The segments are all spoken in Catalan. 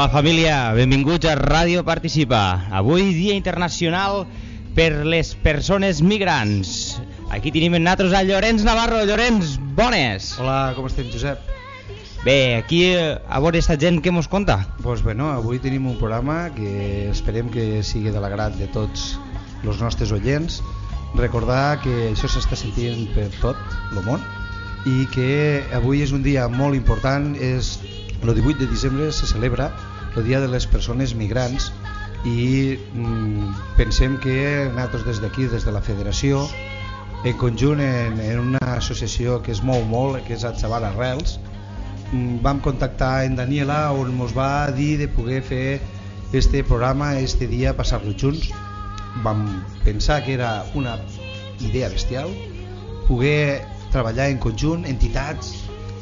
Hola família, benvinguts a Ràdio Participa. Avui Dia Internacional per les Persones Migrants. Aquí tenim en nosaltres a Llorenç Navarro. Llorenç, bones! Hola, com estem, Josep? Bé, aquí eh, a veure esta gent que mos conta. Pues bueno, avui tenim un programa que esperem que sigui de l'agrat de tots els nostres oients. Recordar que això s'està sentint per tot el món i que avui és un dia molt important, és el 18 de desembre se celebra el Dia de les Persones Migrants i mm, pensem que nosaltres des d'aquí, des de la federació, en conjunt en, en una associació que es mou molt, que és Atxabar Arrels, mm, vam contactar en Daniela on ens va dir de poder fer este programa, este dia, passar-lo junts. Vam pensar que era una idea bestial, poder treballar en conjunt, entitats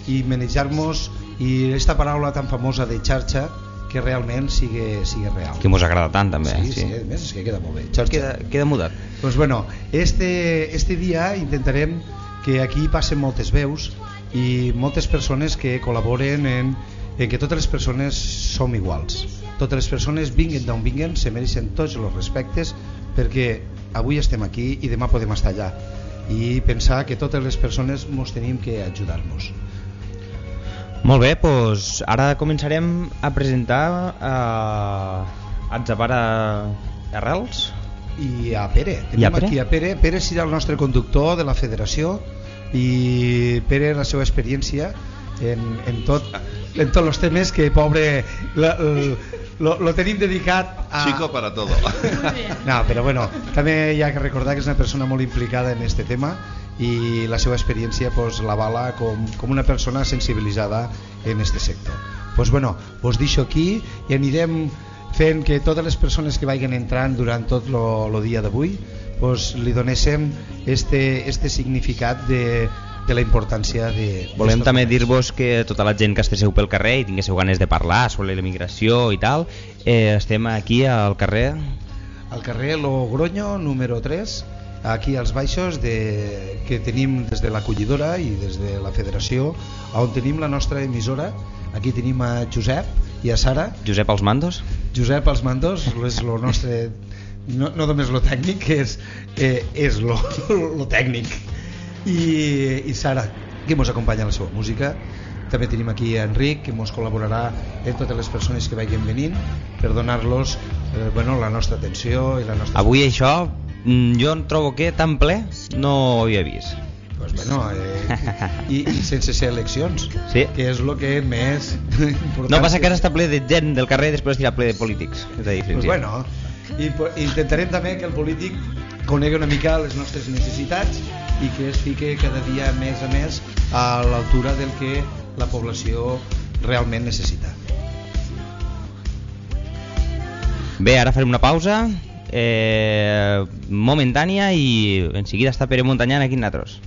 i manejar-nos i aquesta paraula tan famosa de xarxa que realment sigui, sigui real. Que mos agrada tant també. Sí, sí, a més és que queda molt bé. Xarxa. Queda, queda mudat. Doncs bueno, este, este dia intentarem que aquí passen moltes veus i moltes persones que col·laboren en, en que totes les persones som iguals. Totes les persones, vinguen d'on vinguen, se mereixen tots els respectes perquè avui estem aquí i demà podem estar allà i pensar que totes les persones ens tenim que ajudar-nos. Molt bé, doncs ara començarem a presentar eh, a Zapara Arrels i a Pere. Tenim I a Pere? aquí a Pere. Pere serà el nostre conductor de la federació i Pere la seva experiència en, en, tot, en tots els temes que pobre la, lo, lo tenim dedicat a... Chico para todo. No, però bueno, també hi ha que recordar que és una persona molt implicada en este tema i la seva experiència pues, l'avala com, com una persona sensibilitzada en este sector. Pues bueno, vos deixo aquí i anirem fent que totes les persones que vagin entrant durant tot el dia d'avui pues, li donéssim este, este significat de, de la importància de... Volem també dir-vos que tota la gent que estigueu pel carrer i tinguéssiu ganes de parlar sobre la immigració i tal, eh, estem aquí al carrer. Al carrer Logroño número 3 aquí als baixos de, que tenim des de l'acollidora i des de la federació on tenim la nostra emissora. Aquí tenim a Josep i a Sara. Josep als Mandos. Josep als mandos és el nostre no, no només lo tècnic que és, eh, és lo, lo tècnic. I, i Sara que ens acompanya la seva música. També tenim aquí a Enric que ens col·laborarà en totes les persones que vagin venint per donar-los eh, bueno, la nostra atenció i la nostra Avui això jo em trobo que tan ple no ho havia vist. pues, bueno, eh, i, i sense ser eleccions Sí. que és el que més important No passa que ara està ple de gent del carrer i després estirà ple de polítics. És la pues diferència. bueno, i intentarem també que el polític conegui una mica les nostres necessitats i que es fique cada dia més a més a l'altura del que la població realment necessita. Bé, ara farem una pausa eh, momentània i en seguida està Pere Montanyana aquí en Natros.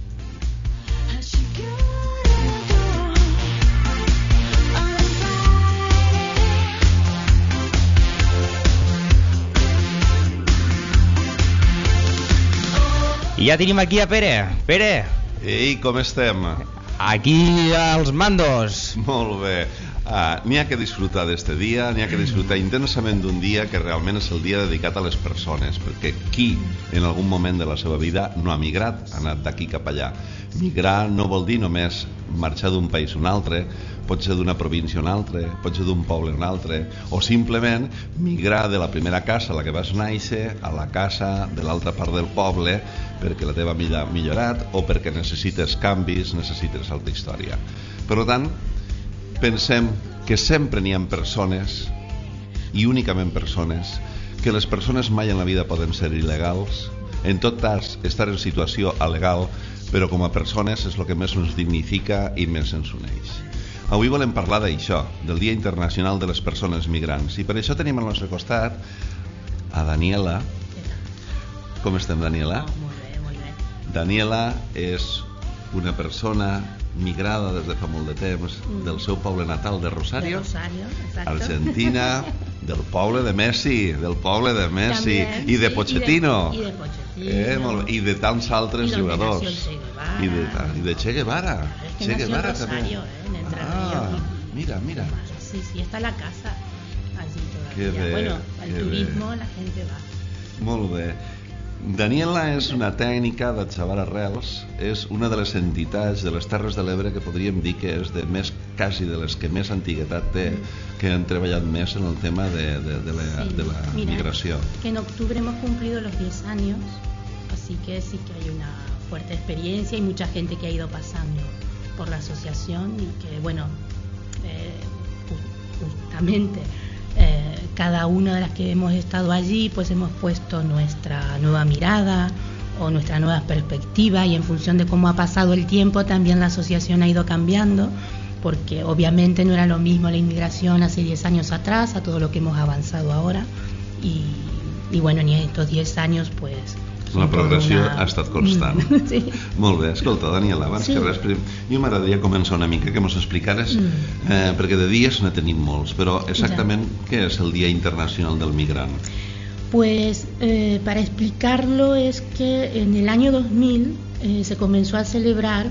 I ja tenim aquí a Pere. Pere, Ei, com estem? aquí als mandos. Molt bé. Uh, n'hi ha que disfrutar d'este dia, n'hi ha que disfrutar intensament d'un dia que realment és el dia dedicat a les persones, perquè qui en algun moment de la seva vida no ha migrat, ha anat d'aquí cap allà. Migrar no vol dir només marxar d'un país a un altre, pot ser d'una província a un altre, pot ser d'un poble a un altre, o simplement migrar de la primera casa a la que vas néixer a la casa de l'altra part del poble perquè la teva vida ha millorat o perquè necessites canvis, necessites altra història. Per tant, pensem que sempre n'hi ha persones i únicament persones que les persones mai en la vida poden ser il·legals en tot cas estar en situació alegal però com a persones és el que més ens dignifica i més ens uneix avui volem parlar d'això del Dia Internacional de les Persones Migrants i per això tenim al nostre costat a Daniela com estem Daniela? Molt bé, molt bé. Daniela és una persona migrada des de fa molt de temps del seu poble natal de Rosario, De Rosario, exacto. Argentina, del poble de Messi, del poble de Messi También, i de Pochettino. I de, i de Pochettino. Eh, molt, bé. I de tants altres I jugadors. Che. I de, I de Che Guevara. Es que che Guevara Rosario, també. eh, en ah, mira, mira. Sí, sí, está en la casa. allí Qué todavía. bé, bueno, al turismo bé. la gente va. Molt bé. Daniela és una tècnica de xavar arrels, és una de les entitats de les Terres de l'Ebre que podríem dir que és de més, quasi de les que més antiguitat té, que han treballat més en el tema de, de, de, la, Sí, de la mira, migració. Que en octubre hemos cumplido los 10 años, así que sí que hay una fuerte experiencia y mucha gente que ha ido pasando por la asociación y que, bueno, eh, ju- justamente eh, cada una de las que hemos estado allí, pues hemos puesto nuestra nueva mirada o nuestra nueva perspectiva y en función de cómo ha pasado el tiempo también la asociación ha ido cambiando porque obviamente no era lo mismo la inmigración hace 10 años atrás a todo lo que hemos avanzado ahora. Y, y bueno, en estos 10 años pues... La progressió una- ha estat constant. sí. Molt bé, escolta, Daniela, abans Sí. que res, jo m'agradaria començar una mica que mos explicares, Mm. eh, perquè de dies ne tenim molts, però exactament què és el Dia Internacional del Migrant? Pues eh, para explicarlo es que en el año 2000 eh, se comenzó a celebrar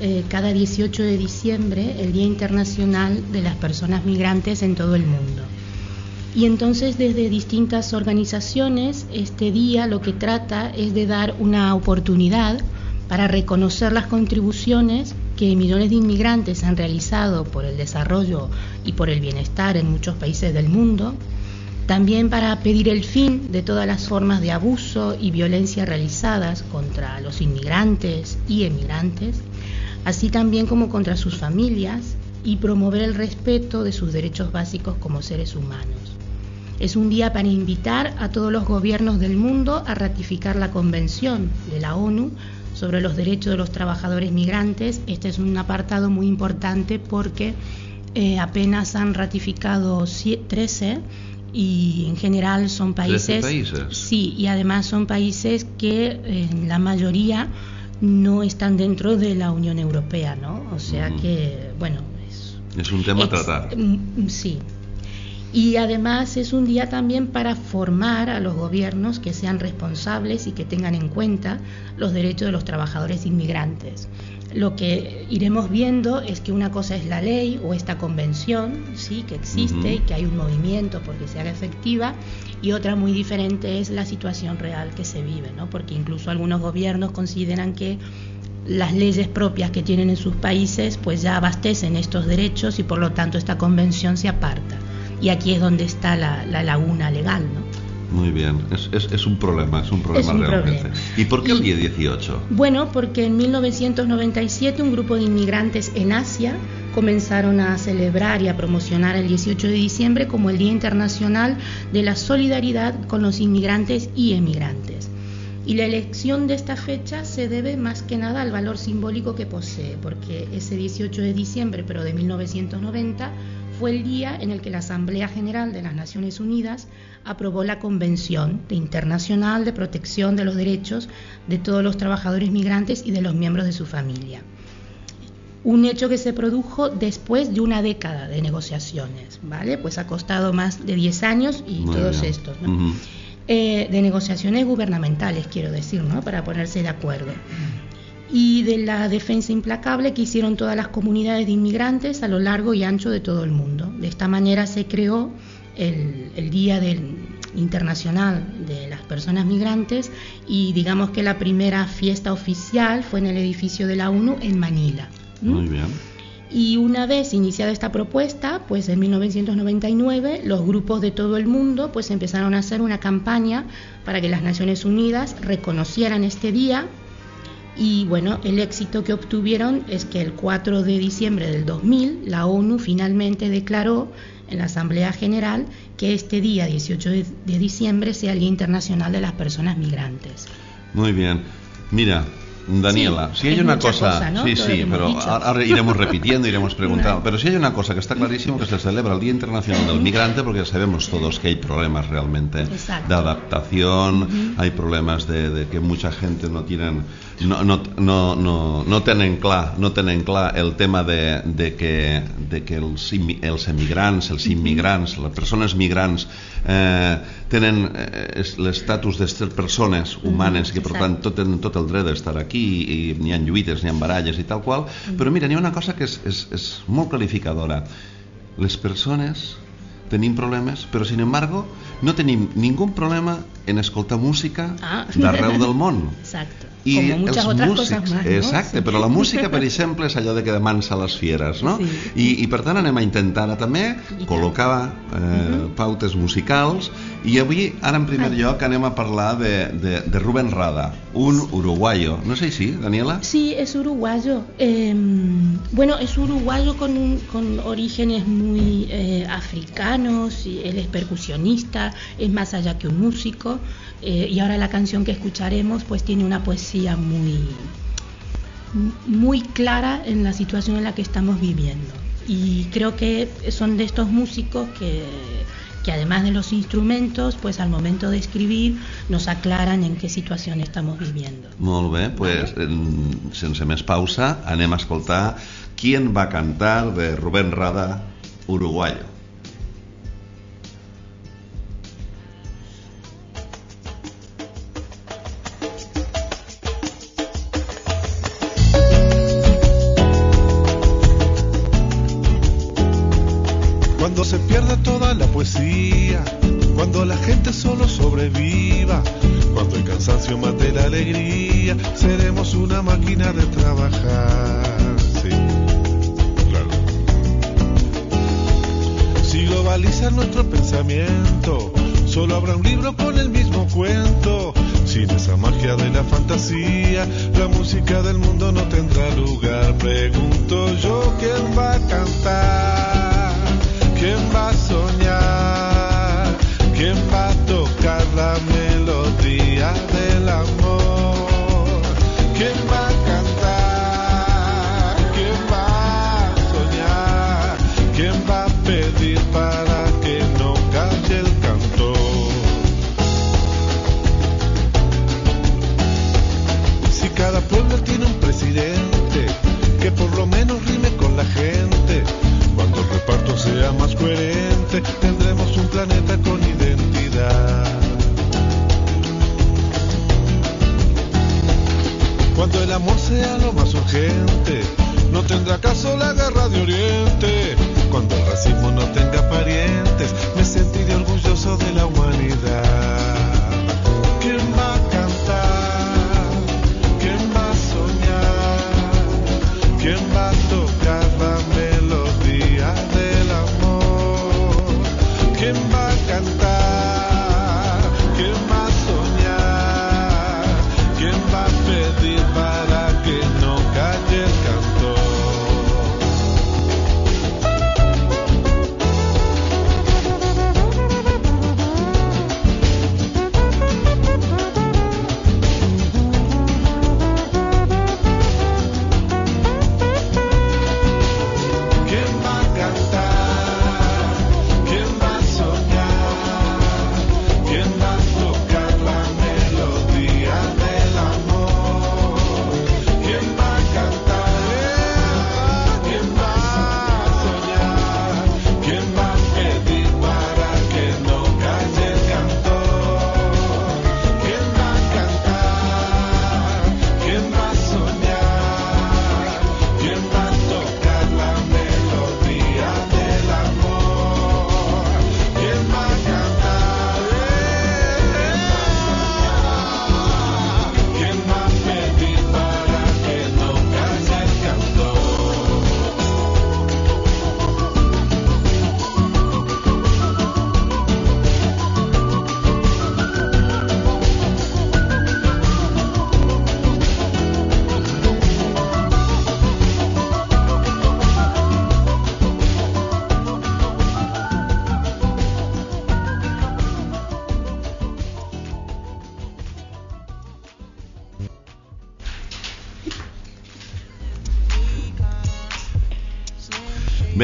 eh, cada 18 de diciembre el Día Internacional de las Personas Migrantes en todo el mundo. Y entonces desde distintas organizaciones este día lo que trata es de dar una oportunidad para reconocer las contribuciones que millones de inmigrantes han realizado por el desarrollo y por el bienestar en muchos países del mundo, también para pedir el fin de todas las formas de abuso y violencia realizadas contra los inmigrantes y emigrantes, así también como contra sus familias y promover el respeto de sus derechos básicos como seres humanos. Es un día para invitar a todos los gobiernos del mundo a ratificar la Convención de la ONU sobre los derechos de los trabajadores migrantes. Este es un apartado muy importante porque eh, apenas han ratificado sie- 13 y en general son 13 países, países. sí y además son países que en la mayoría no están dentro de la Unión Europea, ¿no? O sea que bueno es És un tema a tratar. mm, Sí. Y además es un día también para formar a los gobiernos que sean responsables y que tengan en cuenta los derechos de los trabajadores inmigrantes. Lo que iremos viendo es que una cosa es la ley o esta convención, sí, que existe y que hay un movimiento porque se haga efectiva, y otra muy diferente es la situación real que se vive, ¿no? Porque incluso algunos gobiernos consideran que las leyes propias que tienen en sus países pues ya abastecen estos derechos y por lo tanto esta convención se aparta. Y aquí es donde está la, la laguna legal, ¿no? Muy bien, es, es, es un problema, es un problema Es un realmente. problema. ¿Y por qué el día 18? Bueno, porque en 1997 un grupo de inmigrantes en Asia comenzaron a celebrar y a promocionar el 18 de diciembre como el Día Internacional de la Solidaridad con los Inmigrantes y Emigrantes. Y la elección de esta fecha se debe más que nada al valor simbólico que posee, porque ese 18 de diciembre, pero de 1990, fue el día en el que la Asamblea General de las Naciones Unidas aprobó la Convención de Internacional de Protección de los Derechos de todos los trabajadores migrantes y de los miembros de su familia. Un hecho que se produjo después de una década de negociaciones, ¿vale? Pues ha costado más de 10 años y Muy todos bien. estos, ¿no? Eh, de negociaciones gubernamentales, quiero decir, ¿no? Para ponerse de acuerdo. Y de la defensa implacable que hicieron todas las comunidades de inmigrantes a lo largo y ancho de todo el mundo. De esta manera se creó el, el Día del Internacional de las Personas Migrantes y digamos que la primera fiesta oficial fue en el edificio de la ONU en Manila. Muy bien. Y una vez iniciada esta propuesta, pues en 1999 los grupos de todo el mundo pues empezaron a hacer una campaña para que las Naciones Unidas reconocieran este día y bueno, el éxito que obtuvieron es que el 4 de diciembre del 2000 la ONU finalmente declaró en la Asamblea General que este día 18 de, diciembre sea el Día Internacional de las Personas Migrantes. Muy bien. Mira, Daniela, Sí, si hay una cosa, cosa, ¿no? sí, Todo sí, pero dicho. ahora iremos repitiendo, iremos preguntando, pero si hay una cosa que está clarísimo que se celebra el Día Internacional del Migrante porque sabemos todos que hay problemas realmente Exacto. de adaptación, hay problemas de, de que mucha gente no tienen no, no, no, no, no tenen clar, no tenen clar el tema de, de que, de que els, els emigrants, els immigrants, les persones migrants eh, tenen eh, es- l'estatus de ser persones humanes i que per tant exacte. tot, tenen tot el dret d'estar aquí i n'hi ha lluites, n'hi ha baralles i tal qual, però mira, n'hi ha una cosa que és, és, és molt clarificadora. Les persones tenim problemes, però sin embargo no tenim ningú problema en escoltar música Ah. d'arreu del món. Exacto. I Como muchas els otras músics, más. ¿no? exacte, Sí. però la música, per exemple, és allò de que demansa les fieres, no? Sí. I, I per tant anem a intentar ara també col·locar eh, pautes musicals i avui, ara en primer Ai. lloc, anem a parlar de, de, de Rubén Rada, un uruguayo. ¿No es así, Daniela? Sí, es uruguayo. Eh, bueno, es uruguayo con, un- con orígenes muy eh, africanos. y él es percusionista, es más allá que un músico. eh, y ahora la canción que escucharemos, pues tiene una poesía muy, muy clara en la situación en la que estamos viviendo. Y creo que son de estos músicos que, que además de los instrumentos, pues al momento de escribir nos aclaran en qué situación estamos viviendo. Molt bé, pues, en, sense més pausa, anem a escoltar Quién va a cantar de Rubén Rada, uruguayo. Se pierda toda la poesía, cuando la gente solo sobreviva, cuando el cansancio mate la alegría, seremos una máquina de trabajar. Sí, claro. Si globalizan nuestro pensamiento, solo habrá un libro con el mismo cuento. Sin esa magia de la fantasía, la música del mundo no tendrá lugar. Pregunto yo quién va a cantar, quién va a soñar, quién va a tocar la melodía del amor, quién va a más coherente, tendremos un planeta con identidad. Cuando el amor sea lo más urgente, no tendrá caso la guerra de Oriente. Cuando el racismo no tenga parientes, me sentiré orgulloso de la humanidad.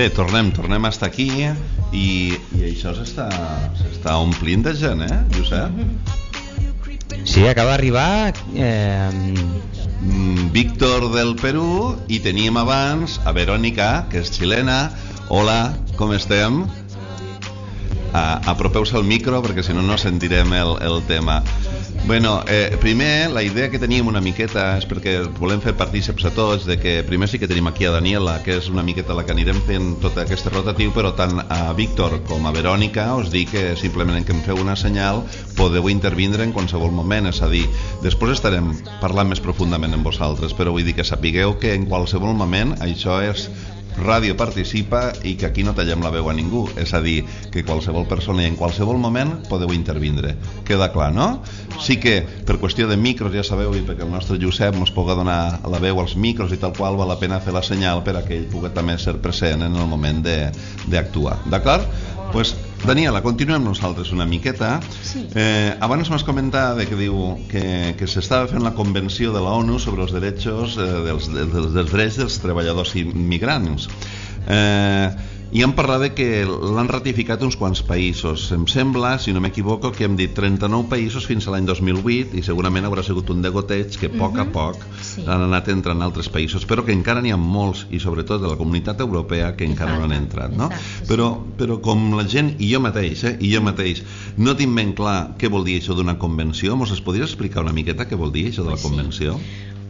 Bé, tornem, tornem a estar aquí i, i això s'està omplint de gent, eh, Josep? Sí, acaba d'arribar... Eh, Mm, Víctor del Perú i teníem abans a Verònica, que és xilena. Hola, com estem? Uh, apropeu-se al micro perquè si no no sentirem el, el tema. Bueno, eh, primer, la idea que teníem una miqueta és perquè volem fer partíceps a tots de que primer sí que tenim aquí a Daniela, que és una miqueta la que anirem fent tot aquest rotatiu, però tant a Víctor com a Verònica us dic que simplement que em feu una senyal podeu intervindre en qualsevol moment, és a dir, després estarem parlant més profundament amb vosaltres, però vull dir que sapigueu que en qualsevol moment això és Ràdio participa i que aquí no tallem la veu a ningú, és a dir, que qualsevol persona i en qualsevol moment podeu intervindre. Queda clar, no? Sí que per qüestió de micros, ja sabeu, i perquè el nostre Josep ens pugui donar la veu als micros i tal qual, val la pena fer la senyal per a que ell pugui també ser present en el moment d'actuar. D'acord? Pues, Daniela, continuem nosaltres una miqueta. Sí. Eh, abans m'has comentat de que diu que, que s'estava fent la convenció de la ONU sobre els drets eh, dels, dels, dels drets dels treballadors immigrants. Eh, i hem parlat de que l'han ratificat uns quants països. Em sembla, si no m'equivoco, que hem dit 39 països fins a l'any 2008 i segurament haurà sigut un degoteig que a poc a Mhm. poc Sí. han anat entrant altres països, però que encara n'hi ha molts, i sobretot de la comunitat europea, que encara no han entrat. No? exacte, sí. Però, però com la gent, i jo mateix, eh, i jo mateix, no tinc ben clar què vol dir això d'una convenció, mos es podries explicar una miqueta què vol dir això de la Pues sí.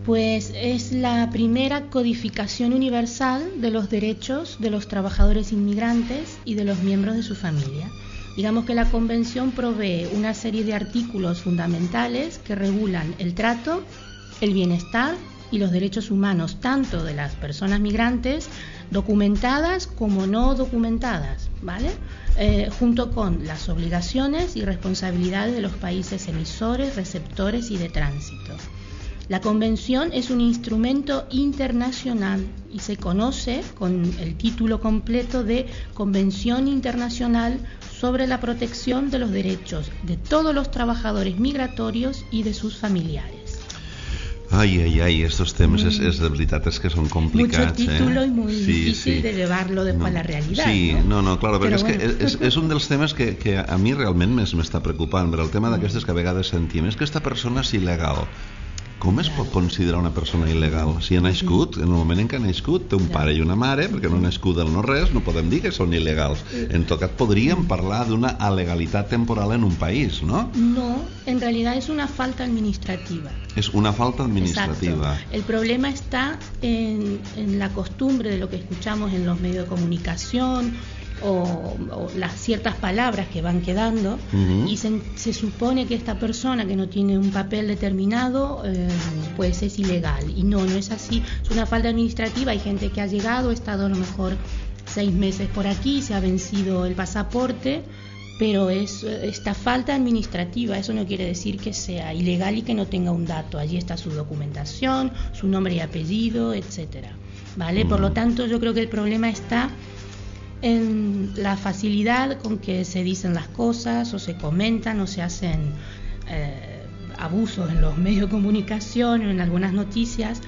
Pues es la primera codificación universal de los derechos de los trabajadores inmigrantes y de los miembros de su familia. Digamos que la Convención provee una serie de artículos fundamentales que regulan el trato, el bienestar y los derechos humanos tanto de las personas migrantes documentadas como no documentadas, ¿vale? Eh, junto con las obligaciones y responsabilidades de los países emisores, receptores y de tránsito. La convención es un instrumento internacional y se conoce con el título completo de Convención Internacional sobre la protección de los derechos de todos los trabajadores migratorios y de sus familiares. Ai, ai, ai, estos temes és, és de veritat és que són Mucho complicats. título eh? y muy difícil de llevarlo después a la realidad. Sí, no, no, claro, perquè Però és que bueno. és, és un dels temes que, que a mi realment m'està preocupant, per el tema d'aquestes que a vegades sentim, és que aquesta persona és il·legal. Com es pot considerar una persona il·legal? Si ha nascut, en el moment en què ha nascut, té un pare i una mare, perquè no ha nascut del no res, no podem dir que són il·legals. En tot cas, podríem parlar d'una alegalitat temporal en un país, no? No, en realidad es una falta administrativa. És una falta administrativa. Exacto. El problema está en, en la costumbre de lo que escuchamos en los medios de comunicación o, o las ciertas palabras que van quedando y se, se supone que esta persona que no tiene un papel determinado eh, pues es ilegal y no, no es así, es una falta administrativa, hay gente que ha llegado, ha estado a lo mejor seis meses por aquí, se ha vencido el pasaporte pero es esta falta administrativa, eso no quiere decir que sea ilegal y que no tenga un dato. Allí está su documentación, su nombre y apellido, etcétera. ¿Vale? Por lo tanto, yo creo que el problema está en la facilidad con que se dicen las cosas o se comentan o se hacen eh, abusos en los medios de comunicación o en algunas noticias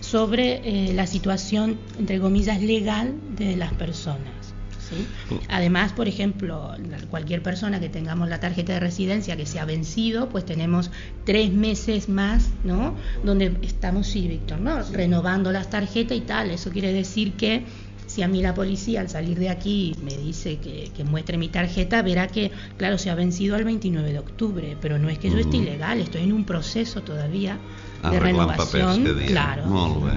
sobre eh, la situación, entre comillas, legal de las personas. ¿sí? Además, por ejemplo, cualquier persona que tengamos la tarjeta de residencia que se ha vencido, pues tenemos tres meses más, ¿no? Donde estamos, sí, Víctor, ¿no? Renovando las tarjetas y tal. Eso quiere decir que si a mí la policía al salir de aquí me dice que, que muestre mi tarjeta, verá que, claro, se ha vencido el 29 de octubre, pero no es que yo esté Mm. ilegal, estoy en un proceso todavía de renovación. claro. Molt bé.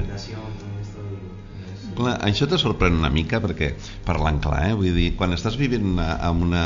Clar, això te sorprèn una mica perquè, parlant clar, eh, vull dir, quan estàs vivint en una,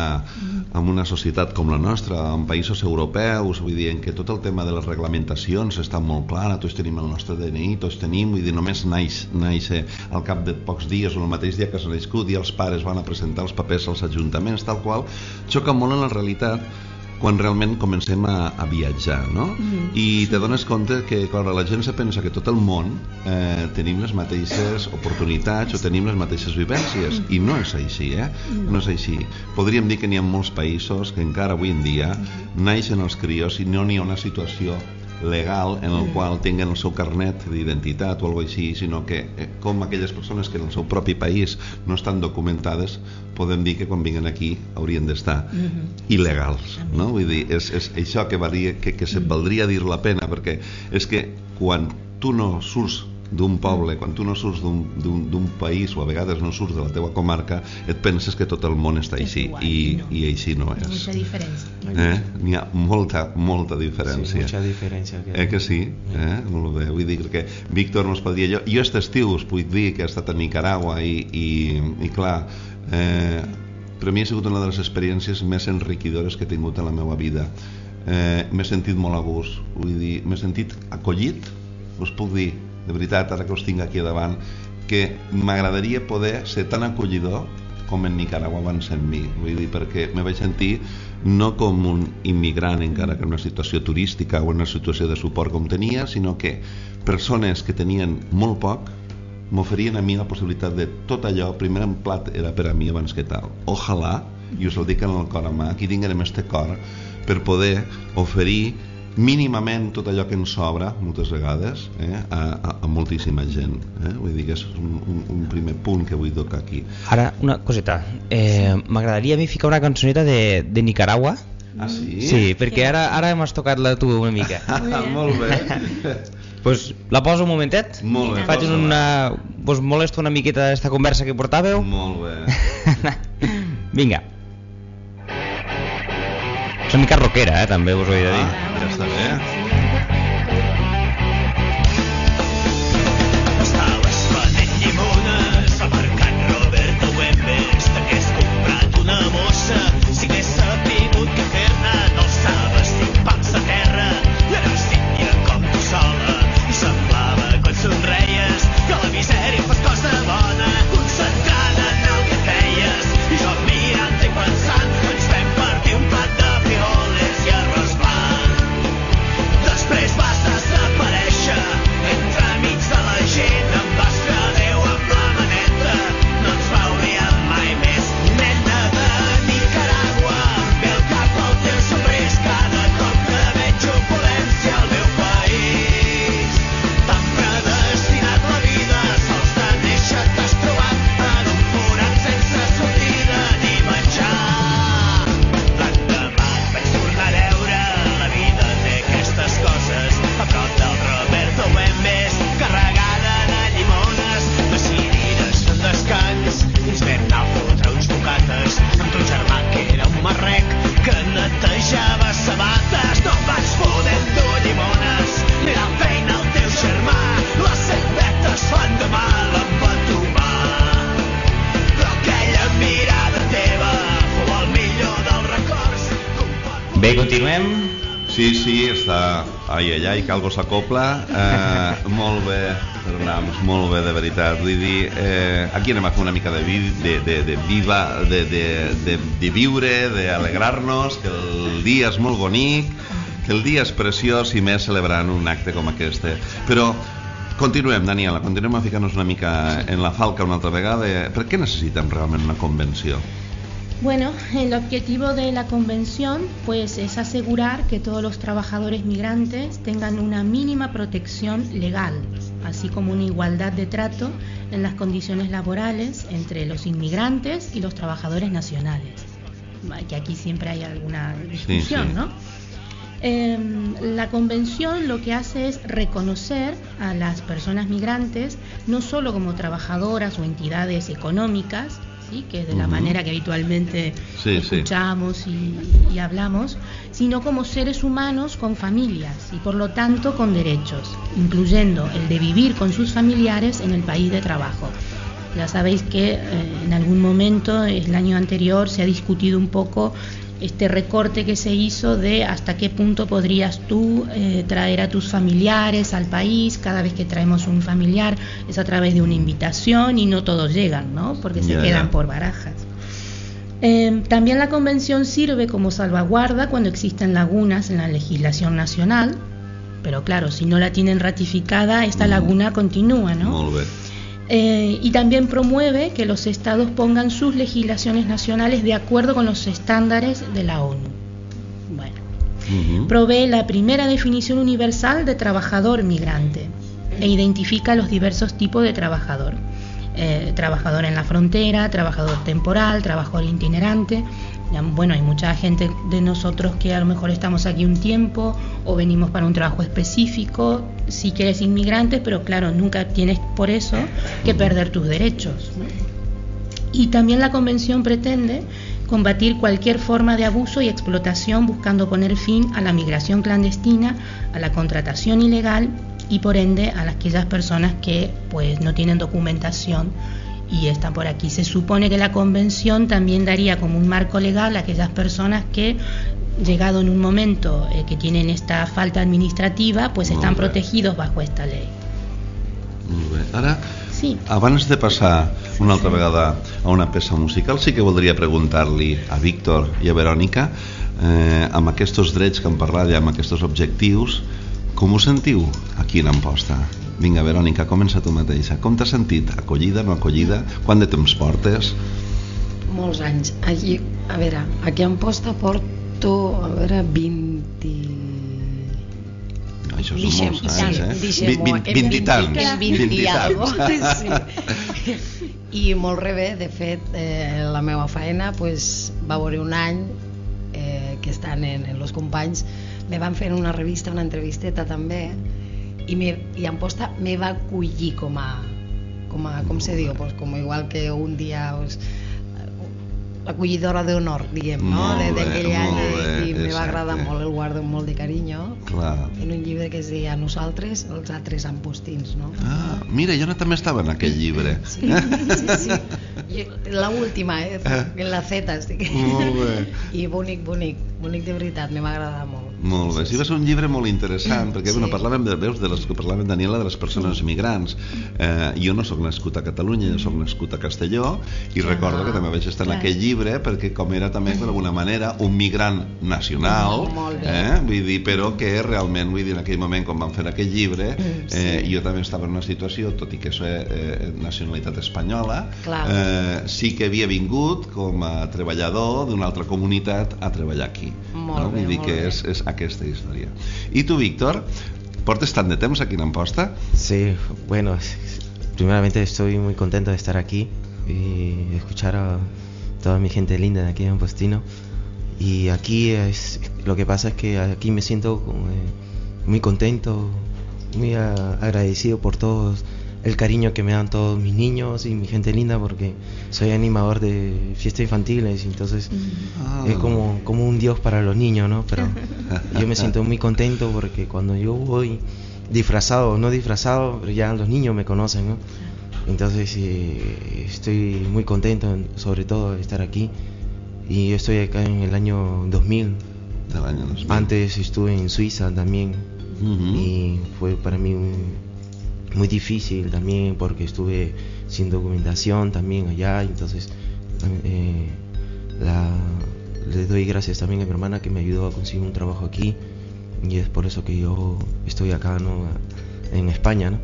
en una societat com la nostra, en països europeus, vull dir, en què tot el tema de les reglamentacions està molt clar, tots tenim el nostre DNI, tots tenim, vull dir, només naix, naix eh, al cap de pocs dies o el mateix dia que s'ha nascut i els pares van a presentar els papers als ajuntaments, tal qual, xoca molt en la realitat quan realment comencem a, a viatjar, no? Mm, I te dones compte que, clar, la gent se pensa que tot el món eh, tenim les mateixes oportunitats o tenim les mateixes vivències, i no és així, eh? No és així. Podríem dir que n'hi ha molts països que encara avui en dia naixen els crios i no n'hi ha una situació legal en el qual tinguen el seu carnet d'identitat o alguna així, sinó que eh, com aquelles persones que en el seu propi país no estan documentades, podem dir que quan vinguen aquí haurien d'estar Mhm. il·legals, no? Vull dir, és, és això que, varia, que, que se valdria dir la pena, perquè és que quan tu no surts d'un poble, quan tu no surts d'un- d'un d'un país o a vegades no surts de la teua comarca, et penses que tot el món està És així igual, i, no. i així no és. mucha diferencia. Eh? N'hi ha molta, molta Sí, diferència. mucha diferència. Eh que sí? Eh? Molt bé. Vull dir que Víctor mos podria... Jo, jo aquest estiu us puc dir que he estat a Nicaragua i, i, i clar, eh, per mi ha sigut una de les experiències més enriquidores que he tingut en la meva vida. Eh, m'he sentit molt a gust, vull dir, m'he sentit acollit, us puc dir, de veritat, ara que us tinc aquí davant, que m'agradaria poder ser tan acollidor com en Nicaragua van ser en mi, vull dir, perquè me vaig sentir no com un immigrant encara que en una situació turística o en una situació de suport com tenia, sinó que persones que tenien molt poc m'oferien a mi la possibilitat de tot allò, primer en plat era per a mi abans que tal. Ojalà, i us ho dic en el cor a mà, aquí tinguem este cor per poder oferir mínimament tot allò que ens sobra moltes vegades eh, a, a, a moltíssima gent eh? vull dir que és un, un, un primer punt que vull tocar aquí Ara, una coseta. Eh, M'agradaria a mi ficar una cançoneta de, de Nicaragua. ah sí? Sí, perquè ara ara m'has tocat la tu una mica. molt bé pues la poso un momentet. molt bé Faig una... Pues molesto una miqueta d'esta conversa que portàveu. molt bé Vinga. Una mica rockera, eh, també, us ho he de dir. ah, ja està bé Space Ai, ai, ai, que s'acopla. Eh, molt bé, Fernams, molt bé, de veritat. Vull dir, eh, aquí anem a fer una mica de, vi, de, de, de viva, de, de, de, de viure, d'alegrar-nos, que el dia és molt bonic, que el dia és preciós i més celebrant un acte com aquest. Però continuem, Daniela, continuem a ficar-nos una mica en la falca una altra vegada. Per què necessitem realment una convenció? Bueno, el objetivo de la convención pues es asegurar que todos los trabajadores migrantes tengan una mínima protección legal, así como una igualdad de trato en las condiciones laborales entre los inmigrantes y los trabajadores nacionales. Que aquí siempre hay alguna discusión, sí. ¿no? Eh, la convención lo que hace es reconocer a las personas migrantes no solo como trabajadoras o entidades económicas, ¿sí? que es de la manera que habitualmente Sí, sí. escuchamos y, y hablamos, sino como seres humanos con familias y por lo tanto con derechos, incluyendo el de vivir con sus familiares en el país de trabajo. Ya sabéis que eh, en algún momento, el año anterior, se ha discutido un poco este recorte que se hizo de hasta qué punto podrías tú eh, traer a tus familiares al país. Cada vez que traemos un familiar es a través de una invitación y no todos llegan, ¿no? Porque se quedan por barajas. Eh, también la convención sirve como salvaguarda cuando existen lagunas en la legislación nacional, pero claro, si no la tienen ratificada, esta Mm. laguna continúa, ¿no? Molt bé. Eh, y también promueve que los estados pongan sus legislaciones nacionales de acuerdo con los estándares de la ONU. Bueno, provee la primera definición universal de trabajador migrante e identifica los diversos tipos de trabajador. eh, trabajador en la frontera, trabajador temporal, trabajador itinerante. Bueno, hay mucha gente de nosotros que a lo mejor estamos aquí un tiempo o venimos para un trabajo específico, si quieres inmigrante, pero claro, nunca tienes por eso que perder tus derechos. Y también la Convención pretende combatir cualquier forma de abuso y explotación buscando poner fin a la migración clandestina, a la contratación ilegal y por ende a aquellas personas que pues no tienen documentación y están por aquí. Se supone que la Convención también daría como un marco legal a aquellas personas que llegado en un momento eh, que tienen esta falta administrativa, pues Molt están bé. protegidos bajo esta ley. Molt bé. Ara, Sí. abans de passar una altra vegada a una peça musical, sí que voldria preguntar-li a Víctor i a Verònica, eh, amb aquests drets que hem parlat i amb aquests objectius, com us sentiu aquí en Amposta? Vinga, Verònica, comença tu mateixa. Com t'has sentit? Acollida, no acollida? Quant de temps portes? Molts anys. Allí, a veure, aquí a Amposta porto, a veure, 20... Això són Deixem- molts anys, eh? deixem-ho Vint- en vint i tants. en vint 20 i tants. Sí. I molt re bé, de fet, eh, la meva feina pues, va veure un any eh, que estan en, en Los Companys, me van fer una revista, una entrevisteta també, i, me, i Amposta me va acollir com a, com a com se diu, pues, com igual que un dia pues, l'acollidora d'honor, diguem, no? D'aquell any bé, i me va agradar molt, el guardo amb molt de carinyo Clar. en un llibre que es deia Nosaltres, els altres ampostins, no? Ah, mira, jo no també estava en aquell llibre. Sí, sí, sí. Jo- La última, eh? En la Z estic. Molt bé. I bonic, bonic, bonic de veritat, me va agradar molt. Molt bé, sí, va ser un llibre molt interessant, perquè Sí. bueno, parlàvem de, veus, de les que parlàvem, Daniela, de les persones migrants. Eh, jo no sóc nascut a Catalunya, jo sóc nascut a Castelló, i recordo que també vaig estar en clar. aquell llibre, perquè com era també, d'alguna manera, un migrant nacional, eh, vull dir, però que realment, vull dir, en aquell moment, quan vam fer aquell llibre, Mm, eh, sí. jo també estava en una situació, tot i que soc eh, nacionalitat espanyola, Clar. eh, sí que havia vingut com a treballador d'una altra comunitat a treballar aquí. Molt no? bé, Vull dir que és, és aquesta història. I tu, Víctor, portes tant de temps aquí en Amposta? Sí, bueno, primeramente estoy muy contento de estar aquí y escuchar a toda mi gente linda de aquí en Postino. Y aquí es, lo que pasa es que aquí me siento eh, muy contento, muy agradecido por todo el cariño que me dan todos mis niños y mi gente linda porque soy animador de fiestas infantiles, entonces Ah. es como, como un dios para los niños, ¿no? Pero yo me siento muy contento porque cuando yo voy disfrazado o no disfrazado, pero ya los niños me conocen, ¿no? Entonces eh, estoy muy contento, en- sobre todo, de estar aquí. Y yo estoy acá en el año 2000. De l'any 2000. Antes estuve en Suiza también y fue para mí un- muy difícil también porque estuve sin documentación también allá, entonces eh, la- le doy gracias también a mi hermana que me ayudó a conseguir un trabajo aquí y es por eso que yo estoy acá ¿no? en España ¿no?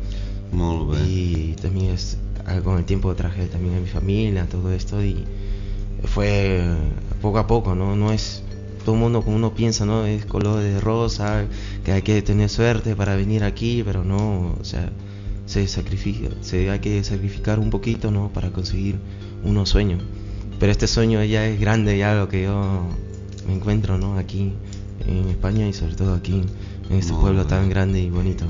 Y también es con el tiempo traje también a mi familia todo esto y fue poco a poco no no es todo el mundo como uno piensa no es color de rosa que hay que tener suerte para venir aquí pero no o sea se sacrifica se hay que sacrificar un poquito no para conseguir unos sueños. Pero este sueño ya es grande ya lo que yo me encuentro no aquí en España y sobre todo aquí en este pueblo tan grande y bonito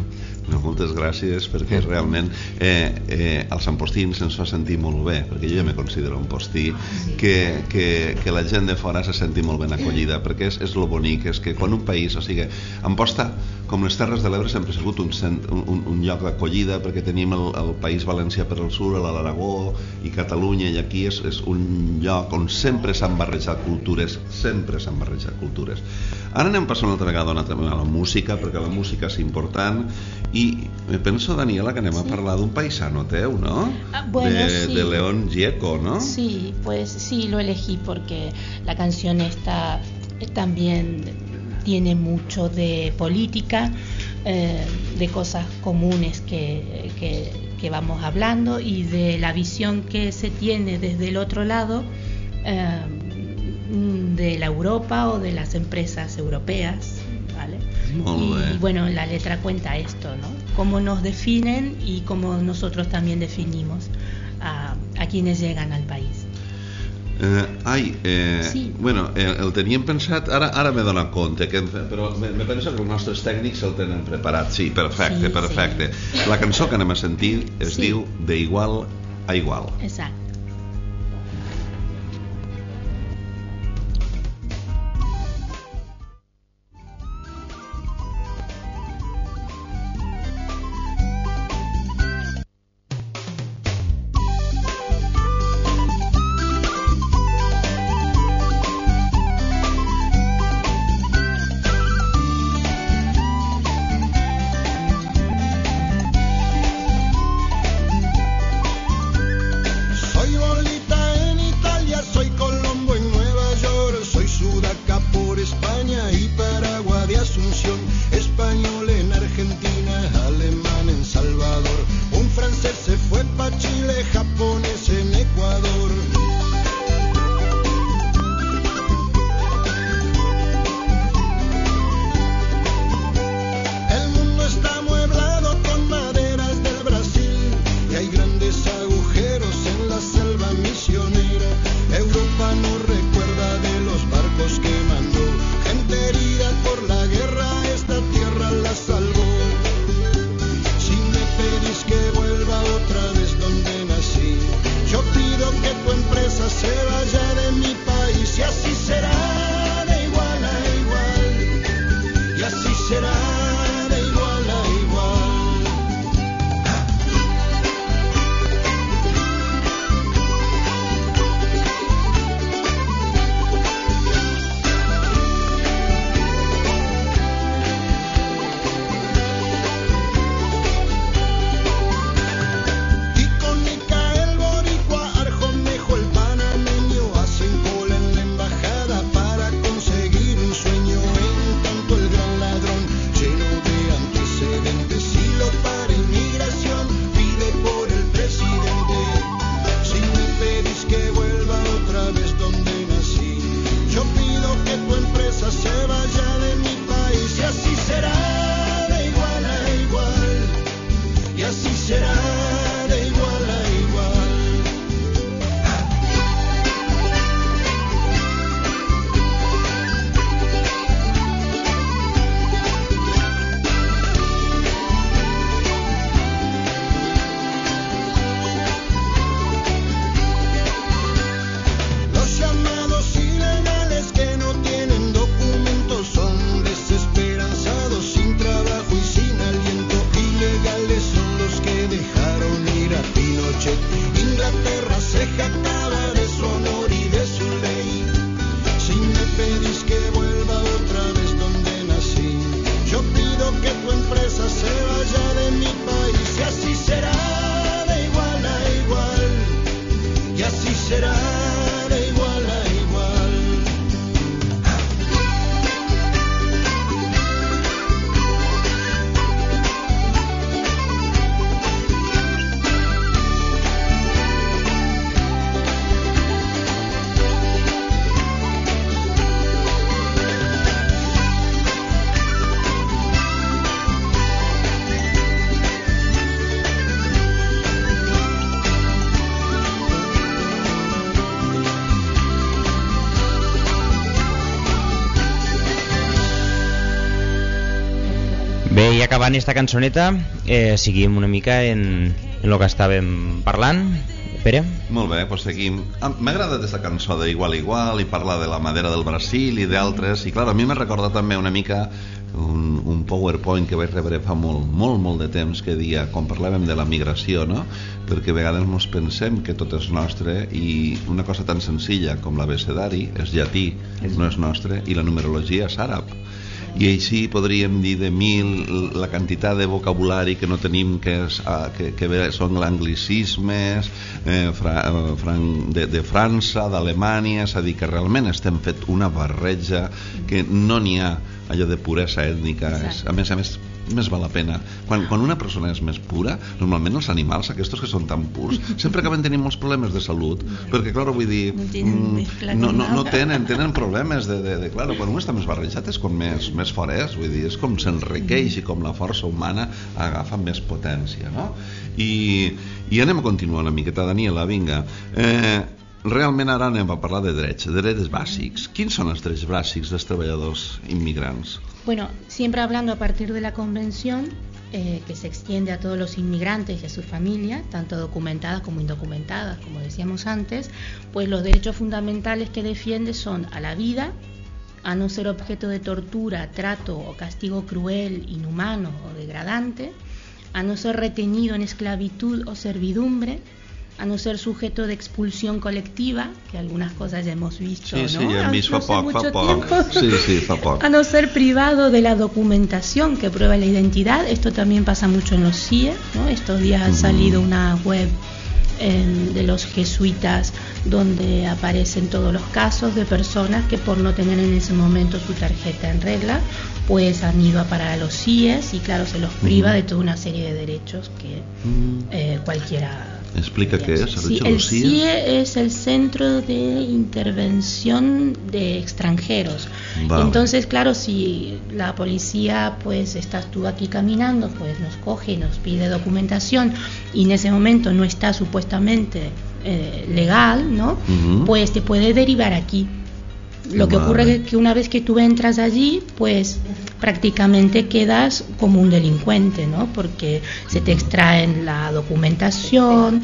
No, moltes gràcies perquè realment eh, eh, els ampostins ens fa sentir molt bé perquè jo ja me considero un postí que, que, que la gent de fora se senti molt ben acollida perquè és, és lo bonic és que quan un país, o sigui, Amposta com les Terres de l'Ebre sempre ha sigut un, cent, un, un lloc d'acollida perquè tenim el, el País Valencià per al sud, l'Aragó i Catalunya i aquí és, és un lloc on sempre s'han barrejat cultures sempre s'han barrejat cultures. Ara anem passant una altra vegada una a la música perquè la música és important i me penso, Daniela, que anem a parlar d'un paisano teu, no? Ah, bueno, de, sí. de León Gieco, ¿no? Sí, pues sí, lo elegí porque la canción esta también tiene mucho de política, eh, de cosas comunes que, que- que vamos hablando y de la visión que se tiene desde el otro lado eh, de la Europa o de las empresas europeas. ¿Vale? Molt y, bé. bueno, la letra cuenta esto, ¿no? cómo nos definen y cómo nosotros también definimos a, a quienes llegan al país. Eh, ai, eh, Sí. bueno, eh, el teníem pensat, ara ara m'he donat compte, que, però me, me penso que els nostres tècnics el tenen preparat. Sí, perfecte, Sí, perfecte. La cançó que anem a sentir es Sí. diu De igual a igual. Exacto. Acabant esta cançoneta, eh, seguim una mica en, en lo que estàvem parlant. Pere? Molt bé, doncs seguim. Ah, M'ha agradat aquesta cançó de Igual a Igual i parla de la madera del Brasil i d'altres i clar, a mi m'ha recordat també una mica un, un PowerPoint que vaig rebre fa molt, molt, molt de temps que dia, quan parlàvem de la migració, no? Perquè a vegades ens pensem que tot és nostre i una cosa tan senzilla com l'abecedari és llatí, no és nostre, i la numerologia és àrab i així podríem dir de mil la quantitat de vocabulari que no tenim que, és, ah, que, que són anglicismes eh, fra, eh, fran, de, de França, d'Alemanya és a dir, que realment estem fet una barreja que no n'hi ha allò de puresa ètnica és, a més a més més val la pena. Quan, quan una persona és més pura, normalment els animals, aquests que són tan purs, sempre acaben tenint molts problemes de salut, perquè, clar, vull dir, No mm, no, no, tenen, tenen problemes de, de, de, clar, quan un està més barrejat és com més, més fort és, vull dir, és com s'enriqueix i com la força humana agafa més potència, no? I, i anem a continuar una miqueta, Daniela, vinga. Eh, realment ara anem a parlar de drets, de drets bàsics. Quins són els drets bàsics dels treballadors immigrants? Bueno, siempre hablando a partir de la convención eh, que se extiende a todos los inmigrantes y a su familia, tanto documentadas como indocumentadas, como decíamos antes, pues los derechos fundamentales que defiende son a la vida, a no ser objeto de tortura, trato o castigo cruel, inhumano o degradante, a no ser retenido en esclavitud o servidumbre, a no ser sujeto de expulsión colectiva, que algunas cosas ya hemos visto, Sí, ¿no? Sí, sí, fa poc. A no ser privado de la documentación que prueba la identidad, esto también pasa mucho en los CIE, ¿no? Estos días ha salido una web eh, de los jesuitas donde aparecen todos los casos de personas que por no tener en ese momento su tarjeta en regla, pues han ido a parar a los CIES y claro, se los priva de toda una serie de derechos que Mm. eh, cualquiera Explica què és, has Sí, el CIE? Es el Centro de Intervención de Extranjeros. Vale. Entonces, claro, si la policía, pues estás tú aquí caminando, pues nos coge y nos pide documentación y en ese momento no está supuestamente eh, legal, ¿no? Pues te puede derivar aquí. Lo que ocurre es que una vez que tú entras allí, pues prácticamente quedas como un delincuente, ¿no? Porque se te extraen la documentación.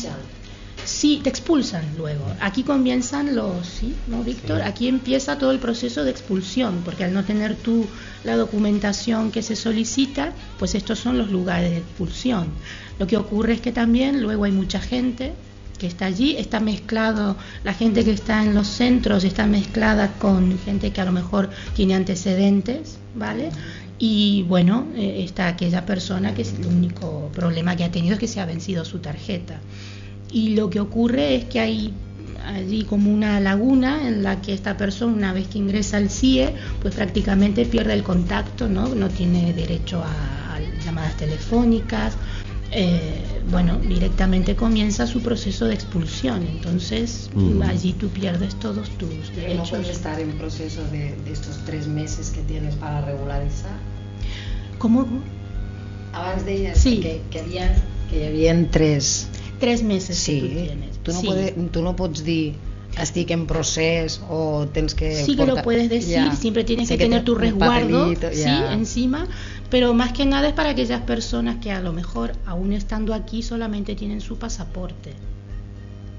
Sí, te expulsan luego. Aquí comienzan los, ¿sí? ¿No, Víctor? Aquí empieza todo el proceso de expulsión, porque al no tener tú la documentación que se solicita, pues estos son los lugares de expulsión. Lo que ocurre es que también luego hay mucha gente que está allí, está mezclado, la gente que está en los centros está mezclada con gente que a lo mejor tiene antecedentes, ¿vale? Y bueno, eh, está aquella persona que es el único problema que ha tenido es que se ha vencido su tarjeta. Y lo que ocurre es que hay allí como una laguna en la que esta persona una vez que ingresa al CIE pues prácticamente pierde el contacto, ¿no? No tiene derecho a, a llamadas telefónicas, eh, bueno, directamente comienza su proceso de expulsión, entonces Mm. allí tú pierdes todos tus no derechos. puedes estar en proceso de, de estos tres meses que tienes para regularizar. ¿Cómo? Abans deies Sí. que, que, havia, que hi havia tres... Tres meses Sí, que tú tienes. tu no, Sí. pode, tu no pots dir estic en procés o tens que... Sí que lo portar- puedes decir, siempre tienes Sé que tener te- tu resguardo papelito, sí, encima, pero más que nada es para aquellas personas que a lo mejor aún estando aquí solamente tienen su pasaporte,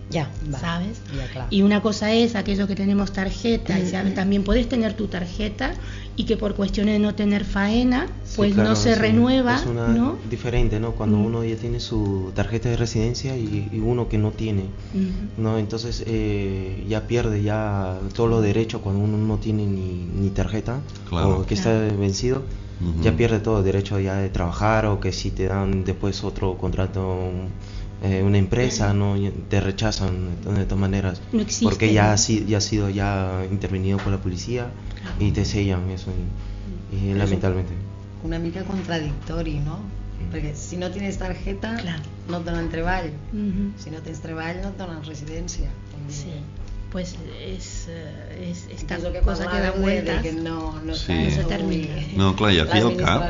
Ya. ¿sabes? Ya. Y una cosa es aquello que tenemos tarjeta, y sabe, también puedes tener tu tarjeta y que por cuestiones de no tener faena, Sí, pues claro, no se es un- renueva, es una ¿no? diferente, ¿no? Cuando Mm. uno ya tiene su tarjeta de residencia y, y uno que no tiene. ¿no? Entonces eh, ya pierde ya todos los derechos cuando uno no tiene ni, ni tarjeta Claro. o que Claro. está vencido. Ya pierde todo el derecho ya de trabajar o que si te dan después otro contrato eh, una empresa no te rechazan de todas maneras No existe, porque ya ¿no? ha, si- ya ha sido ya intervenido por la policía Claro. y te sellan eso y, lamentablemente Una mica contradictori, no? Perquè si no tienes tarjeta Clar. no et donen treball. Ujú. Si no tens treball no et donen residència. Dir, Sí, pues es, es esta és el que cosa que da vueltas. que no, no, Sí. No se molt- termina. No, clar, i fi al cap,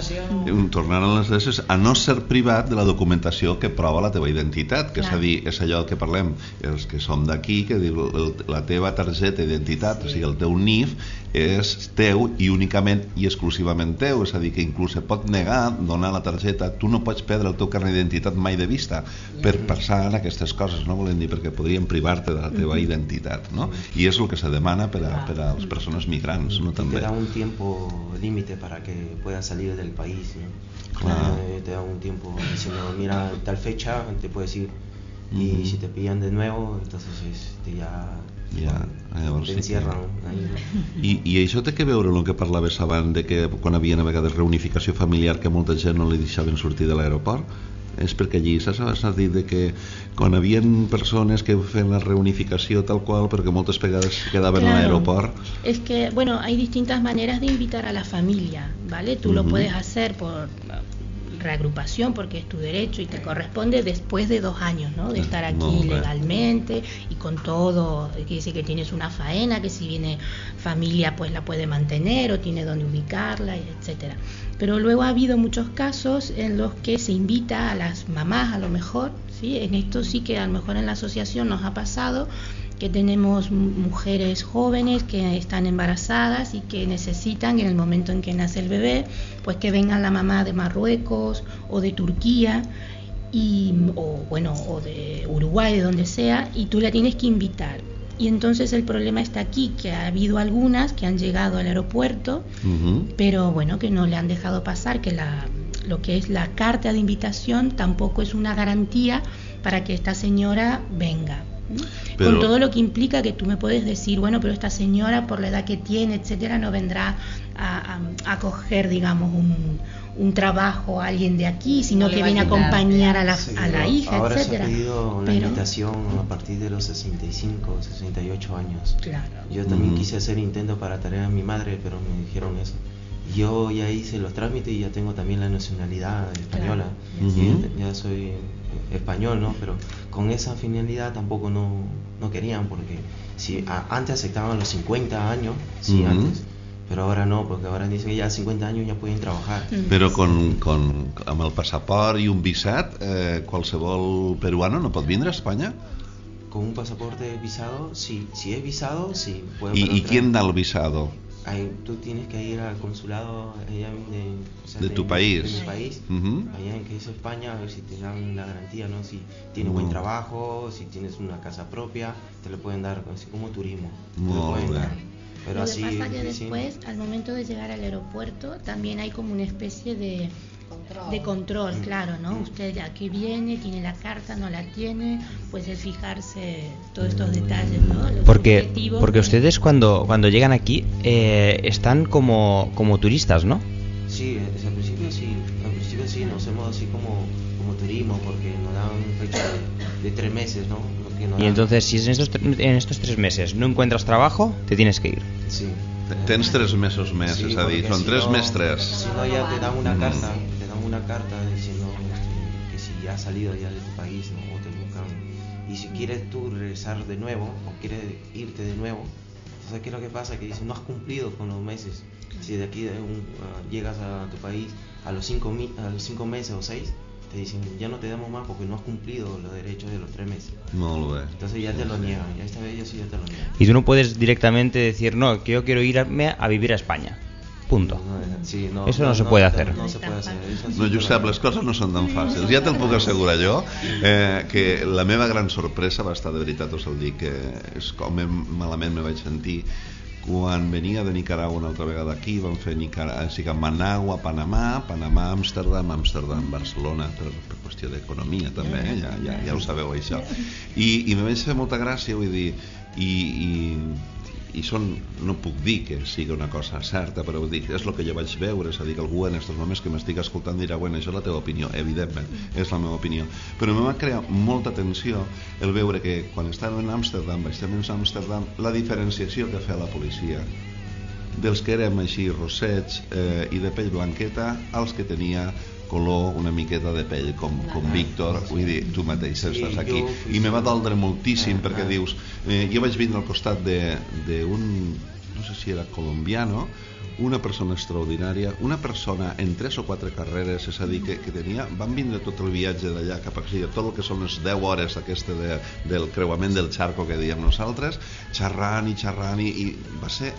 tornant a les deses, a no ser privat de la documentació que prova la teva identitat, que és Clar. a dir, és allò que parlem, els que som d'aquí, que diu la teva targeta d'identitat, o sigui, el teu NIF, és teu i únicament i exclusivament teu, és a dir, que inclús et pot negar donar la targeta, tu no pots perdre el teu carnet d'identitat mai de vista per passar en aquestes coses, no volem dir perquè podrien privar-te de la teva identitat, no? I és el que se demana per a, per a les persones migrants, no Y te també. da un tiempo límite para que puedas salir del país. ¿no? Claro. Eh, te da un tiempo diciendo, mira, tal fecha, te puedes ir. Y Ujú. si te pillan de nuevo, entonces este, ya, Ja, llavors sí que-. I, I això té que veure amb el que parlaves abans de que quan havia a vegades reunificació familiar que molta gent no li deixaven sortir de l'aeroport? És perquè allí s'ha dit de que quan hi havia persones que feien la reunificació tal qual perquè moltes vegades quedaven a Claro. l'aeroport Es que, bueno, hay distintas maneras de invitar a la familia, ¿vale? Tú lo Ujú. puedes hacer por reagrupación porque es tu derecho y te corresponde después de dos años, ¿no? De estar aquí legalmente y con todo, quiere decir que tienes una faena, que si viene familia pues la puede mantener o tiene donde ubicarla, etcétera. Pero luego ha habido muchos casos en los que se invita a las mamás a lo mejor, ¿sí? En esto sí que a lo mejor en la asociación nos ha pasado que tenemos mu- mujeres jóvenes que están embarazadas y que necesitan en el momento en que nace el bebé, pues que venga la mamá de Marruecos o de Turquía y o bueno o de Uruguay de donde sea y tú la tienes que invitar y entonces el problema está aquí que ha habido algunas que han llegado al aeropuerto pero bueno que no le han dejado pasar que la lo que es la carta de invitación tampoco es una garantía para que esta señora venga. Pero- con todo lo que implica que tú me puedes decir bueno pero esta señora por la edad que tiene etcétera no vendrá a, a- a coger digamos un, un trabajo a alguien de aquí sino que viene a acompañar a la, Sí, a la pero hija ahora etcétera se ha pedido la pero invitación a partir de los 65, 68 años. claro Yo también Ujú. quise hacer intento para traer a mi madre, pero me dijeron eso. Yo ya hice los trámites y ya tengo también la nacionalidad española. Claro. Ya, ya soy español, ¿no? Pero con esa finalidad tampoco no, no querían, porque si a- antes aceptaban los 50 años, sí, antes. Pero ahora no, porque ahora dicen que ya a 50 años ya pueden trabajar. Mm. Però con, con, amb el passaport i un visat, eh, qualsevol peruano no pot vindre a Espanya? Con un pasaporte visado, sí. Si es visado, sí. I entrar. quién da el visado? Ahí, tú tienes que ir al consulado allá de, o sea, De tu país. de mi país, allá en que es España, a ver si te dan la garantía, ¿no? Si tienes buen Mm. trabajo, si tienes una casa propia, te lo pueden dar, así como turismo. te lo dar. Pero lo así, que pasa que sí, después, al momento de llegar al aeropuerto, también hay como una especie de Control. de control, Mm. claro, ¿no? Usted aquí viene, tiene la carta, no la tiene, pues es fijarse todos estos detalles, ¿no? Los Porque, objetivos porque de- ustedes cuando, cuando llegan aquí eh, están como, como turistas, ¿no? Sí, es- al principio sí, al principio sí, nos hacemos así como, como turismo, porque nos dan fecha de, de tres meses, ¿no? Nos Y dan. entonces, si en estos, en estos tres meses no encuentras trabajo, te tienes que ir. Sí. Tens tres mesos més, Sí, és a dir, són si tres no- més tres. Si no, ya te dan una Mm. carta, dan una carta diciendo este, que si ya has salido ya de tu país, ¿no? O te buscan. Y si quieres tú regresar de nuevo, o quieres irte de nuevo, entonces ¿qué es lo que pasa? Que dicen, no has cumplido con los meses. Si de aquí de un- ah, llegas a tu país a los, cinco mi- a los cinco meses o seis, te dicen, ya no te damos más porque no has cumplido los derechos de los tres meses. Molt bé. Entonces ya te lo niegan, ya esta vez ya sí ya te lo niegan. Y tú no puedes directamente decir, no, que yo quiero irme a vivir a España. Punto. No, sí, Eso no se puede hacer. No se puede hacer. No, Josep, les coses no són tan fàcils. Ja te'l puc assegurar jo, eh, que la meva gran sorpresa va estar, de veritat us el dic, que és com em- malament me vaig sentir quan venia de Nicaragua una altra vegada aquí, vam fer Nicaragua, o sigui, Managua, Panamà, Panamà, Amsterdam, Amsterdam, Barcelona, per, per qüestió d'economia també, eh? ja, ja, ja ho sabeu això. I, I me vaig fer molta gràcia, vull dir, i, i, i són, no puc dir que sigui una cosa certa, però vull dir, és el que jo vaig veure, és a dir, que algú en aquests moments que m'estic escoltant dirà, bueno, això és la teva opinió, evidentment, és la meva opinió, però em va crear molta tensió el veure que quan estàvem en Amsterdam, vaig estar a Amsterdam, la diferenciació que feia la policia. Dels que érem així rossets eh, i de pell blanqueta als que tenia color una miqueta de pell com, com Víctor, vull dir, tu mateix estàs aquí. i me va doldre moltíssim Ah, perquè ah. dius, eh, jo vaig vindre al costat de- d'un, no sé si era colombiano una persona extraordinària, una persona en tres o quatre carreres, és a dir, que, que tenia, van vindre tot el viatge d'allà cap aquí, tot el que són les 10 hores aquesta de, del creuament del xarco que diem nosaltres, xerrant i xerrant i, i va ser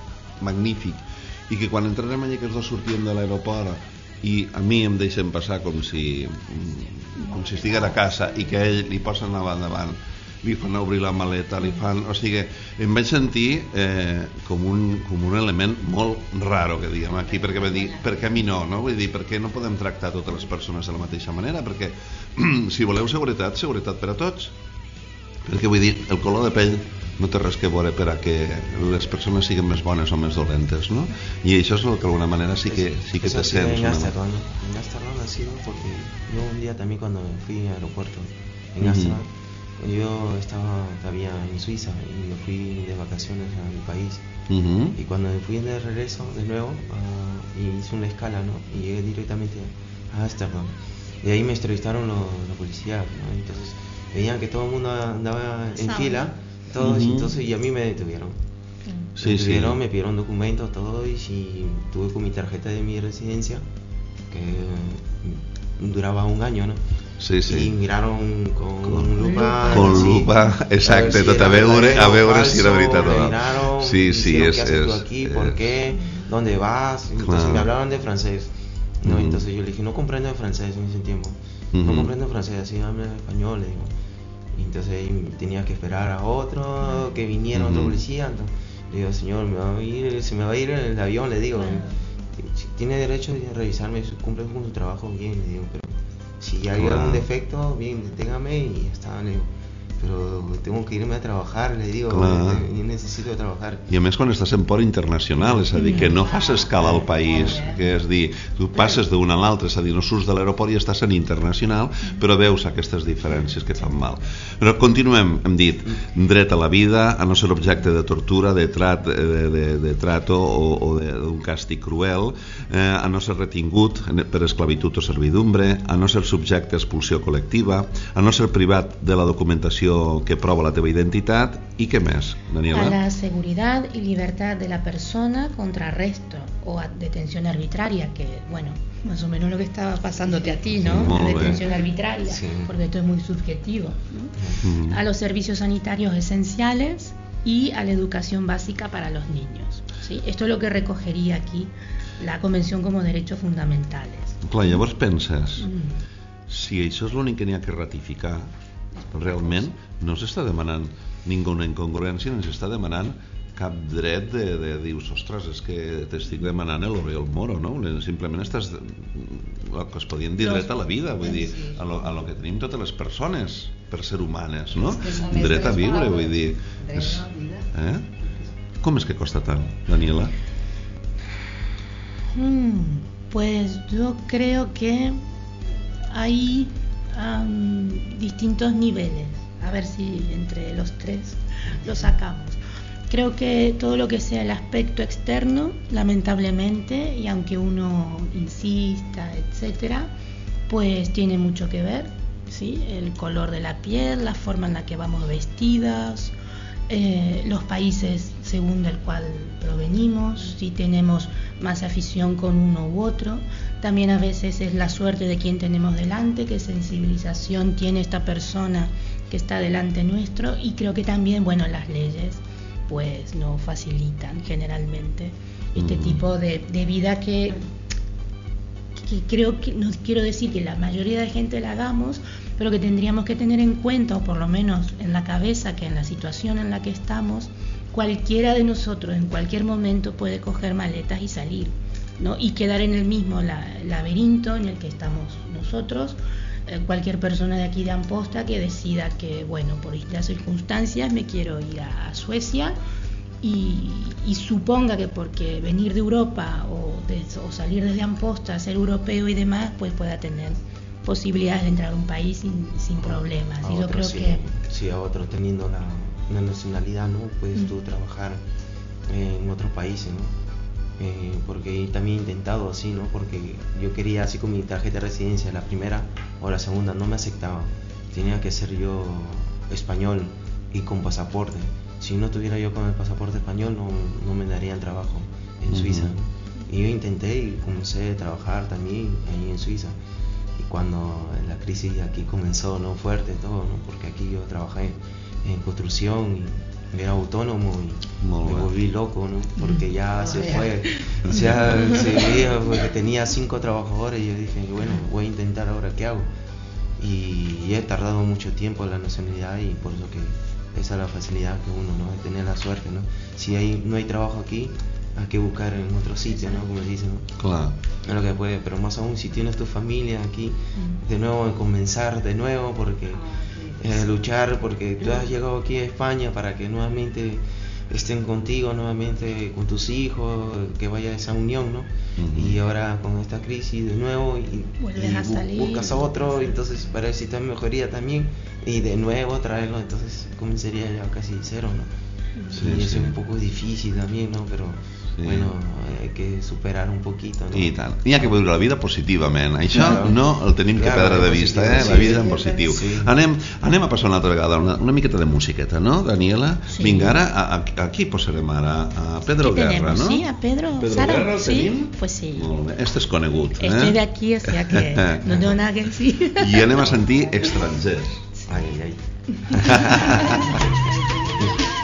magnífic. I que quan entrarem allà que els dos sortien de l'aeroport i a mi em deixen passar com si com si estigués a casa i que ell li posen davant davant li fan obrir la maleta, li fan... O sigui, em vaig sentir eh, com, un, com un element molt raro, que diguem aquí, perquè va dir, per què a mi no, no? Vull dir, per què no podem tractar totes les persones de la mateixa manera? Perquè si voleu seguretat, seguretat per a tots. Perquè vull dir, el color de pell no té res que veure per a que les persones siguin més bones o més dolentes, no? I això és el que d'alguna manera sí que, sí que Eso te ha sido sents. en Ámsterdam, ¿no? En Ámsterdam ha sido porque yo un día también cuando me fui al aeropuerto en. Ámsterdam, yo estaba todavía en Suiza y me fui de vacaciones a mi país. Ujú. Y cuando me fui de regreso de nuevo, y hice una escala, ¿no? Y llegué directamente a Ámsterdam. Y ahí me entrevistaron los la policía, ¿no? Entonces veían que todo el mundo andaba en Saben. fila, todos, y Ujú. entonces y a mí me detuvieron. Sí, me sí. detuvieron, me pidieron documentos, todo, y si tuve con mi tarjeta de mi residencia, que duraba un año, ¿no? Sí, sí. Y miraron con, Con lupa. Con sí, lupa, ver si tot a veure, a veure si era miraron, Sí, sí, és... ¿Qué haces tú aquí? és- ¿Por qué? ¿Dónde vas? Entonces Claro. me hablaban de francés. ¿no? Ujú. Entonces yo le dije, no comprendo el francés en ese tiempo. No comprendo el francés, así habla español, le digo. Y entonces tenía que esperar a otro, que viniera otro policía. Entonces, le digo, señor, me va a ir, se me va a ir el avión, le digo. Si tiene derecho de revisarme, cumple con su trabajo bien, le digo, pero si hay algún defecto, bien, deténgame y ya está, le digo. Pero tengo que irme a trabajar, le digo, Clar. yo necesito trabajar. I a més quan estàs en port internacional, és a dir, que no fas escala al país, que és dir, tu passes d'un a l'altre, és a dir, no surts de l'aeroport i estàs en internacional, però veus aquestes diferències que fan mal. Però continuem, hem dit, dret a la vida, a no ser objecte de tortura, de, trat, de, de, de trato o, o de- d'un càstig cruel, eh, a no ser retingut per esclavitud o servidumbre, a no ser subjecte a expulsió col·lectiva, a no ser privat de la documentació que prova la teva identitat i què més, a Daniela? la seguridad y libertad de la persona contra arresto o a detención arbitraria, que bueno, más o menos lo que estaba pasándote a ti, ¿no? Muy La detención arbitraria, Sí. porque esto es muy subjetivo. ¿no? Mm. A los servicios sanitarios esenciales y a la educación básica para los niños. ¿sí? Esto es lo que recogería aquí la Convención como derechos fundamentales. Clar, llavors penses, Mm. si això és l'únic que n'hi ha que ratificar, realment no s'està demanant ninguna incongruència, ni s'està demanant cap dret de, de dius, ostres, és que t'estic demanant el moro, no? Simplement estàs el que es podien dir dret a la vida, vull dir, a lo, a lo que tenim totes les persones per ser humanes, no? Dret a viure, vull dir... És, eh? Com és que costa tant, Daniela? Mm, Pues yo creo que hay am, distintos niveles. A ver si entre los tres lo sacamos. Creo que todo lo que sea el aspecto externo, lamentablemente, y aunque uno insista, etcétera, pues tiene mucho que ver, ¿sí? El color de la piel, la forma en la que vamos vestidas, eh, los países según del cual provenimos, si tenemos más afición con uno u otro. También a veces es la suerte de quien tenemos delante, qué sensibilización tiene esta persona que está delante nuestro y creo que también, bueno, las leyes pues no facilitan generalmente este Mm. tipo de, de vida que que creo que no quiero decir que la mayoría de gente la hagamos, pero que tendríamos que tener en cuenta, o por lo menos en la cabeza, que en la situación en la que estamos, cualquiera de nosotros en cualquier momento puede coger maletas y salir, ¿no? Y quedar en el mismo la- laberinto en el que estamos nosotros. eh, cualquier persona de aquí de Amposta que decida que, bueno, por distintas circunstancias me quiero ir a, a Suecia y, y suponga que porque venir de Europa o, de- o salir desde Amposta, ser europeo y demás, pues pueda tener posibilidades de entrar a un país sin, sin problemas. A y yo otro creo sí, que sí, a otro teniendo la, nacionalidad, ¿no? Puedes Mm. tú trabajar en otros países, ¿no? Eh, porque también he intentado así, ¿no? Porque yo quería así con mi tarjeta de residencia, la primera o la segunda, no me aceptaba. Tenía que ser yo español y con pasaporte. Si no tuviera yo con el pasaporte español, no, no me darían trabajo en. Suiza. Y yo intenté y comencé a trabajar también ahí en Suiza. Y cuando la crisis aquí comenzó, ¿no? Fuerte todo, ¿no? Porque aquí yo trabajé en construcción y era autónomo y Molt me bé. volví loco, ¿no? Porque ya se Vaya. fue, ya se veía porque tenía cinco trabajadores y yo dije, bueno, voy a intentar ahora qué hago. Y he tardado mucho tiempo en la nacionalidad y por eso que esa es la facilidad que uno, ¿no? De tener la suerte, ¿no? Si hay, no hay trabajo aquí, hay que buscar en otro sitio, ¿no? Como dicen, ¿no? Clar. Es lo que puede, pero más aún si tienes tu familia aquí, de nuevo comenzar de nuevo, porque eh, luchar, porque tú has llegado aquí a España para que nuevamente estén contigo, nuevamente con tus hijos, que vaya esa unión, ¿no? Y ahora con esta crisis de nuevo y, Vuelves y a bu- salir. buscas a otro, entonces para ver si está mejoría también, y de nuevo traerlo, entonces comenzaría ya casi cero, ¿no? Sí, y es sí. un poco difícil también, ¿no? Pero Sí. bueno, hay que superar un poquito, ¿no? I tant. Hi ha que viure la vida positivament. Això Claro. no el tenim que Claro, perdre de vista, eh? positiu, La sí. vida en positiu. Sí. Anem, anem a passar una altra vegada una, una miqueta de musiqueta, no, Daniela? Sí. Vinga, ara, a, a, aquí posarem ara a Pedro ¿Qué Guerra, tenemos? no? Sí, a Pedro. Pedro Sara, Guerra sí, tenim? pues sí. Molt bé. Este és conegut, eh? Estoy de aquí, o sea que no tengo nada que decir. I anem a sentir estrangers. Ay, ay.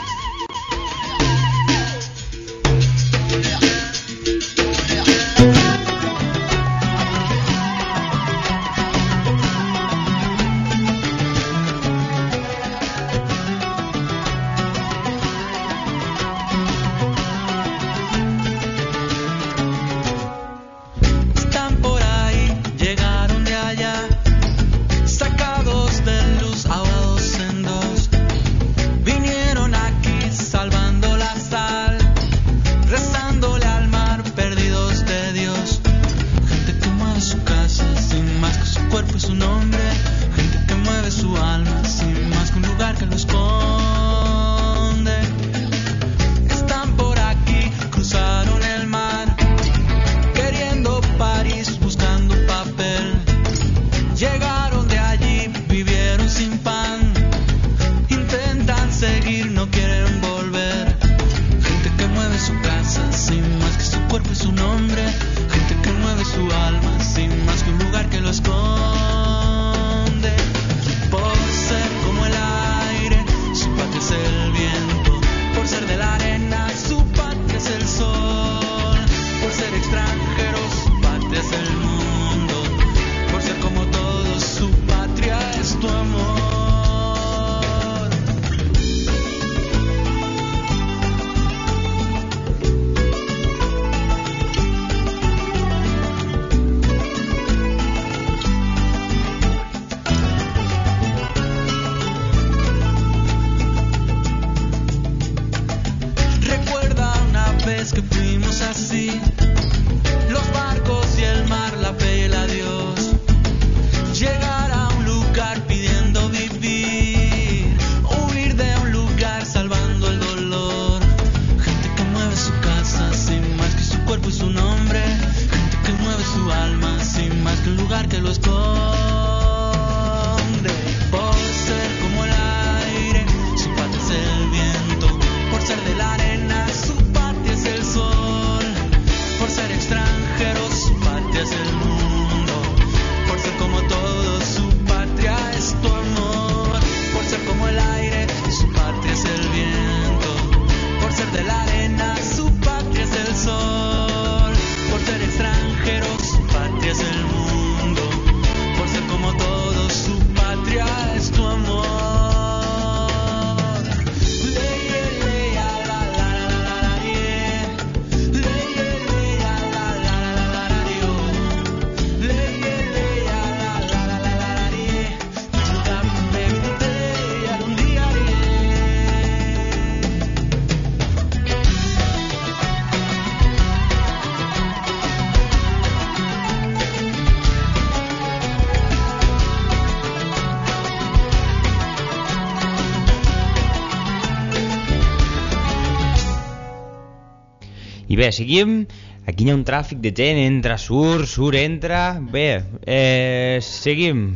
I bé, seguim. Aquí hi ha un tràfic de gent, entra, surt, surt, entra... Bé, eh, seguim.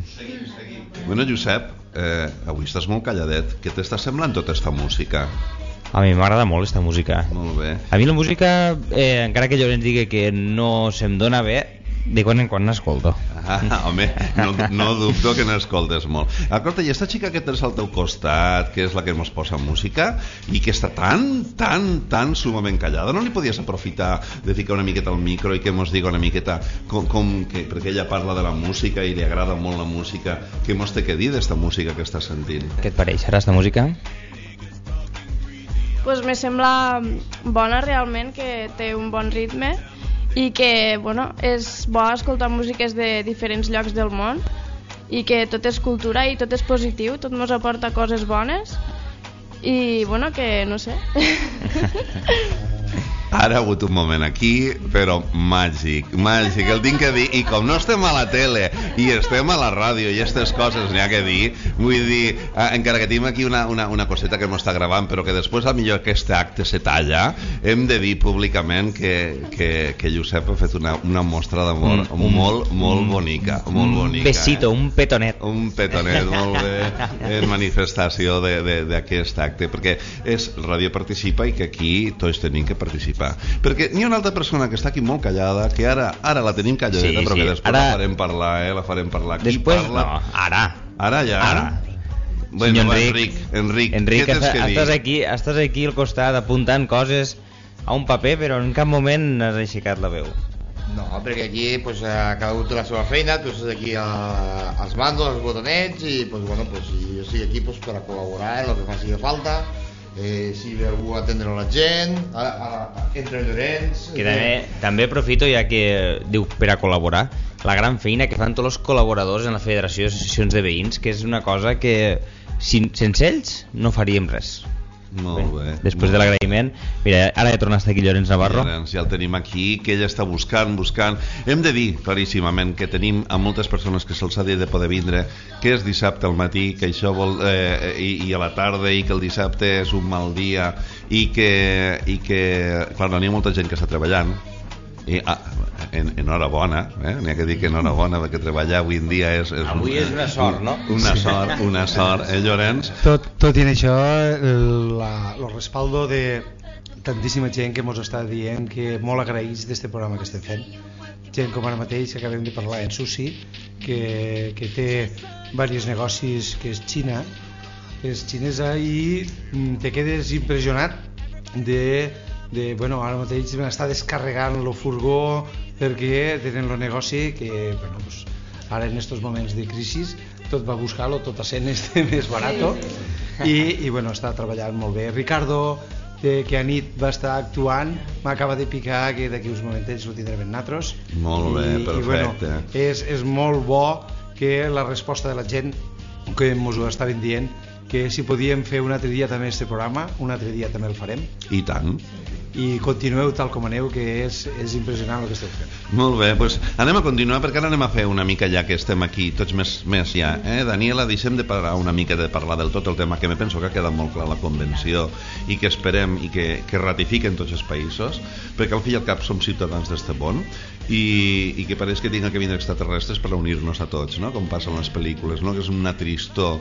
Bueno, Josep, eh, avui estàs molt calladet. Què t'està semblant tota esta música? A mi m'agrada molt esta música. Molt bé. A mi la música, eh, encara que jo ens digui que no se'm dona bé, de quan en quan n'escolto. Ah, home, no, no dubto que n'escoltes molt. Escolta, i esta xica que tens al teu costat, que és la que ens posa música, i que està tan, tan, tan sumament callada, no li podies aprofitar de ficar una miqueta al micro i que mos diga una miqueta com, com que, perquè ella parla de la música i li agrada molt la música, què mos té que dir d'esta música que està sentint? Què et pareix ara, esta música? pues me sembla bona realment, que té un bon ritme i que bueno, és bo escoltar músiques de diferents llocs del món i que tot és cultura i tot és positiu, tot ens aporta coses bones i bueno, que no sé. Ara ha hagut un moment aquí, però màgic, màgic, el tinc que dir. I com no estem a la tele i estem a la ràdio i aquestes coses n'hi ha que dir, vull dir, eh, encara que tenim aquí una, una, una coseta que m'està gravant, però que després a millor aquest acte se talla, hem de dir públicament que, que, que Josep ha fet una, una mostra d'amor Un- un- molt, molt un- bonica, molt un bonica. besito, un petonet. Un petonet, molt bé, en manifestació d'aquest acte, perquè és Ràdio Participa i que aquí tots tenim que participar. Perquè n'hi ha una altra persona que està aquí molt callada, que ara ara la tenim calladeta, Sí, però sí, que després ara- la farem parlar, eh? La farem parlar. Després, parla? no, ara. Ara ja? Ara. Bueno, Senyor va, Enric, Enric, Enric, Enric, què tens estàs, que dir? estàs aquí, estàs aquí al costat apuntant coses a un paper, però en cap moment has aixecat la veu. No, perquè aquí pues, eh, cada un té la seva feina, tu estàs aquí a, als mandos, als botonets, i pues, bueno, pues, jo estic aquí pues, per a col·laborar en el que faci falta, eh, si ve algú a atendre la gent, a, a, entre Llorenç... Que també, també aprofito, ja que diu per a col·laborar, la gran feina que fan tots els col·laboradors en la Federació d'Associacions de Veïns, que és una cosa que sin, sense ells no faríem res. Molt bé. Després de l'agraïment, mira, ara ja torna a estar aquí Llorenç Navarro. Llorenç, ja el tenim aquí, que ell està buscant, buscant. Hem de dir claríssimament que tenim a moltes persones que se'ls ha dit de poder vindre, que és dissabte al matí, que això vol, eh, i, i a la tarda, i que el dissabte és un mal dia, i que, i que clar, n'hi ha molta gent que està treballant, i, ah, en, enhorabona, eh? n'hi ha que dir que enhorabona, perquè treballar avui en dia és... és Avui és una sort, no? Una sort, una sort, eh, Llorenç? Tot, tot i en això, el, la, el respaldo de tantíssima gent que ens està dient que molt agraïts d'este programa que estem fent. Gent com ara mateix, acabem de parlar en Susi, que, que té diversos negocis, que és Xina, és xinesa i mm, te quedes impressionat de, de bueno, ara mateix m'està descarregant el furgó perquè tenen el negoci que bueno, pues, ara en estos moments de crisi tot va buscar-lo, tot a sent este més barato. I, i bueno, està treballant molt bé. Ricardo que, que a nit va estar actuant m'acaba de picar que d'aquí uns momentets ho tindrem en natros. Molt bé, I, i bueno, perfecte. és, és molt bo que la resposta de la gent que ens ho estaven dient que si podíem fer un altre dia també este programa, un altre dia també el farem I tant. i continueu tal com aneu que és, és impressionant el que esteu fent Molt bé, doncs anem a continuar perquè ara anem a fer una mica ja que estem aquí tots més, més ja. Eh? Daniela, deixem de parlar una mica de parlar del tot el tema que me penso que ha quedat molt clar la convenció i que esperem i que, que ratifiquen tots els països perquè al fi i al cap som ciutadans d'este món i, i que pareix que tinguin que vindre extraterrestres per unir-nos a tots, no? com passa en les pel·lícules, no? que és una tristor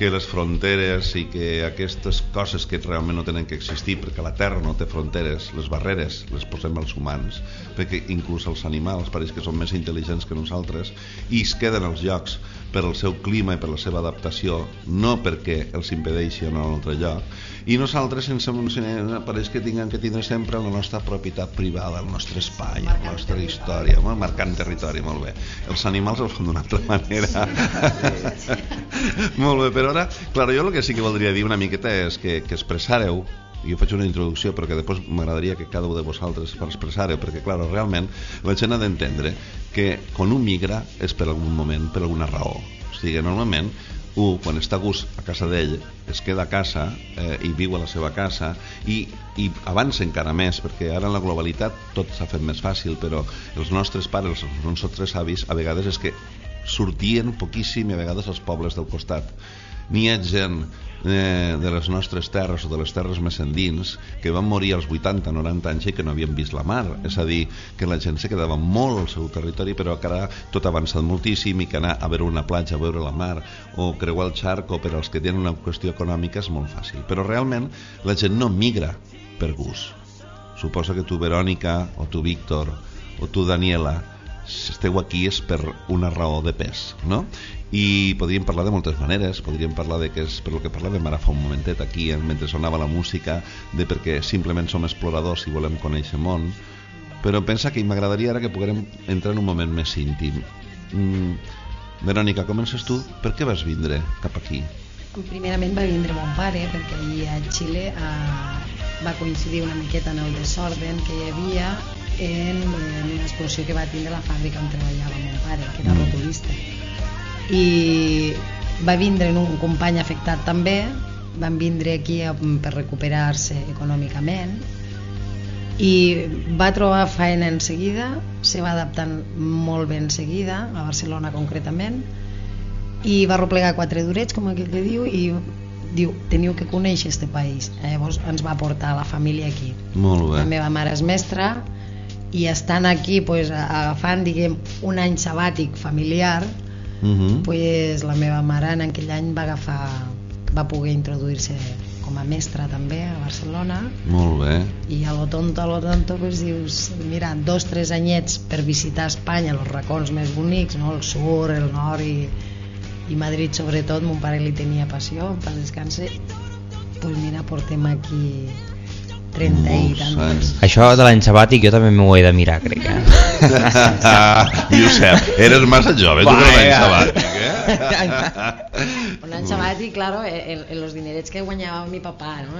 que les fronteres i que aquestes coses que realment no tenen que existir perquè la Terra no té fronteres, les barreres les posem als humans, perquè inclús els animals pareix que són més intel·ligents que nosaltres i es queden als llocs per al seu clima i per la seva adaptació, no perquè els impedeixi anar a un altre lloc. I nosaltres sense, sense, pareix que tinguem que tindre sempre la nostra propietat privada, el nostre espai, la nostra història, no? marcant territori, molt bé. Els animals ho fan d'una altra manera. molt bé, però ara, clar, jo el que sí que voldria dir una miqueta és que, que expressareu jo faig una introducció perquè després m'agradaria que cada un de vosaltres per expressar-ho perquè clar, realment la gent ha d'entendre que quan un migra és per algun moment, per alguna raó. O sigui, normalment un, quan està a gust a casa d'ell, es queda a casa eh, i viu a la seva casa i, i avança encara més perquè ara en la globalitat tot s'ha fet més fàcil però els nostres pares, els nostres avis a vegades és que sortien poquíssim i a vegades als pobles del costat. N'hi ha gent eh, de les nostres terres o de les terres més endins que van morir als 80-90 anys i que no havien vist la mar. És a dir, que la gent se quedava molt al seu territori però que ara tot ha avançat moltíssim i que anar a veure una platja, a veure la mar o creuar el xarco per als que tenen una qüestió econòmica és molt fàcil. Però realment la gent no migra per gust. Suposa que tu Verònica o tu Víctor o tu Daniela esteu aquí és per una raó de pes, no? I podríem parlar de moltes maneres, podríem parlar de que és per lo que parlàvem ara fa un momentet aquí, mentre sonava la música, de perquè simplement som exploradors i volem conèixer món, però pensa que m'agradaria ara que poguérem entrar en un moment més íntim. Mm, Verònica, comences tu? Per què vas vindre cap aquí? Primerament va vindre mon pare perquè allí a Xile eh, va coincidir una miqueta en el desorden que hi havia en, en una explosió que va tindre la fàbrica on treballava mon pare, que era rotulista. I va vindre un company afectat també, van vindre aquí per recuperar-se econòmicament i va trobar feina en seguida, se va adaptant molt bé en seguida, a Barcelona concretament, i va replegar quatre durets, com aquell que diu, i diu, teniu que conèixer este país. Llavors ens va portar la família aquí. Molt bé. La meva mare és mestra i estant aquí pues, agafant diguem, un any sabàtic familiar, Mhm. pues, la meva mare en aquell any va agafar va poder introduir-se com a mestra també a Barcelona Molt bé. i a lo tonto, a lo tonto pues dius, mira, dos, tres anyets per visitar Espanya, els racons més bonics no? el sur, el nord i, i Madrid sobretot, mon pare li tenia passió per descanse pues mira, portem aquí 30 i tants anys. Això de l'any sabàtic jo també m'ho he de mirar, crec. Eh? Josep, eres massa jove, tu per l'any sabàtic? Un any sabàtic, claro, en, en los dinerets que guanyava mi papà no?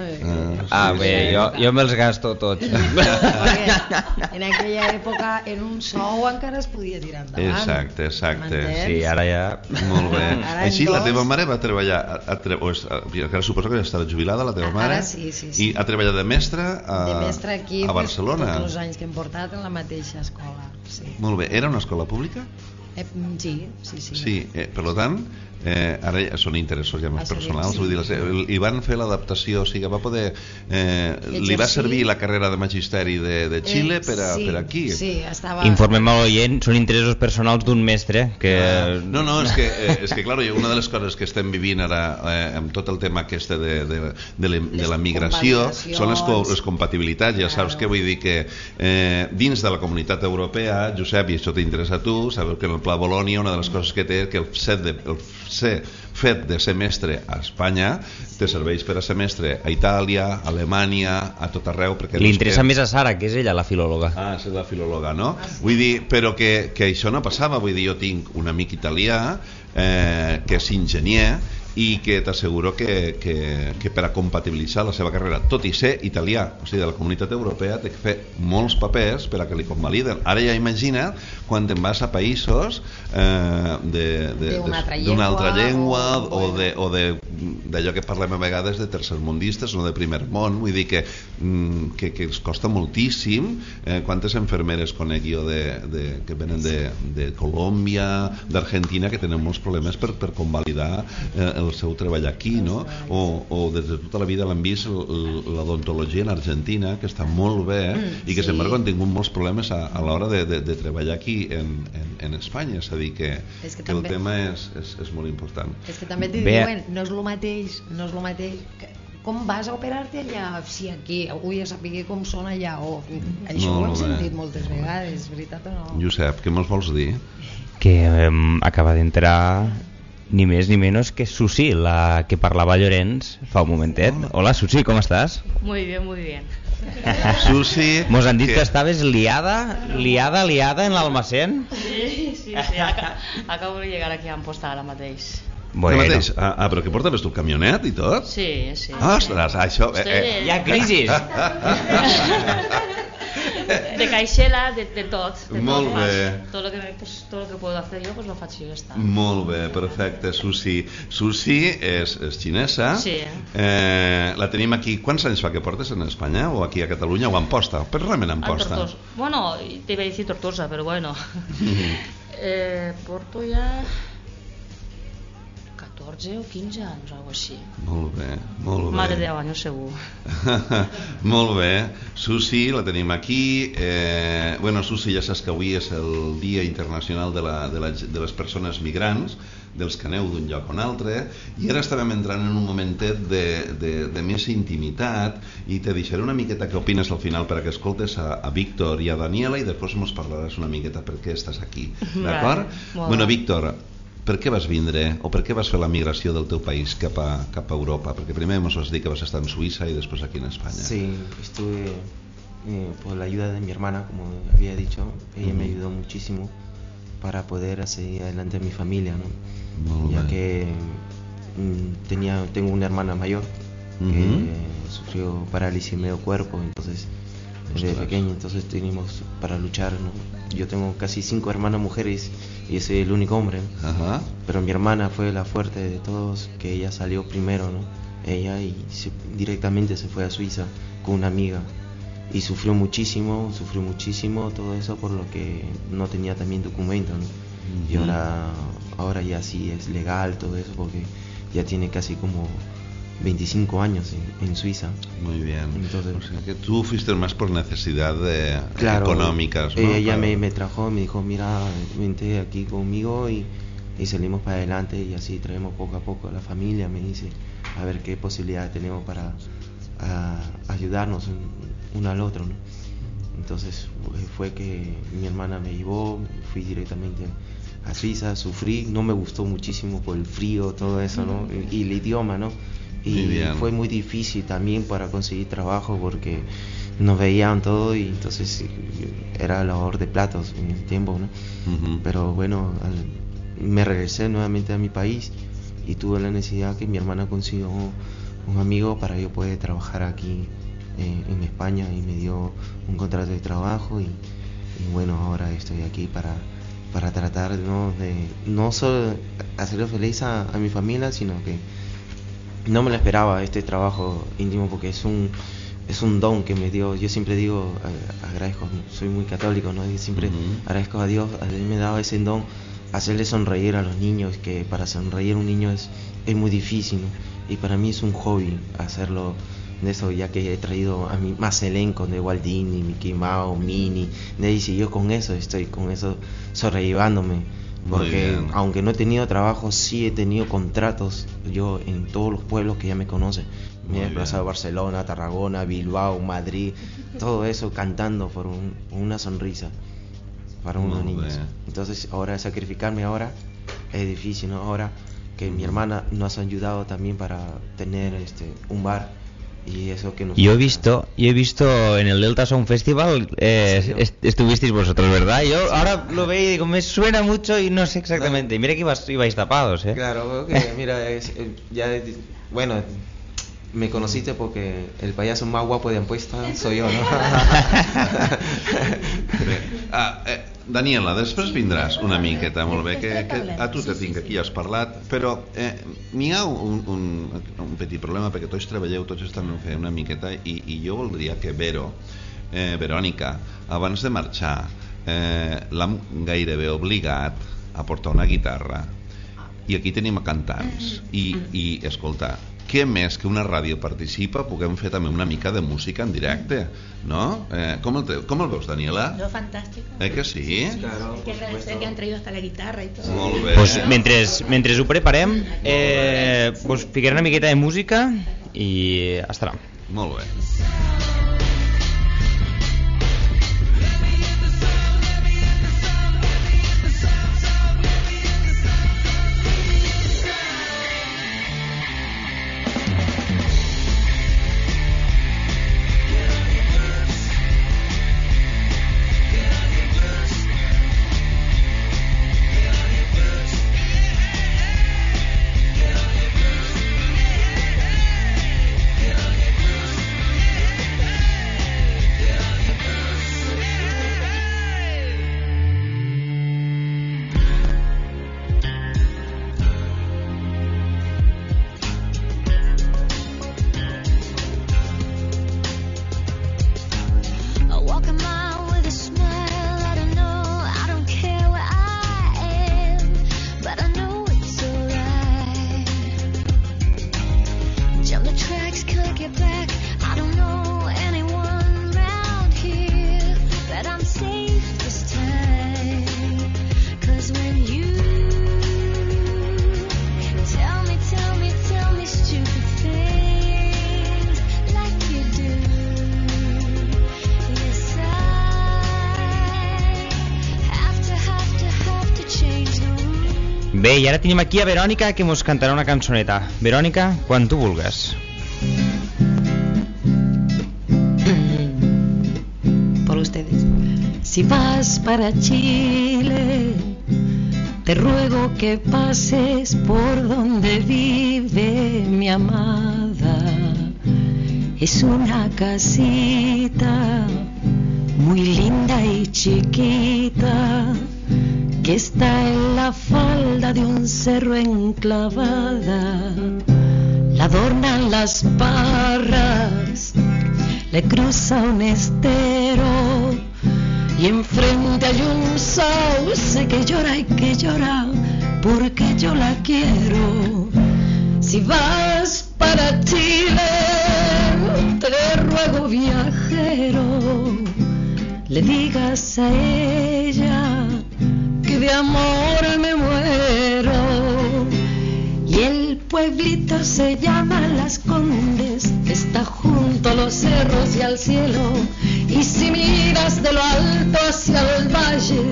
Ah, bé, jo, jo me'ls gasto tots. Perquè en aquella època en un sou encara es podia tirar endavant Exacte, exacte. Sí, ara ja... Molt bé. Ara Així, la dos- teva mare va treballar, a, a, tre- o és, a, encara suposo que ja estarà jubilada, la teva Ara mare? sí, sí, sí. I ha treballat de mestra a, de mestre aquí a Barcelona? Tots els anys que hem portat en la mateixa escola sí, Molt bé. Era una escola pública? Eh, mm, sí, sí, sí. Sí, eh, per tant, eh, ara ja són interessos ja més Ah, personals, sí. vull dir, les- li van fer l'adaptació, o sigui, va poder... Eh, li va servir la carrera de magisteri de, de Xile Eh, per, a, sí, per aquí? Sí, estava... Informem a l'oient, són interessos personals d'un mestre que... Ah, no, no, és que, eh, és que claro, una de les coses que estem vivint ara eh, amb tot el tema aquest de, de, de, la, de la migració són les, co les compatibilitats, ja saps que vull dir que eh, dins de la comunitat europea, Josep, i això t'interessa a tu, sabeu que en el Pla Bolònia una de les coses que té és que el, set de, el ser fet de semestre a Espanya te serveix per a semestre a Itàlia, a Alemanya, a tot arreu. perquè Li interessa que... més a Sara, que és ella la filòloga. Ah, és la filòloga, no? Vull dir, però que, que això no passava, vull dir, jo tinc un amic italià eh, que és enginyer i que t'asseguro que, que, que per a compatibilitzar la seva carrera, tot i ser italià, o sigui, de la comunitat europea, té que fer molts papers per a que li convaliden. Ara ja imagina quan te'n vas a països eh, D'una altra llengua, o, de, o de d'allò que parlem a vegades de tercermundistes no de primer món, vull dir que, mm, que, que els costa moltíssim eh, quantes enfermeres conec jo de, de, que venen de, de Colòmbia d'Argentina que tenen molts problemes per, per convalidar eh, el seu treball aquí no? o, o des de tota la vida l'han vist l'odontologia en Argentina que està molt bé Mm, i que sí. sin embargo han tingut molts problemes a, a l'hora de, de, de treballar aquí en, en, en Espanya és a dir que, És que que el també- tema és, és, és molt important És que també t'hi diuen, no és el mateix, no és el mateix. Que, com vas a operar-te allà? Si aquí, avui ja sapigué com són allà. O, això ho hem sentit moltes vegades, veritat o no? Josep, què mos vols dir? que eh, acaba d'entrar ni més ni menys que Susi, la que parlava Llorenç fa un momentet. Hola Susi, com estàs? Muy bien, muy bien. Susi... Mos han dit que- que estaves liada, liada, liada en l'almacén? Sí, sí, sí. aca- acabo de llegar aquí a Amposta ara mateix. Bueno. Mateix? Ah, ah, però què portaves tu, camionet i tot? Sí, sí. Ostres, això... Eh, eh. Hi ha crisis. De caixera, de, de tot. De Molt tot bé. Todo lo que, pues, todo lo que puedo hacer yo, pues lo faig jo, ja està. Molt bé, perfecte, Susi. Susi és, és xinesa. Sí. Eh, la tenim aquí. Quants anys fa que portes en Espanya? O aquí a Catalunya? O a Amposta? Per realment a A Amposta? Tortosa. Bueno, te iba a decir Tortosa, pero bueno. Mhm. Eh, porto ja 14 o 15 anys, algo així. Molt bé, molt bé. Más de 10 anys segur. Molt bé. Susi, la tenim aquí. Eh, bueno, Susi, ja saps que avui és el Dia Internacional de, la, de, la, de les Persones Migrants, dels que aneu d'un lloc a un altre, i ara estàvem entrant en un momentet de, de, de més intimitat i te deixaré una miqueta què opines al final per a que escoltes a, a Víctor i a Daniela i després mos parlaràs una miqueta per què estàs aquí, d'acord? Bueno. Víctor, per què vas vindre o per què vas fer la migració del teu país cap a, cap a Europa? Perquè primer ens vas dir que vas estar en Suïssa i després aquí en Espanya. Sí, estuve eh, por la ayuda de mi hermana, como había dicho, ella me Ujú. ayudó muchísimo para poder seguir adelante a mi familia, ¿no? Molt ya bé. que mm, tenía, tengo una hermana mayor Ujú. que sufrió parálisis medio cuerpo, entonces desde pequeño, entonces teníamos para luchar, ¿no? Yo tengo casi cinco hermanas mujeres y yo soy el único hombre, ¿no? Ajá. pero mi hermana fue la fuerte de todos, que ella salió primero, ¿no? Ella y se- directamente se fue a Suiza con una amiga y sufrió muchísimo, sufrió muchísimo todo eso por lo que no tenía también documento, ¿no? Y Ujú. ahora, ahora ya sí es legal todo eso porque ya tiene casi como 25 años en, en Suiza. Muy bien. Entonces, O sea, que tú fuiste más por necesidad de, Claro, económicas, ¿no? eh, ella Para- me, me trajo, me dijo, mira, vente aquí conmigo y, y salimos para adelante y así traemos poco a poco a la familia, me dice, a ver qué posibilidades tenemos para a- ayudarnos un- uno al otro, ¿no? Entonces eh, fue que mi hermana me llevó, fui directamente a Suiza, sufrí, no me gustó muchísimo por el frío, todo eso, ¿no? Y, y el idioma, ¿no? Y fue muy difícil también para conseguir trabajo porque nos veían todo y entonces eh, era lavador de platos en el tiempo, ¿no? Pero bueno, al- me regresé nuevamente a mi país y tuve la necesidad que mi hermana consiguió un amigo para yo poder trabajar aquí eh, en España y me dio un contrato de trabajo y, y bueno, ahora estoy aquí para, para tratar ¿no? de no solo hacerle feliz a, a mi familia, sino que no me lo esperaba este trabajo íntimo porque es un es un don que me dio. Yo siempre digo a- agradezco soy muy católico no y siempre agradezco a Dios a Dios me dado ese don hacerle sonreír a los niños que para sonreír a un niño es es muy difícil ¿no? y para mí es un hobby hacerlo de eso ya que he traído a mi más elenco de Walt Disney, Mickey Mouse, Minnie, Daisy, yo con eso estoy con eso sobrellevándome. Muy porque aunque no he tenido trabajo, sí he tenido contratos yo en todos los pueblos que ya me conocen. Me Muy he desplazado a Barcelona, Tarragona, Bilbao, Madrid, todo eso cantando por un- una sonrisa para unos niños. bien. Entonces ahora sacrificarme ahora es difícil, ¿no? Ahora que mi hermana nos ha ayudado también para tener este un bar y eso que nos Yo he visto, yo he visto en el Delta Sound Festival, eh, Sí, est- estuvisteis vosotros, ¿verdad? Yo ahora lo veía y digo, me suena mucho y no sé exactamente. Y mira que ibas, ibais tapados, ¿eh? Claro, que mira, es, eh, ya, bueno, me conociste porque el payaso más guapo de Ampuesta soy yo, ¿no? Bé, ah, eh, Daniela, després vindràs una miqueta, molt bé, que, que a tu te tinc aquí, has parlat, però eh, n'hi ha un, un, un petit problema, perquè tots treballeu, tots estan fent una miqueta, i, i jo voldria que Vero, eh, Verònica, abans de marxar, eh, l'hem gairebé obligat a portar una guitarra, i aquí tenim a cantants, i, i escolta, què més que una ràdio participa puguem fer també una mica de música en directe, no? Eh, com, el te, com el veus, Daniela? Yo fantástico. Eh que sí? Hay que agradecer que han traído hasta la guitarra y todo. Molt bé. Pues mentre, mentre ho preparem, eh, pues ficaré una miqueta de música i estarà. Molt bé. I ara tenim aquí a Verònica que mos cantarà una cançoneta. Verònica, quan tu vulgues. por ustedes. Si vas para Chile, te ruego que pases por donde vive mi amada. Es una casita muy linda y chiquita está en la falda de un cerro enclavada. La adornan las barras le cruza un estero y enfrente hay un sauce que llora y que llora porque yo la quiero. Si vas para Chile, te ruego viajero, le digas a ella de amor me muero. Y el pueblito se llama Las Condes, está junto a los cerros y al cielo. Y si miras de lo alto hacia el valle,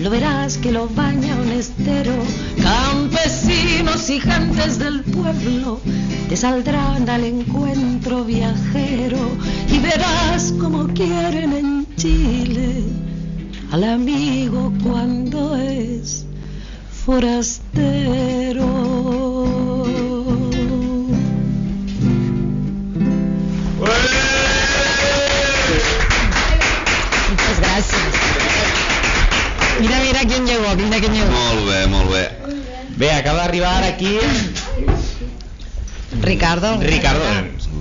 lo verás que lo baña un estero. Campesinos y gentes del pueblo te saldrán al encuentro viajero y verás como quieren en Chile al amigo cuando es forastero. Muchas gracias. Mira, mira quién llegó, mira quién llegó. Molt bé, molt bé. Bé, acaba d'arribar aquí... Ricardo. Ricardo.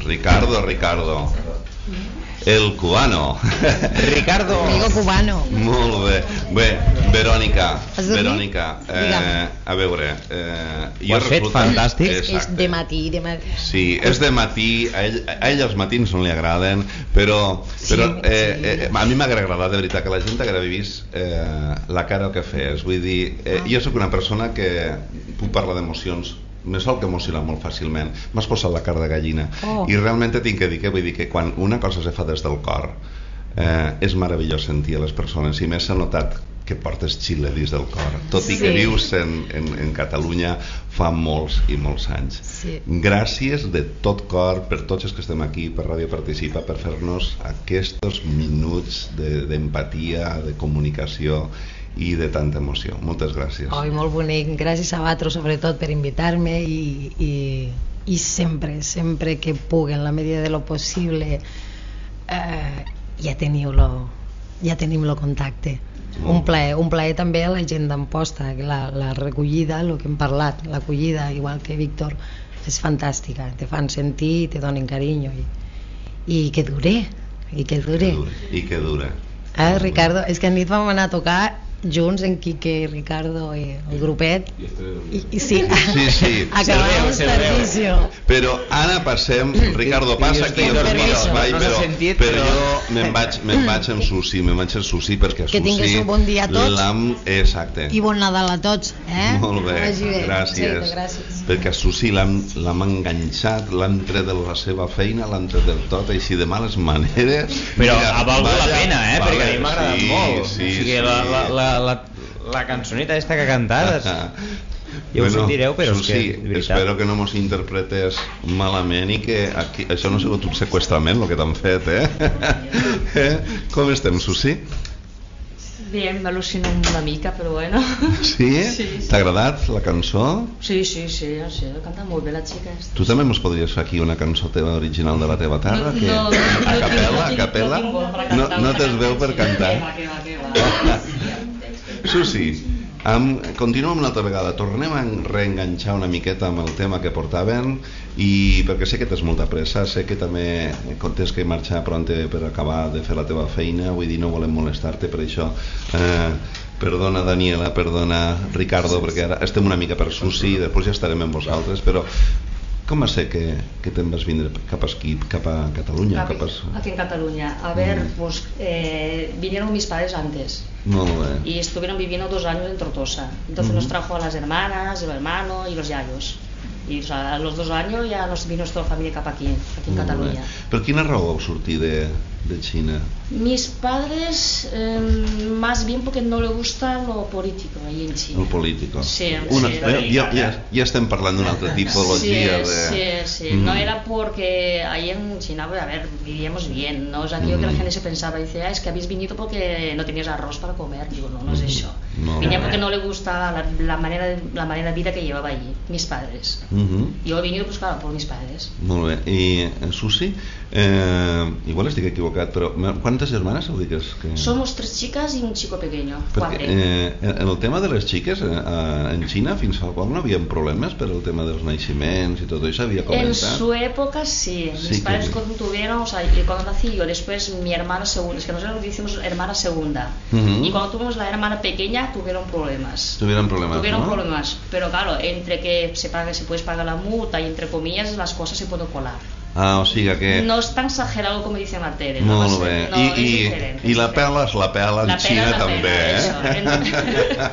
Ricardo, Ricardo. El cubano. Ricardo. Amigo cubano. Molt bé. Bé, Verònica? Verònica, eh, a veure, eh, Ho has fet fantàstic. És de matí, de matí. Sí, és de matí, a ell, a ell els matins no li agraden, però, però eh, eh, a mi m'haguera agradat de veritat que la gent haguera vist eh, la cara que fes. Vull dir, eh, jo sóc una persona que puc parlar d'emocions me sol que emocionar molt fàcilment m'has posat la cara de gallina Oh. i realment te tinc que dir que vull dir que quan una cosa se fa des del cor eh, és meravellós sentir a les persones i més s'ha notat que portes Xile dins del cor tot i que Sí. vius en, en, en Catalunya fa molts i molts anys Sí. gràcies de tot cor per tots els que estem aquí per Ràdio Participa per fer-nos aquests minuts de- d'empatia, de, de comunicació i de tanta emoció. Moltes gràcies. Oi, molt bonic. Gràcies a Batro, sobretot, per invitar-me i, i, i sempre, sempre que puc, en la medida de lo possible, eh, ja teniu lo, ja tenim el contacte. Un plaer, un plaer també a la gent d'Amposta, que la, la recollida, el que hem parlat, l'acollida, igual que Víctor, és fantàstica, te fan sentir i te donen carinyo i, i que dure, i que dure. I que dura. Eh, Ricardo, és que a nit vam anar a tocar junts en Quique, Ricardo i el grupet i, i sí, Sí, sí. acabamos tardísimo Però ara passem, Ricardo, passa aquí vai, No s'ha però, sentit, però però- jo me'n vaig, me'n vaig amb Susi, me'n vaig amb Susi perquè a Que Susi... tingues un bon dia a tots. l'am- Exacte. i bon Nadal a tots eh? Molt bé, bé. gràcies. Sí, gràcies. Perquè a Susi l'han enganxat, l'han tret de la seva feina, l'han tret del tot, així de males maneres. Però Mira, ha valgut la pena, eh? vale, Perquè a mi m'ha agradat sí, molt. Sí, o sigui, sí. la, la, la, la, la cançoneta esta que. És... Ja ho sentireu, però és que, veritat... espero que no mos interpretes malament i que aquí, això no ha sigut un sequestrament el que t'han fet, eh? eh? Com estem, Susi? Bien, m'al·lucino una mica, però bueno. Sí? Sí, sí. T'ha agradat la cançó? Sí, sí, sí, sí, canta molt bé la xica. esta. Tu també mos podries fer aquí una cançó teva original de la teva terra? No, que... no, no, a no capella, tinc- a capella? no tinc veu per No, cantar no una tens veu per cantar? Que va, que va, que Susi, amb, continuem una altra vegada. Tornem a reenganxar una miqueta amb el tema que portaven i perquè sé que tens molta pressa, sé que també tens que marxar pronte per acabar de fer la teva feina, vull dir, no volem molestar-te per això. Eh, perdona Daniela, perdona Ricardo, perquè ara estem una mica per Susi, després ja estarem amb vosaltres, però com va ser que, que te'n vas vindre cap aquí, cap a Catalunya? Aquí, Cap a... aquí en Cataluña. A ver, Mm. pues eh, vinieron mis padres antes Molt bé. y estuvieron viviendo dos años en Tortosa. Entonces Ujú. nos trajo a las hermanas, el hermano y los yayos. Y o sea, a los dos años ya nos vino toda la familia cap aquí, aquí bé. Cataluña. Per quina raó vau sortir de, de Xina? Mis padres, eh, más bien porque no le gusta lo político ahí en China. El político. Sí, Una, sí. ja, ja, ja estem parlant d'una altra tipologia sí, de... Sí, sí, Mm. no era porque ahí en China, pues, a ver, vivíamos bien, no es aquello que la Mm. gente se pensaba, dice, ah, es que habéis venido porque no tenías arroz para comer, digo, no, no es eso. No. Venía porque no le gusta la, la manera, de- la manera de vida que llevaba allí, mis padres. Mhm. Yo he venido, pues claro, por mis padres. Molt bé. I eh, Susi, eh, igual estic equivocat, equivocat, quantes germanes heu dit que... que... Somos tres chicas y un chico pequeño. Perquè eh, en el tema de les xiques, eh, en Xina fins fa poc no havia problemes per el tema dels naixements i tot això, havia En començat. su época sí, Sí mis que padres sí. cuando tuvieron, o sea, cuando nací yo, después mi hermana segunda, es que nosotros decimos hermana segunda, Ujú. y cuando tuvimos la hermana pequeña tuvieron problemas. Tuvieron problemes, Tuvieron no? problemas, pero claro, entre que se paga, se puedes pagar la multa y entre comillas las cosas se pueden colar. Ah, o sigui que... No es tan exagerado como dice Tere. no Molt a bé. no, I, i, I la pela es la pela en La pela Xina es la també, pela, eh?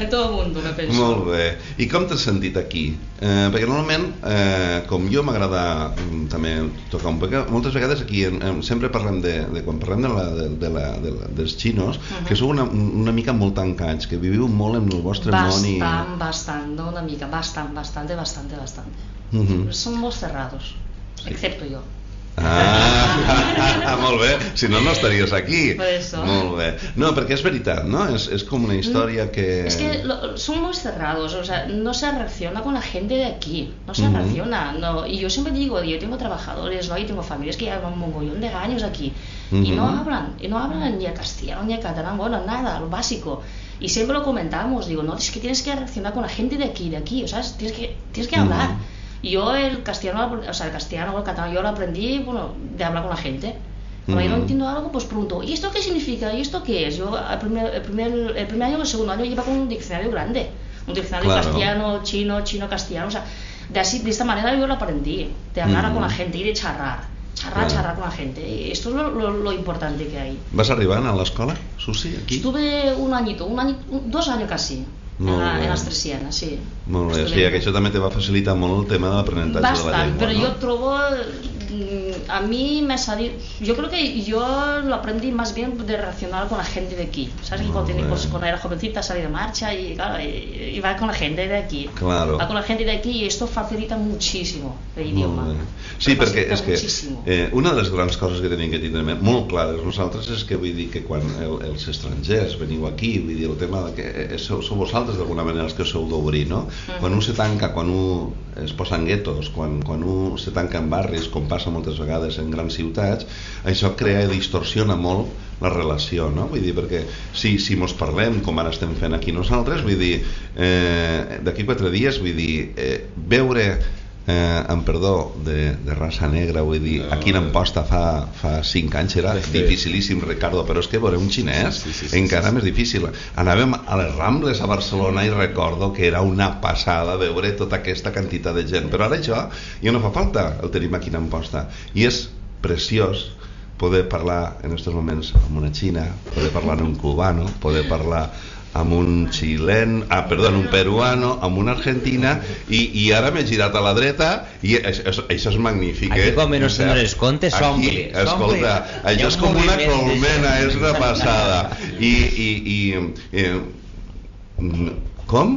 En todo el mundo, me penso. Molt bé. I com t'has sentit aquí? Eh, perquè normalment, eh, com jo m'agrada mm, també tocar un poc, moltes vegades aquí en, en, sempre parlem de, de quan parlem de la, de, de la, de la, dels xinos, Mhm. que sou una, una mica molt tancats, que viviu molt en el vostre món i... Bastant, bastant, no una mica, bastant, bastante, bastante, bastante. Mhm. Somos cerrados, excepto yo. Ah, molt bé, si no, no estaries aquí. Por eso. Molt bé. No, perquè és veritat, no? És, és com una història que... Es que lo- son muy cerrados, o sea, no se reacciona con la gente de aquí, no se Ujú. reacciona. No. Y yo siempre digo, yo tengo trabajadores, ¿no? Y tengo familias que llevan un mogollón de años aquí y no Ujú. hablan, y no hablan ni a castellano ni a catalán, bueno, nada, lo básico. Y siempre lo comentamos, digo, no, es que tienes que reaccionar con la gente de aquí, de aquí, o sea, tienes que, tienes que hablar. Ujú. Y Yo el castellano, o sea, el castellano o el catalán, yo lo aprendí, bueno, de hablar con la gente. Cuando yo no Ujú. entiendo algo, pues pregunto, ¿y esto qué significa? ¿Y esto qué es? Yo el primer, el primer, el primer año o el segundo año iba con un diccionario grande. Un diccionario Claro. castellano, chino, chino, castellano. O sea, de, así, de esta manera yo lo aprendí, de hablar Ujú. con la gente y de charrar. Charrar, Claro. charrar con la gente. Y esto es lo, lo- lo importante que hay. Vas arribant a l'escola, Susi, aquí? Estuve un añito, un año, dos años casi, Molt la- bé. en las Tresianas, sí. Molt bé, o sigui que això també te va facilitar molt el tema de l'aprenentatge de la llengua, pero no? yo trobo, a mí me ha salido, yo creo que yo lo aprendí más bien de reaccionar con la gente de aquí, ¿sabes? Que cuando, tenía- pues, cuando era jovencita salí de marcha y claro, y- iba con la gente de aquí. Claro. Va con la gente de aquí y esto facilita muchísimo el idioma. Sí, Lo perquè és que eh, una de les grans coses que tenim que tindre molt clares nosaltres és que vull dir que quan el, els estrangers veniu aquí, vull dir el tema de que eh, sou, sou vosaltres d'alguna manera els que sou d'obrir, no? Quan un se tanca, quan un es posa en guetos, quan, quan un se tanca en barris, com passa moltes vegades en grans ciutats, això crea i distorsiona molt la relació, no? Vull dir, perquè si, si parlem, com ara estem fent aquí nosaltres, vull dir, eh, d'aquí quatre dies, vull dir, eh, veure eh, amb perdó de, de raça negra vull dir, aquí en Amposta fa, fa 5 anys era dificilíssim Ricardo però és que veure un xinès sí, sí, sí, encara més difícil. Anàvem a les Rambles a Barcelona i recordo que era una passada veure tota aquesta quantitat de gent. Però ara això ja no fa falta el tenim aquí en Amposta. I és preciós poder parlar en aquests moments amb una xina, poder parlar amb un cubano, poder parlar amb un xilен, ah, perdó, un peruano, amb una argentina i, i ara m'he girat a la dreta i això, això, això és magnífic Aquí eh? com no se'n dones compte, Aquí, s'ompli, escolta, Hi ha això és com una colmena és una passada i, i, i eh, mm, com?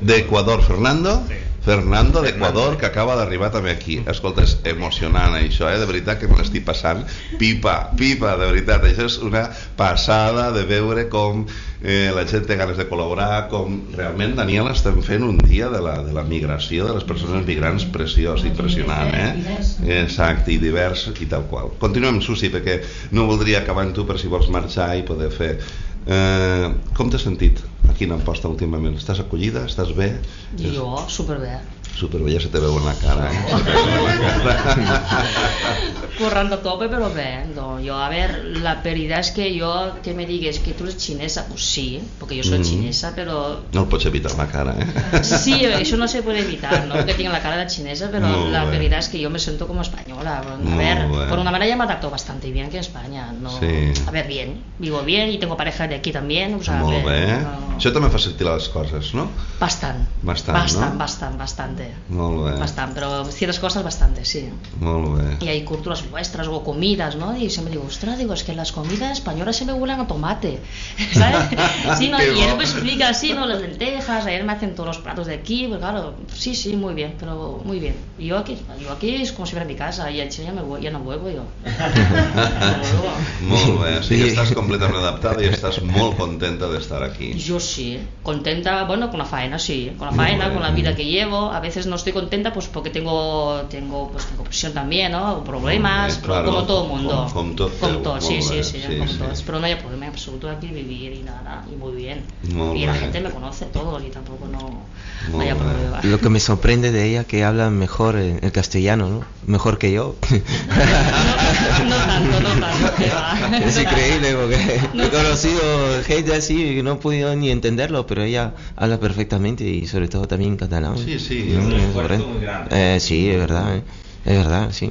d'Equador, Fernando? Fernando d'Equador, que acaba d'arribar també aquí. Escolta, és emocionant això, eh? de veritat que me l'estic passant pipa, pipa, de veritat. Això és una passada de veure com eh, la gent té ganes de col·laborar, com realment, Daniel, estem fent un dia de la, de la migració de les persones migrants preciós, impressionant, eh? Exacte, i divers i tal qual. Continuem, Susi, perquè no voldria acabar amb tu per si vols marxar i poder fer Eh, com t'has sentit aquí en Amposta últimament? Estàs acollida? Estàs bé? Jo, superbé. Superbé, ja se te veu en la cara, eh? Se te veu en la cara. Currando tope, pero bien. No, yo, a ver, la verdad es que yo, que me digas que tú eres chinesa, pues sí, porque yo soy Mm. chinesa, pero No el pots evitar la cara, eh? Sí, eso no se puede evitar, ¿no? Que tenga la cara de chinesa, pero Muy la bien. verdad es que yo me siento como española. A ver, bien. por una manera ya me adapto bastante bien aquí en España. No, Sí. A ver, bien, vivo bien y tengo pareja de aquí también. O sea, Molt que, bé. no, Això també facilita les coses, no? Bastant. Bastant, Bastant, no? bastant, bastante. Molt bé. Bastant, pero ciertas cosas bastante, sí. Molt bé. Y hay culturas vuestras o comidas, ¿no? Y siempre digo, ostras, digo, es que las comidas españolas se me huelen a tomate, ¿sabes? Sí, ¿no? Qué Y él bo. me explica así, ¿no? Las lentejas, ayer me hacen todos los platos de aquí, pues claro, sí, sí, muy bien, pero muy bien. Y yo aquí, yo aquí es como si fuera mi casa, y el chino ya, me, vu- ya no vuelvo yo. Molt bé, o sigui que estàs completament adaptada i estàs molt contenta d'estar aquí. Yo sí, contenta, bueno, con la faena, sí, con la faena, con la vida que llevo. A veces no estoy contenta, pues porque tengo, tengo, pues tengo presión también, ¿no? O problemas, Eh, claro, como todo mundo. com- com tot Como teu, todo, sí, sí, bé, sí, sí, como sí. todos. Pero no hay problema absoluto aquí vivir y nada, y muy bien. Molt y la bé. gente me conoce todo y tampoco no, no hay problema. Lo que me sorprende de ella que habla mejor en el castellano, ¿no? Mejor que yo. No tanto, no tanto, que va. Es increíble porque No he conocido gente así que no he podido ni entenderlo, pero ella habla perfectamente y sobre todo también en catalán. Sí, sí, És grande. Eh, sí, es verdad, eh. es verdad, sí.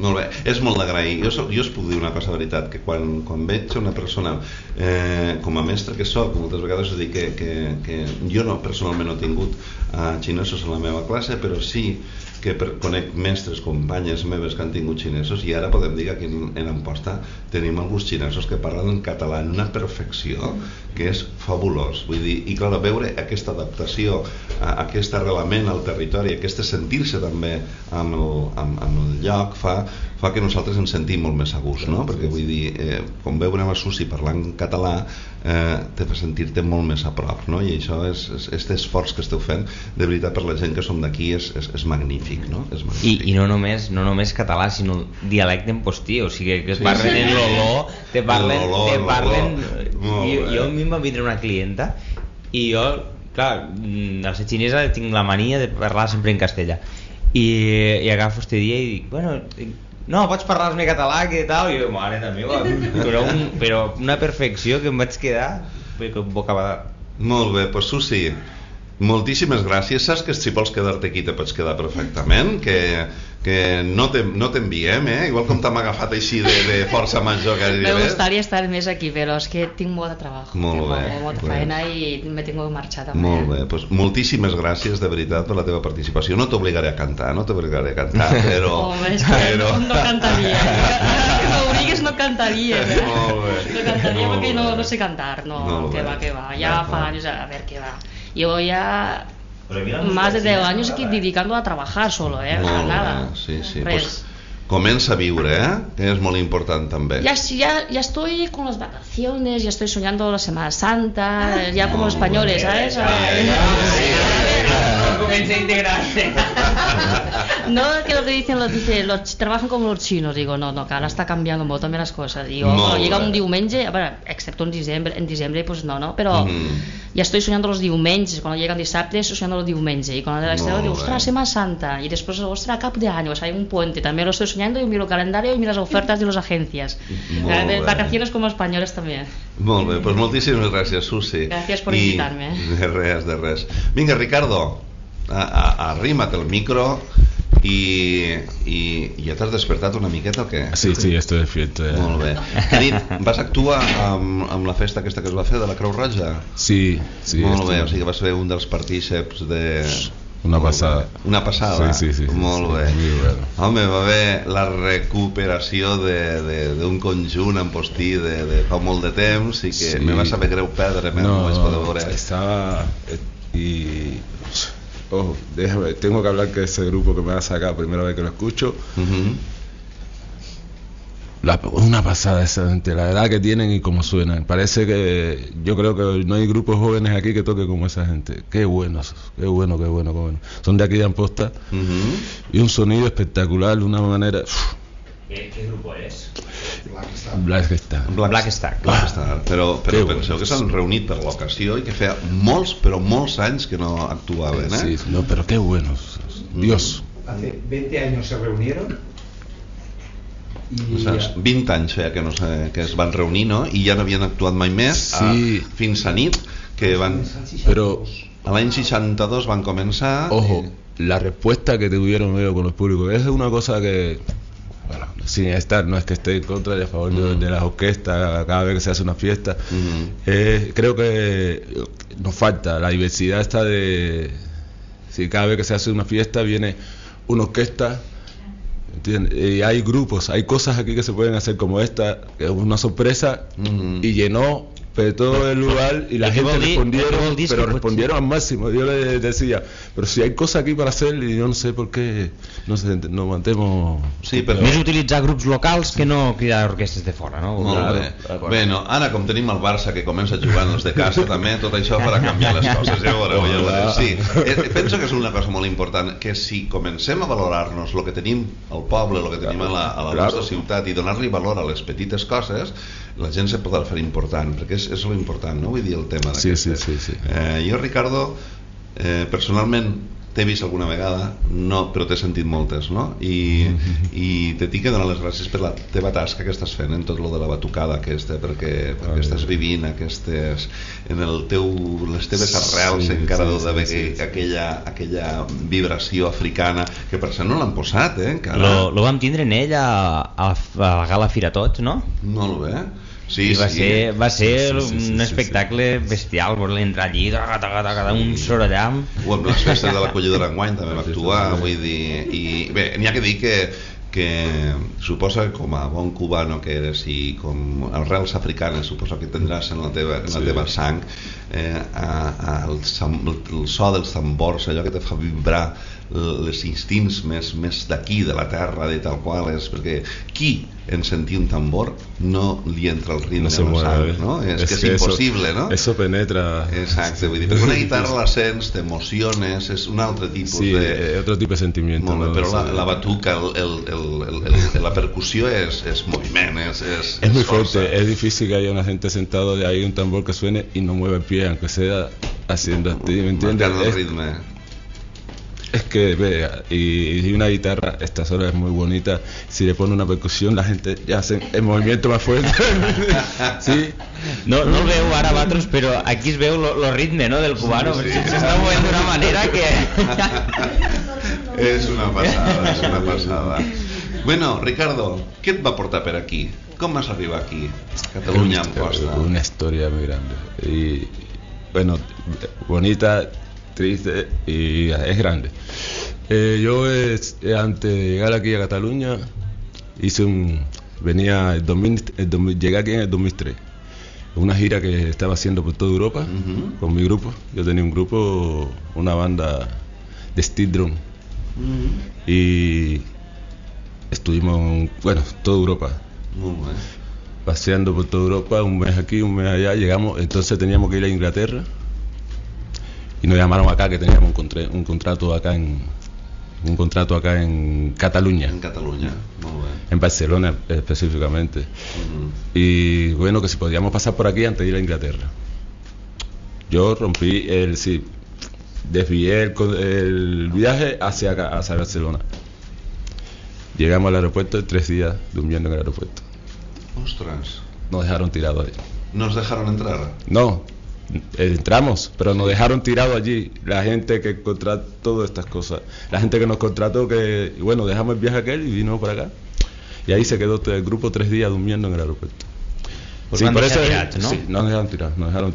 Molt bé, és molt d'agrair. Jo, soc- jo us puc dir una cosa de veritat, que quan, quan veig una persona, eh, com a mestre que sóc, moltes vegades us dic que, que, que jo no, personalment no he tingut eh, xinesos en la meva classe, però sí que conec mestres, companyes meves que han tingut xinesos i ara podem dir que aquí en, Amposta tenim alguns xinesos que parlen en català en una perfecció que és fabulós. Vull dir, i clar, veure aquesta adaptació aquest arrelament al territori aquest sentir-se també amb el, amb, amb el lloc fa, fa que nosaltres ens sentim molt més a gust no? perquè vull dir, eh, com veure a Susi parlant català eh, te fa sentir-te molt més a prop no? i això és, és, este esforç que esteu fent de veritat per la gent que som d'aquí és, és, és magnífic no? és magnífic. I, i no, només, no només català, sinó dialecte en postí, o sigui que Sí, parlen sí. en l'olor, te parlen... L'olor, te parlen jo, jo a mi em va vindre una clienta i jo, clar, mm, al ser xinesa tinc la mania de parlar sempre en castellà i, i agafo este dia i dic, bueno, no, pots parlar-me català, que tal? I jo, mare de meva, però, un, però una perfecció que em vaig quedar com bocabadada. Molt bé, doncs Susi, moltíssimes gràcies. Saps que si vols quedar-te aquí te pots quedar perfectament, que, que no te- no t'enviem, eh? Igual com t'hem agafat així de, de força major que Me gairebé. gustaría estar més aquí, pero es que tinc molt de trabajo. Molt tengo bé, molta bé. feina i me tengo que marxar també. Molt bé, doncs moltíssimes gràcies de veritat per la teva participació. No t'obligaré a cantar, no t'obligaré a cantar, però... Home, és que però... no, no cantaria. que m'obligues no cantaria. Eh? Molt bé. No cantaria Molt perquè no, bé. no sé cantar, no, Molt que bé. va, que va. D'acord. fa años, a ver, que va. Yo ya más de 10 china, años aquí dedicando a trabajar solo, eh, a Molt nada. bé, sí, sí. Res. Pues, comença a viure, eh? Que és molt important també. Ya, sí, ya, ya estoy con las vacaciones, ya estoy soñando la Semana Santa, ya como los españoles, ¿sabes? Comença a integrarse. No que lo que dicen los dice los trabajan como los chinos, digo, no, no, que ahora está cambiando mucho también las cosas. Digo, Molt bueno, llega bé. un diumenge, a ver, excepto en diciembre, en diciembre pues no, no, pero Mhm. ya estoy soñando los diumenges, cuando llegan dissabtes estoy soñando los diumenges y cuando llega este Molt digo, ostras, Semana Santa y después, ostras, cap de año, o sea, hay un puente, también lo estoy soñando y miro el calendario y miro las ofertas de las agencias. Molt Eh, de bé. vacaciones como españoles también. Molt bé, doncs moltíssimes gràcies, Susi. Gràcies per I- invitar-me. De res, de res. Vinga, Ricardo, arrima't el micro i, i ja t'has despertat una miqueta o què? Sí, sí, estoy despierto. ya. Molt bé. Nit, vas actuar amb, amb la festa aquesta que es va fer de la Creu Roja? Sí, sí. Molt estoy- bé, o sigui que vas fer un dels partíceps de... Una Molt passada. bé. Una passada? Sí, sí, sí, sí, Molt sí, bé. muy bueno. Home, va haver la recuperació d'un conjunt en postí de, de fa molt de temps i que Sí. me va saber greu perdre-me, no, vaig poder veure. estaba eh, y ojo, déjame, tengo que hablar que ese grupo que me va a sacar primera vez que lo escucho. La- una pasada esa gente, la edad que tienen y cómo suenan. Parece que yo creo que no hay grupos jóvenes aquí que toquen como esa gente. Qué buenos, qué bueno, qué bueno, qué bueno. Son de aquí de Amposta y un sonido espectacular, de una manera. Què, què grup és? Black Star. Black, Black Star. Black Star. Però, però Que penseu que s'han reunit per l'ocasió i que feia molts, però molts anys que no actuaven, eh? Sí, no, pero qué buenos. Dios. Hace 20 años se reunieron O y sigui, 20 anys feia que, no sé, que es van reunir, no? I ja no havien actuat mai més Sí. a, fins a nit, que van... Pero A l'any 62 van començar... Ojo, la respuesta que tuvieron ellos con los públicos es una cosa que, sin estar, no es que esté en contra y a favor de, de las orquestas cada vez que se hace una fiesta. Eh, creo que nos falta la diversidad esta de. Si cada vez que se hace una fiesta viene una orquesta. ¿entiendes? Y hay grupos, hay cosas aquí que se pueden hacer como esta, que es una sorpresa y llenó petó el lugar y la ¿Y qué gente dir- respondieron, dir pero respondieron al máximo. Yo le decía, pero si hay cosas aquí para hacer y yo no sé por qué no sé, nos mantemos... Sí, però... Més utilitzar grups locals que no cridar orquestres de fora, no? Molt Claro, bé. claro. Bueno, ara com tenim el Barça que comença jugant els de casa també, tot això farà canviar les coses, ja veureu, ja veureu. Sí, eh, penso que és una cosa molt important, que si comencem a valorar-nos el que tenim al poble, el que tenim a la, a la Claro. nostra ciutat i donar-li valor a les petites coses, la gent se podrà fer important, perquè és, és lo important, no? Vull dir el tema Sí, sí, d'aquestes. sí, sí. Eh, jo, Ricardo, eh, personalment t'he vist alguna vegada, no, però t'he sentit moltes, no? I, i te tinc que donar les gràcies per la teva tasca que estàs fent en tot lo de la batucada aquesta, perquè, perquè estàs vivint aquestes, en el teu, les teves arrels Sí, encara sí, d'haver sí, sí. aquella, aquella vibració africana, que per cert no l'han posat, eh, encara. Lo, lo vam tindre en ell a, a, a la gala Fira Tots, no? Molt bé. Sí, I va sí. ser, va ser Sí, sí, sí, sí, un sí, espectacle bestial, voler entrar allí, taca, taca, taca, un sorollam. o amb les festes de l'acollidora enguany també va actuar, vull dir, i bé, n'hi ha que dir que que suposa que com a bon cubano que eres i com arrels africanes suposo que tindràs en la teva, en la Sí. teva sang eh, a, a el, sam- el so dels tambors allò que te fa vibrar les instints més, més d'aquí, de la terra, de tal qual és, perquè qui en sentir un tambor no li entra el ritme No se mueve, sang, ¿eh? no? És, Es que és que eso- impossible, no? Eso penetra. Exacte, vull dir, perquè una guitarra la sents, t'emociones, és un altre tipus Sí, de... eh, otro tipo de sentimiento. Molt bé, ¿no? però la, Sí. la batuca, el, el, el, el, el, la percussió és, és moviment, és, és, Es muy força. fuerte, es difícil que haya una gente sentado de ahí un tambor que suene y no mueva el pie, aunque sea haciendo ¿me entiendes? El ritme. Es que, vea, y, y una guitarra, esta sola es muy bonita, si le pone una percusión la gente ya hace el movimiento más fuerte. sí. No, no el veu ara vosaltres, però aquí es veu lo, lo ritme no, del cubano, Sí, sí. s'està movent d'una manera que... És una passada, és una passada. Bueno, Ricardo, què et va portar per aquí? Com vas arribar aquí? Catalunya en costa. Una historia muy grande. Y bueno, bonita, triste y es grande. Eh, yo es- eh, antes de llegar aquí a Cataluña hice un venía el 2000, el 2000 llegué aquí en el 2003 una gira que estaba haciendo por toda Europa con mi grupo. Yo tenía un grupo una banda de steel drum. Y estuvimos en, bueno toda Europa. Paseando por toda Europa, un mes aquí, un mes allá, llegamos, entonces teníamos que ir a Inglaterra y nos llamaron acá que teníamos un, contra- un contrato acá en un contrato acá en Cataluña, En bé. en Barcelona específicamente. Mhm. Y bueno, que si podíamos pasar por aquí antes de ir a Inglaterra. Yo rompí el sí, desvié el, viaje hacia acá, hacia Barcelona. Llegamos al aeropuerto en tres días durmiendo en el aeropuerto. Ostres, Nos dejaron tirados ahí. nos dejaron entrar? No, eh, entramos, pero nos dejaron tirados allí. La gente que contrató todas estas cosas. La gente que nos contrató que, bueno, dejamos el viaje aquel y vino para acá. Y ahí se quedó todo el grupo tres días durmiendo en el aeropuerto. Pues van deixar es- tirados, ¿no? Sí, nos dejaron tirados, nos dejaron.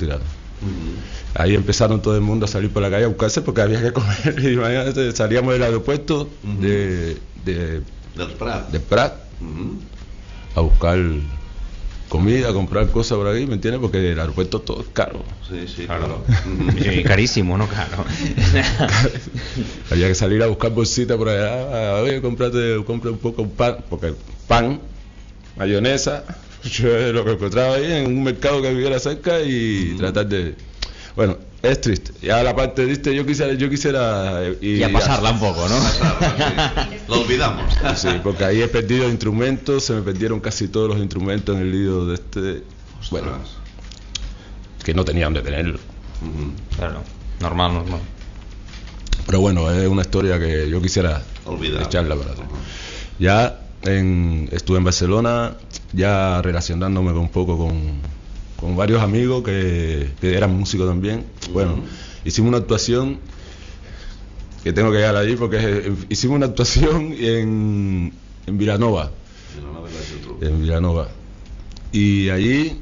Mhm. Ahí empezaron todo el mundo a salir por la calle a buscarse porque había que comer. Y imagínate, salíamos del aeropuerto de, de, Prat. de Prat a buscar comida, comprar cosas por ahí, ¿me entiendes? Porque el aeropuerto todo es caro. Sí, sí, Claro. claro. Sí, carísimo, no caro. Había que salir a buscar bolsitas por allá, a ver, cómprate, compra un poco de pan, porque pan, mayonesa, yo lo que encontraba ahí en un mercado que viviera cerca y tratar de... Bueno, es triste. Ya la parte triste yo quisiera, yo quisiera eh, ir Y a pasarla un poco, ¿no? Lo olvidamos. Sí, porque ahí he perdido instrumentos, se me perdieron casi todos los instrumentos en el lío de este... Bueno, que no tenía dónde tenerlo. Claro, normal, normal. Pero bueno, es una historia que yo quisiera Olvidar. echarla para atrás. Ya en- estuve en Barcelona, ya relacionándome un poco con, con varios amigos que, que eran músicos también. Bueno, hicimos una actuación que tengo que llegar allí porque eh, hicimos una actuación en, en Vilanova. En Vilanova. Y allí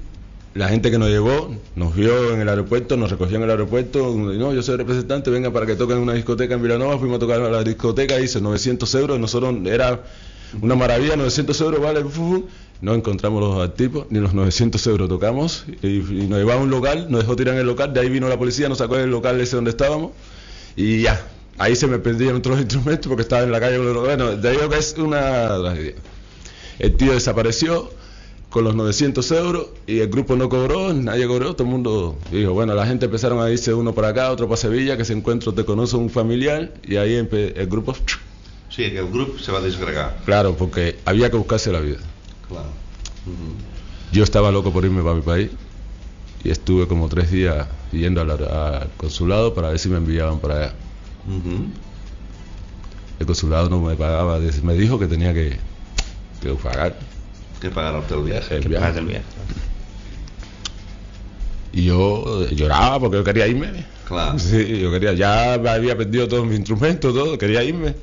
la gente que nos llevó nos vio en el aeropuerto, nos recogió en el aeropuerto. No, yo soy representante, venga para que toquen en una discoteca en Vilanova. Fuimos a tocar a la discoteca, hice 900 euros. Nosotros era Una maravilla, 900 euros, vale, fu, fu. No encontramos los tipos, ni los 900 euros tocamos, y, y nos llevaba a un local, nos dejó tirar en el local, de ahí vino la policía, nos sacó del local ese donde estábamos, y ya, ahí se me perdían otros instrumentos porque estaba en la calle con los bueno, de ahí que es una tragedia. El tío desapareció con los 900 euros y el grupo no cobró, nadie cobró, todo el mundo dijo, bueno, la gente empezaron a irse uno para acá, otro para Sevilla, que se encuentra, te conoce un familiar y ahí el grupo, Sí, que el grup se va a desgregar. claro, porque había que buscarse la vida. Clar. Mhm. Yo estaba loco por irme para mi país y estuve como tres días yendo al, al consulado para ver si me enviaban para allá. El consulado no me pagaba, me dijo que tenía que, que pagar. Que pagar el viaje. El viaje. Y yo eh, lloraba porque yo quería irme. Claro. Sí, yo quería, ya había perdido todos mis instrumentos, todo, quería irme.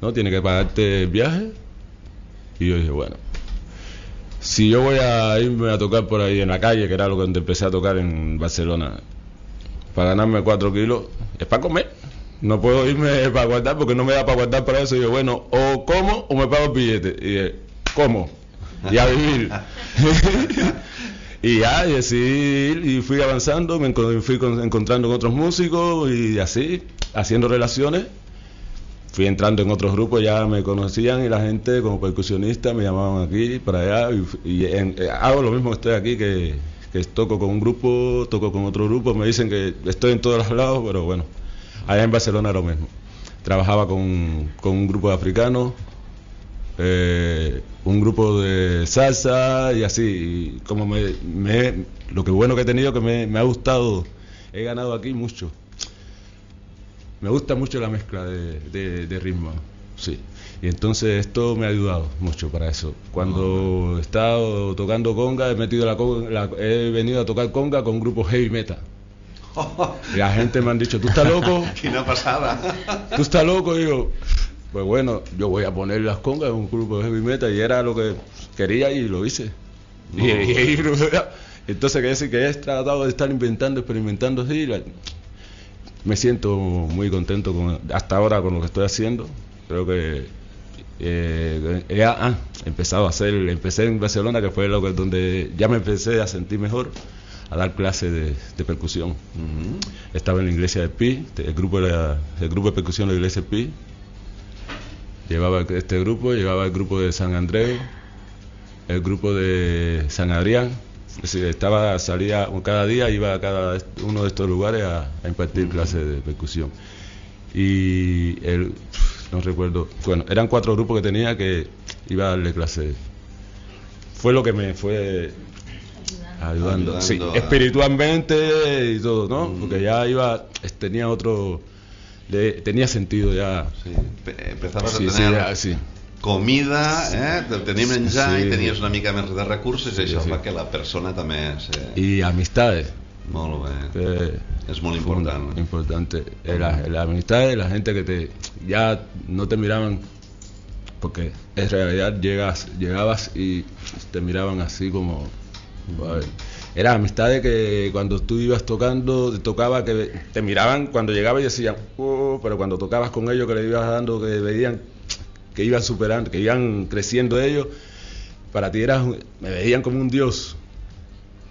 No, tiene que pagarte el viaje. Y yo dije, bueno, si yo voy a irme a tocar por ahí en la calle, que era lo que empecé a tocar en Barcelona, para ganarme cuatro kilos, es para comer. No puedo irme para guardar porque no me da para guardar para eso. Y yo, bueno, o como o me pago el billete. Y dije, ¿cómo? Y a vivir. y ya, y ir y fui avanzando, me fui con- encontrando con otros músicos y así, haciendo relaciones. Fui entrando en otros grupos, ya me conocían y la gente como percusionista me llamaban aquí, para allá. Y, en- eh, hago lo mismo que estoy aquí, que, toco con un grupo, toco con otro grupo. Me dicen que estoy en todos los lados, pero bueno, allá en Barcelona lo mismo. Trabajaba con, un grupo de africanos, eh, un grupo de salsa y así. Como me, me- lo que bueno que he tenido que me ha gustado, he ganado aquí mucho. Me gusta mucho la mezcla de, de, de ritmo, sí. Y entonces esto me ha ayudado mucho para eso. Cuando he estado tocando conga, he metido la, la- he venido a tocar conga con grupos heavy metal. Y la gente me han dicho, ¿tú estás loco? Quina passada. ¿Tú estás loco? Y yo, pues bueno, yo voy a poner las congas en un grupo de heavy metal y era lo que quería y lo hice. Y, No. y- y- entonces quiere decir que he tratado de estar inventando, experimentando así. Me siento muy contento con, hasta ahora con lo que estoy haciendo. Creo que eh, he ah, empezado a hacer, empecé en Barcelona, que fue lo que, donde ya me empecé a sentir mejor, a dar clases de, de percusión. Estaba en la iglesia de Pi, el grupo, de la- el grupo de percusión de la iglesia de Pi. Llevaba este grupo, llevaba el grupo de San Andreu, el grupo de San Adrián. Estaba, salía cada día, iba a cada uno de estos lugares a, a impartir clases de percusión. Y el, no recuerdo, bueno, eran cuatro grupos que tenía que iba a darle clases. Fue lo que me fue ayudando, Ayudando sí, a- espiritualmente y todo, ¿no? Porque ya iba, tenía otro, le- tenía sentido ya. Sí, Sí, a sí, tener ya, sí. Comida, eh? de tenir menjar Sí. i tenies una mica més de recursos i Sí, això sí. fa que la persona també... Se... Y amistades. Molt bé. que Es muy importante. importante. Eh, La, la amistad de la gente que te ya no te miraban porque en realidad llegas llegabas y te miraban así como a ver, era amistades que cuando tú ibas tocando te tocaba que te miraban cuando llegabas y decían "Oh", pero cuando tocabas con ellos que le ibas dando que veían que iban superando que iban creciendo ellos para ti eras me veían como un dios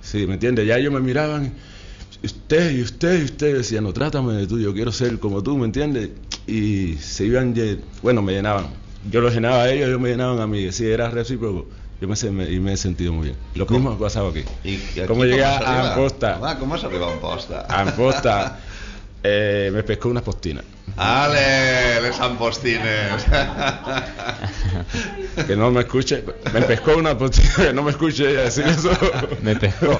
Sí, ¿me entiendes? Ya ellos me miraban, y usted, y usted, y usted, decían, no, trátame de tú, yo quiero ser como tú, ¿me entiendes? Y se iban, bueno, me llenaban. Yo los llenaba a ellos, ellos me llenaban a mí. Si era recíproco, yo me, me- y me he sentido muy bien. Lo mismo ha pasado aquí. Aquí ¿Cómo llegué has a? Amposta? Com has arribat a Amposta? A Amposta eh, me pescó unas postinas. Ale, les ampostines. Que no me escuche, me pescó una postina, que no me escuche ella decir eso. Me pescó.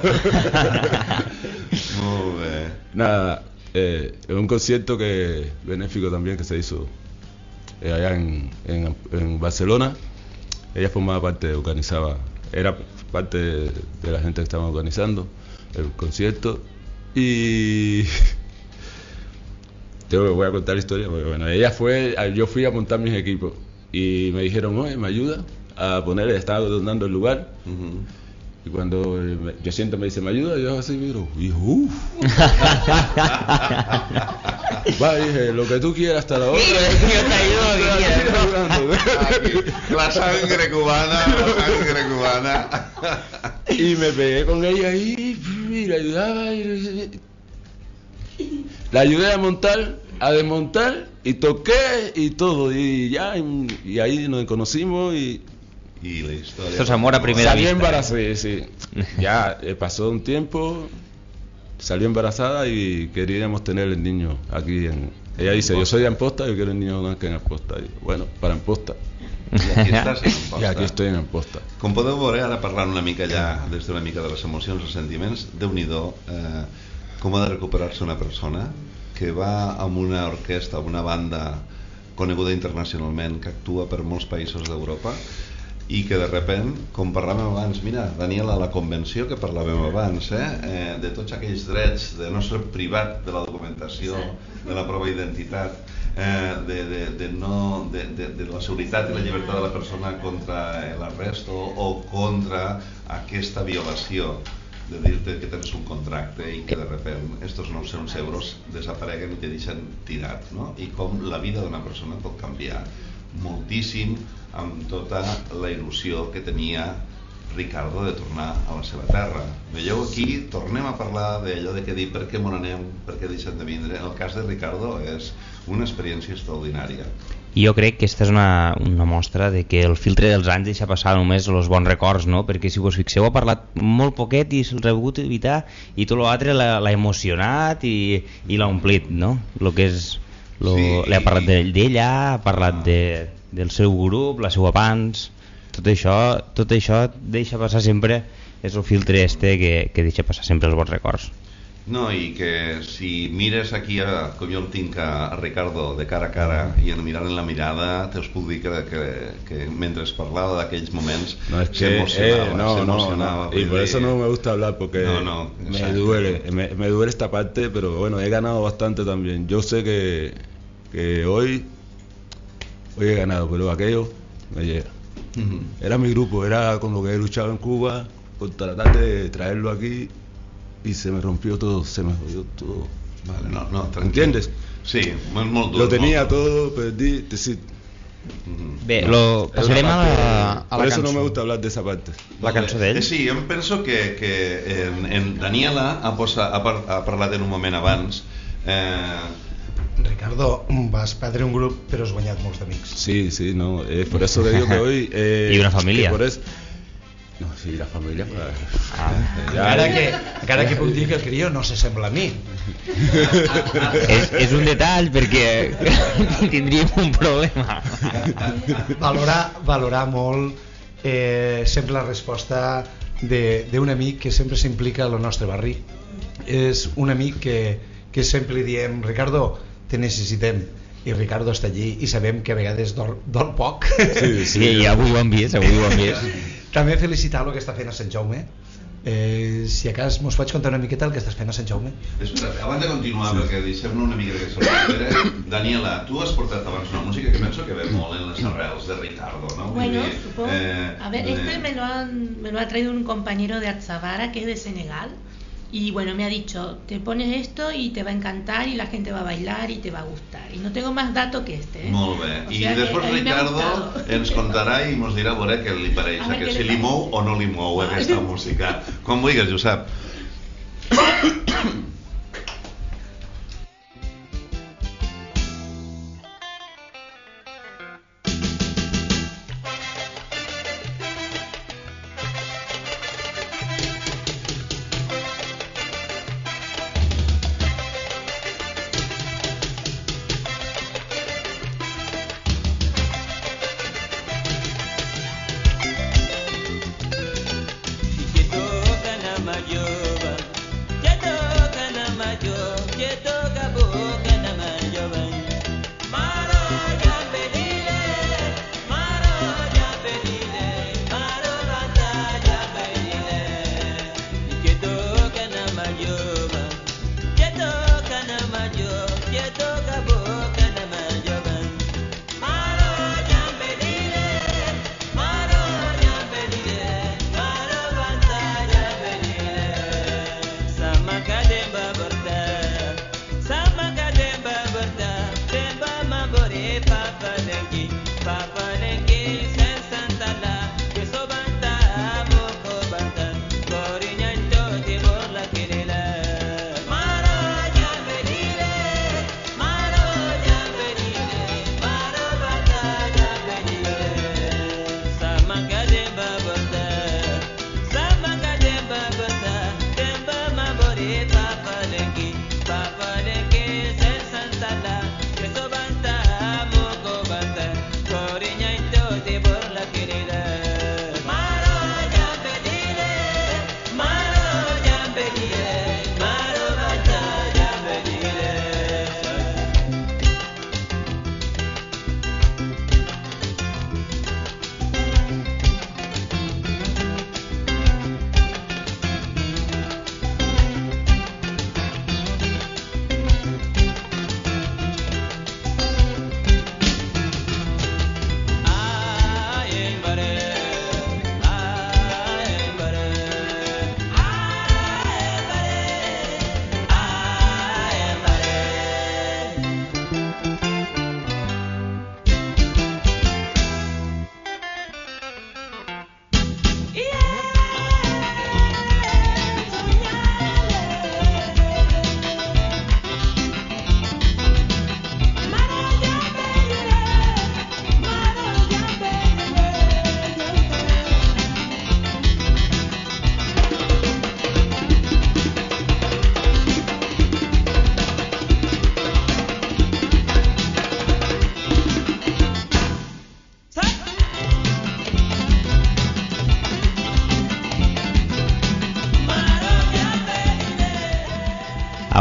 Molt bé. Nada, eh, en un concierto que benéfico también que se hizo eh, allá en, en- en Barcelona. Ella formaba parte, organizaba, era parte de, de la gente que estaba organizando el concierto y te voy a contar la historia porque bueno, ella fue, yo fui a montar mis equipos y me dijeron, oye, me ayuda a poner, estaba donando el lugar y cuando eh, yo siento me dice, ¿me ayuda? Yo así miro, y yo, "Uf". Va, dije, lo que tú quieras hasta la otra. Yo te ayudo que La sangre cubana, la sangre cubana. Y me pegué con ella ahí, y la ayudaba. Y... La ayudé a montar, a desmontar, y toqué y todo. Y ya, y, y ahí nos conocimos y. Y la historia. Esto es amor a primera Salió vista. embarazada, sí, sí. Ya eh, pasó un tiempo, salió embarazada y queríamos tener el niño aquí en. Ella dice, yo soy de Amposta, yo quiero el niño nazca en Amposta. Y, bueno, para Amposta. I aquí estàs en Amposta. Y aquí estoy en Amposta. Com podeu veure, ara parlant una mica ja des d'una mica de les emocions i sentiments, déu nhi eh, com ha de recuperar-se una persona que va amb una orquestra, amb una banda coneguda internacionalment, que actua per molts països d'Europa, i que de repent, com parlàvem abans, mira, Daniela, la convenció que parlàvem abans, eh, eh, de tots aquells drets de no ser privat de la documentació, de la prova d'identitat, eh, de, de, de, no, de, de, de la seguretat i la llibertat de la persona contra l'arrest o, o contra aquesta violació de dir-te que tens un contracte i que de repent estos 900 euros desapareguen i te deixen tirat no? i com la vida d'una persona pot canviar moltíssim amb tota la il·lusió que tenia Ricardo de tornar a la seva terra. Veieu aquí, tornem a parlar d'allò de què dir per què mon anem, per què deixen de vindre. El cas de Ricardo és una experiència extraordinària. I jo crec que aquesta és una, una mostra de que el filtre dels anys deixa passar només els bons records, no? perquè si vos fixeu ha parlat molt poquet i se'ls ha hagut evitar i tot l'altre l'ha emocionat i, i l'ha omplit, no? Lo que és, lo, Sí. Ha parlat de- d'ella, ha parlat de, del seu grup, la seva pans, tot això, tot això deixa passar sempre, és el filtre este que, que deixa passar sempre els bons records. No, i que si mires aquí, a, com jo el tinc a, a Ricardo de cara a cara i en mirant en la mirada, te us puc dir que, que, que mentre parlava d'aquells moments No, es que, eh, no, no, no. Y por eso no me gusta hablar porque No, no, me duele, me, me duele esta parte, pero bueno, he ganado bastante también. Yo sé que, que hoy, hoy he ganado, pero aquello me llega. Era mi grupo, era con lo que he luchado en Cuba, por tratar de traerlo aquí y se me rompió todo, se me jodió todo. Vale, no, no, tranquil. ¿Entiendes? Sí, és molt dur. Lo tenía molt dur. todo, perdí, decir, Bé, lo, Es passarem a la, a Por la eso no cançó. me gusta hablar de esa parte. La cançó d'ell? Eh, sí, em penso que, que en, en Daniela ha, posa, ha, par, ha parlat en un moment abans eh, Ricardo, vas perdre un grup però has guanyat molts d'amics. Sí, sí, no, eh, por eso te digo que hoy... eh, Y una familia. que Por eso, no, sí, la familia... pues, Ah. ya- Encara que, encara que puc dir que el crió no s'assembla a mi. és, és un detall perquè tindríem un problema. Valorar, valorar molt eh, sempre la resposta de- d'un amic que sempre s'implica al nostre barri. És un amic que, que sempre li diem Ricardo, te necessitem i Ricardo està allí i sabem que a vegades dol, dol poc Sí, sí, i avui ho hem vist, avui ho hem vist. També felicitar-lo que està fent a Sant Jaume eh, si a cas mos pots contar una miqueta el que estàs fent a Sant Jaume Espera, abans de continuar, sí. perquè deixem-ne una mica de sorpresa, Daniela, tu has portat abans una música que penso que ve molt en les arrels de Ricardo, no? Bueno, dir, supongo. eh, a ver, eh, este me lo, han, me lo ha traído un compañero de Atzabara que es de Senegal. Y bueno, me ha dicho, te pones esto y te va a encantar y la gente va a bailar y te va a gustar. Y no tengo más dato que este. ¿eh? Molt bé. O I sea que després a mi m'ha Ricardo gustado. ens contarà i ens dirà a veure què li pareix, A veure que què si li mou o no li mou aquesta música. Com vulguis, Josep.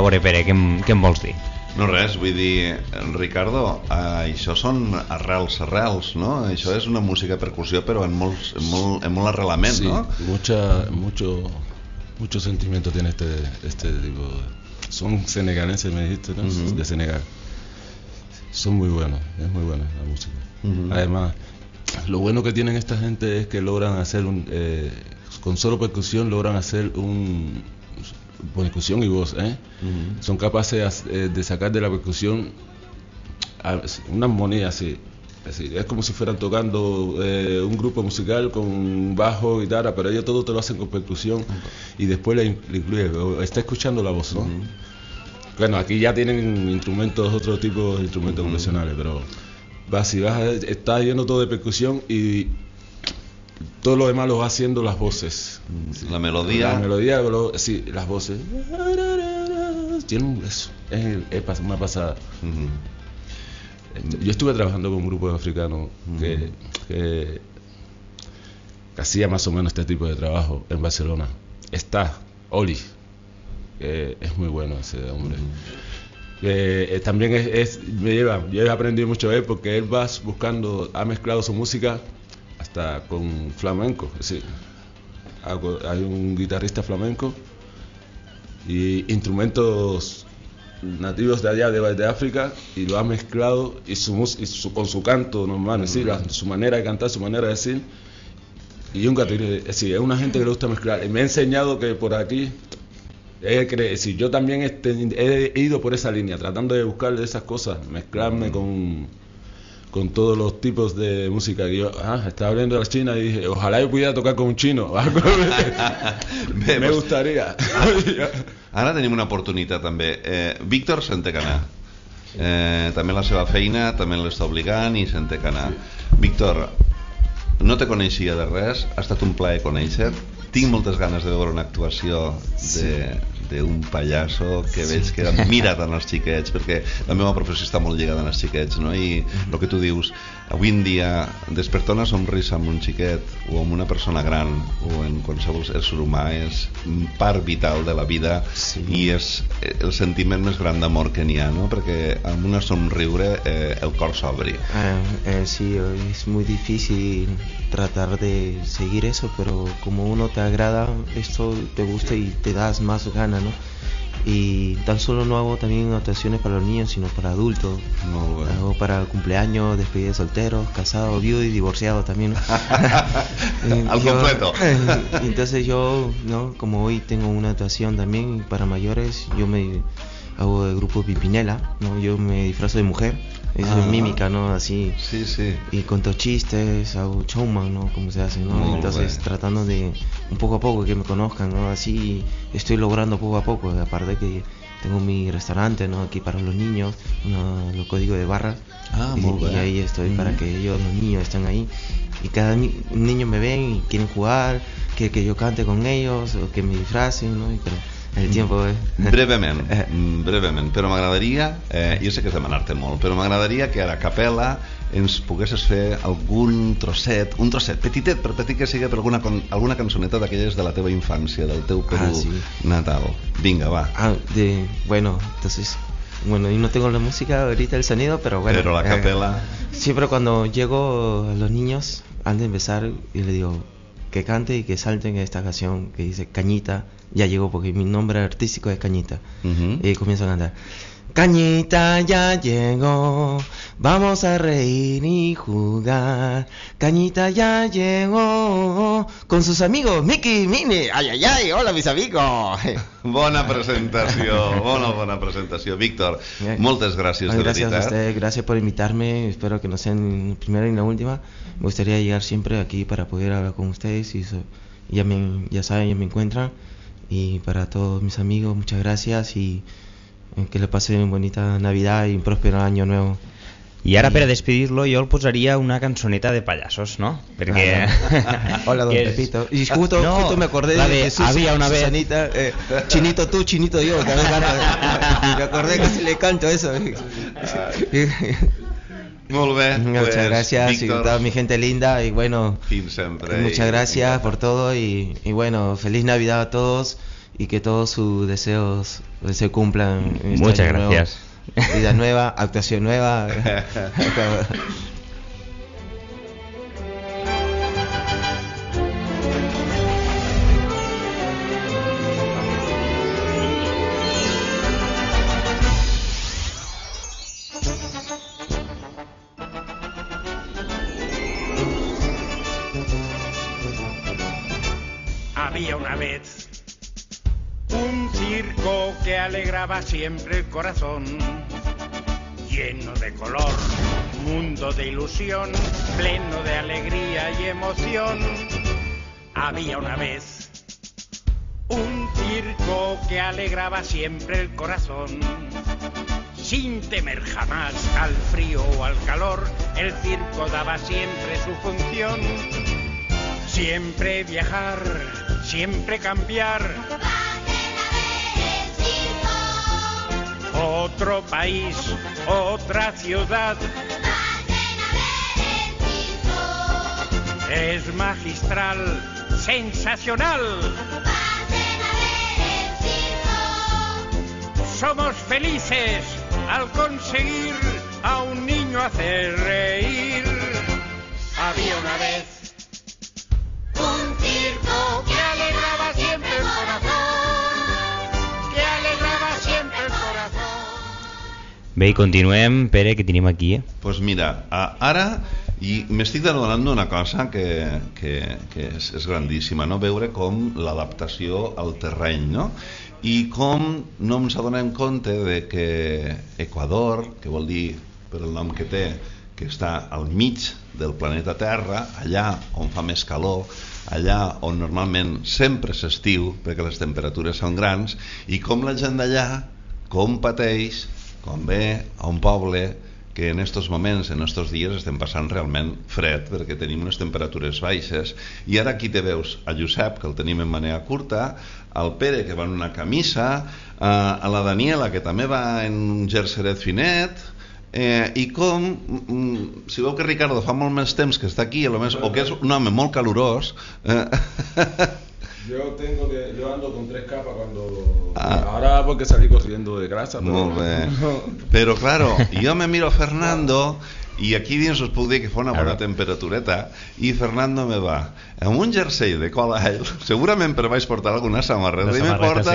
veure, Pere, què, em- què em vols dir? No res, vull dir, Ricardo, eh, això són arrels, arrels, no? Això és una música percussió, però en, molts, en, molt, en molt arrelament, Sí, no? mucha, mucho, mucho sentimiento tiene este, este tipo. Son senegaleses, me dijiste, ¿no? De Senegal. Son muy buenos, es muy buena la música. Además, lo bueno que tienen esta gente es que logran hacer un, eh, con solo percusión logran hacer un percusión y voz, ¿eh? Son capaces eh, de sacar de la percusión una armonía así. Es como si fueran tocando eh, un grupo musical con bajo, guitarra, pero ellos todo te lo hacen con percusión y después le, in- le incluye, está escuchando la voz, ¿no? Bueno, aquí ya tienen instrumentos, otro tipo de instrumentos convencionales, pero vas, si vas a, estás yendo todo de percusión y todo lo demás lo va haciendo las voces. La melodía. La melodía, lo- sí, las voces. Tienen eso, es, es una pasada. Yo estuve trabajando con un grupo de africanos que, que- que hacía más o menos este tipo de trabajo en Barcelona. Está Oli, que es muy bueno ese hombre. Eh, también es, es- me lleva, yo he aprendido mucho de él porque él va buscando, ha mezclado su música hasta con flamenco. Es decir, hago- hay un guitarrista flamenco y instrumentos nativos de allá de, de África y lo ha mezclado y su, mus- y su- con su canto normal, es decir, la- su manera de cantar, su manera de decir y un es decir, es una gente que le gusta mezclar y me ha enseñado que por aquí si yo también he, ido por esa línea tratando de buscar esas cosas mezclarme con con todos los tipos de música que yo ah, estaba de la China y dije ojalá yo pudiera tocar con un chino me gustaría Ara tenim una oportunitat també. Eh, Víctor anar. Eh, també la seva feina també l'està obligant i se'n té que anar. Víctor, no te coneixia de res, ha estat un plaer conèixer tinc moltes ganes de veure una actuació de d'un pallasso que veig que mira tant els xiquets perquè la meva professió està molt lligada als xiquets no? i el que tu dius avui en dia despertar una somrisa amb un xiquet o amb una persona gran o en qualsevol ésser humà és part vital de la vida sí. i és el sentiment més gran d'amor que n'hi ha no? perquè amb una somriure eh, el cor s'obri Ah, eh, sí, es muy difícil tratar de seguir eso, pero como uno te agrada, esto te gusta y te das más ganas, ¿no? Y tan solo no hago también actuaciones para los niños, sino para adultos. Hago para cumpleaños, despedida de solteros, casados, viudo y divorciado también. Eh, Al yo- completo. Entonces yo, ¿no? Como hoy tengo una actuación también para mayores, yo me hago el grupo Pipinela, ¿no? Yo me disfrazo de mujer, eso Ah. es mímica, ¿no? Así. Sí, sí. Y cuento chistes, hago showman, ¿no? Como se hace, ¿no? Muy Entonces tratando de un poco a poco que me conozcan, ¿no? Así estoy logrando poco a poco, aparte que tengo mi restaurante, ¿no? Aquí para los niños, uno, los códigos de barra. Ah, y, y ahí estoy para que ellos, los niños, estén ahí. Y cada ni- niño me ven y quieren jugar, quieren que yo cante con ellos o que me disfracen, ¿no? Y pero el tiempo es... Brevement, mm, brevement, però m'agradaria, eh, jo sé que és demanar-te molt, però m'agradaria que a la capella ens poguessis fer algun trosset, un trosset petitet, per petit que sigui, per alguna, alguna cançoneta d'aquelles de la teva infància, del teu Perú Ah, sí. natal. Vinga, va. Ah, de, bueno, entonces, bueno, y no tengo la música ahorita, el sonido, pero bueno. Pero la eh, capela. siempre cuando llego a los niños, antes de empezar, y le digo que cante y que salten esta canción que dice Cañita, ya llegó porque mi nombre artístico es Cañita. Y comienzo a cantar. Cañita ya llegó, vamos a reír y jugar. Cañita ya llegó con sus amigos Mickey, Minnie. Ay, ay, ay, hola mis amigos. Bona presentació, bona, bona presentació. Víctor, moltes gràcies, Ay, de gracias a usted, gracias por invitarme. Espero que no sean la primera ni la última. Me gustaría llegar siempre aquí para poder hablar con ustedes y ya me, ya saben, ya me encuentran. Y para todos mis amigos, muchas gracias y que le pasen una bonita Navidad y un próspero año nuevo. I ara, per a despedir-lo, jo el posaria una cançoneta de pallassos, no? Perquè... Ah, Hola, don és- Pepito. Y justo, No, justo me acordé la de, de Jesús, Había una vez. Susanita, eh, chinito tú, chinito yo. que a veces gana- me acordé que se le canto eso. Molt bé, Muchas pues, gracias y Víctor. toda mi gente linda y bueno, Fins sempre. muchas I- gracias por todo y, y bueno, feliz Navidad a todos y que todos sus deseos se cumplan. en este Muchas año nuevo. gracias. Vida nueva, actuación nueva. alegraba siempre el corazón, lleno de color, mundo de ilusión, pleno de alegría y emoción. Había una vez un circo que alegraba siempre el corazón. Sin temer jamás al frío o al calor, el circo daba siempre su función. Siempre viajar, siempre cambiar. Otro país, otra ciudad. Es magistral, sensacional. Somos felices al conseguir a un niño hacer reír. Había una vez un circo que Bé, i continuem, Pere, que tenim aquí. pues mira, ara i m'estic adonant d'una cosa que, que, que és, és grandíssima, no? veure com l'adaptació al terreny, no? i com no ens adonem compte de que Equador, que vol dir per el nom que té, que està al mig del planeta Terra, allà on fa més calor, allà on normalment sempre s'estiu, perquè les temperatures són grans, i com la gent d'allà, com pateix, com ve a un poble que en estos moments, en estos dies, estem passant realment fred perquè tenim unes temperatures baixes. I ara aquí te veus a Josep, que el tenim en manera curta, al Pere, que va en una camisa, a, a la Daniela, que també va en un jerseret finet, eh, i com, mm, si veu que Ricardo fa molt més temps que està aquí, a lo més, o que és un home molt calorós, eh, Yo tengo que, yo ando con tres capas cuando Ah. ahora porque salí corriendo de grasa. pero- Molt bé. Però, claro, jo me miro a Fernando i aquí dins us puc dir que fa una bona temperatureta i Fernando me va amb un jersei de cola ell, segurament per vaig portar alguna samarreta, i, me porta,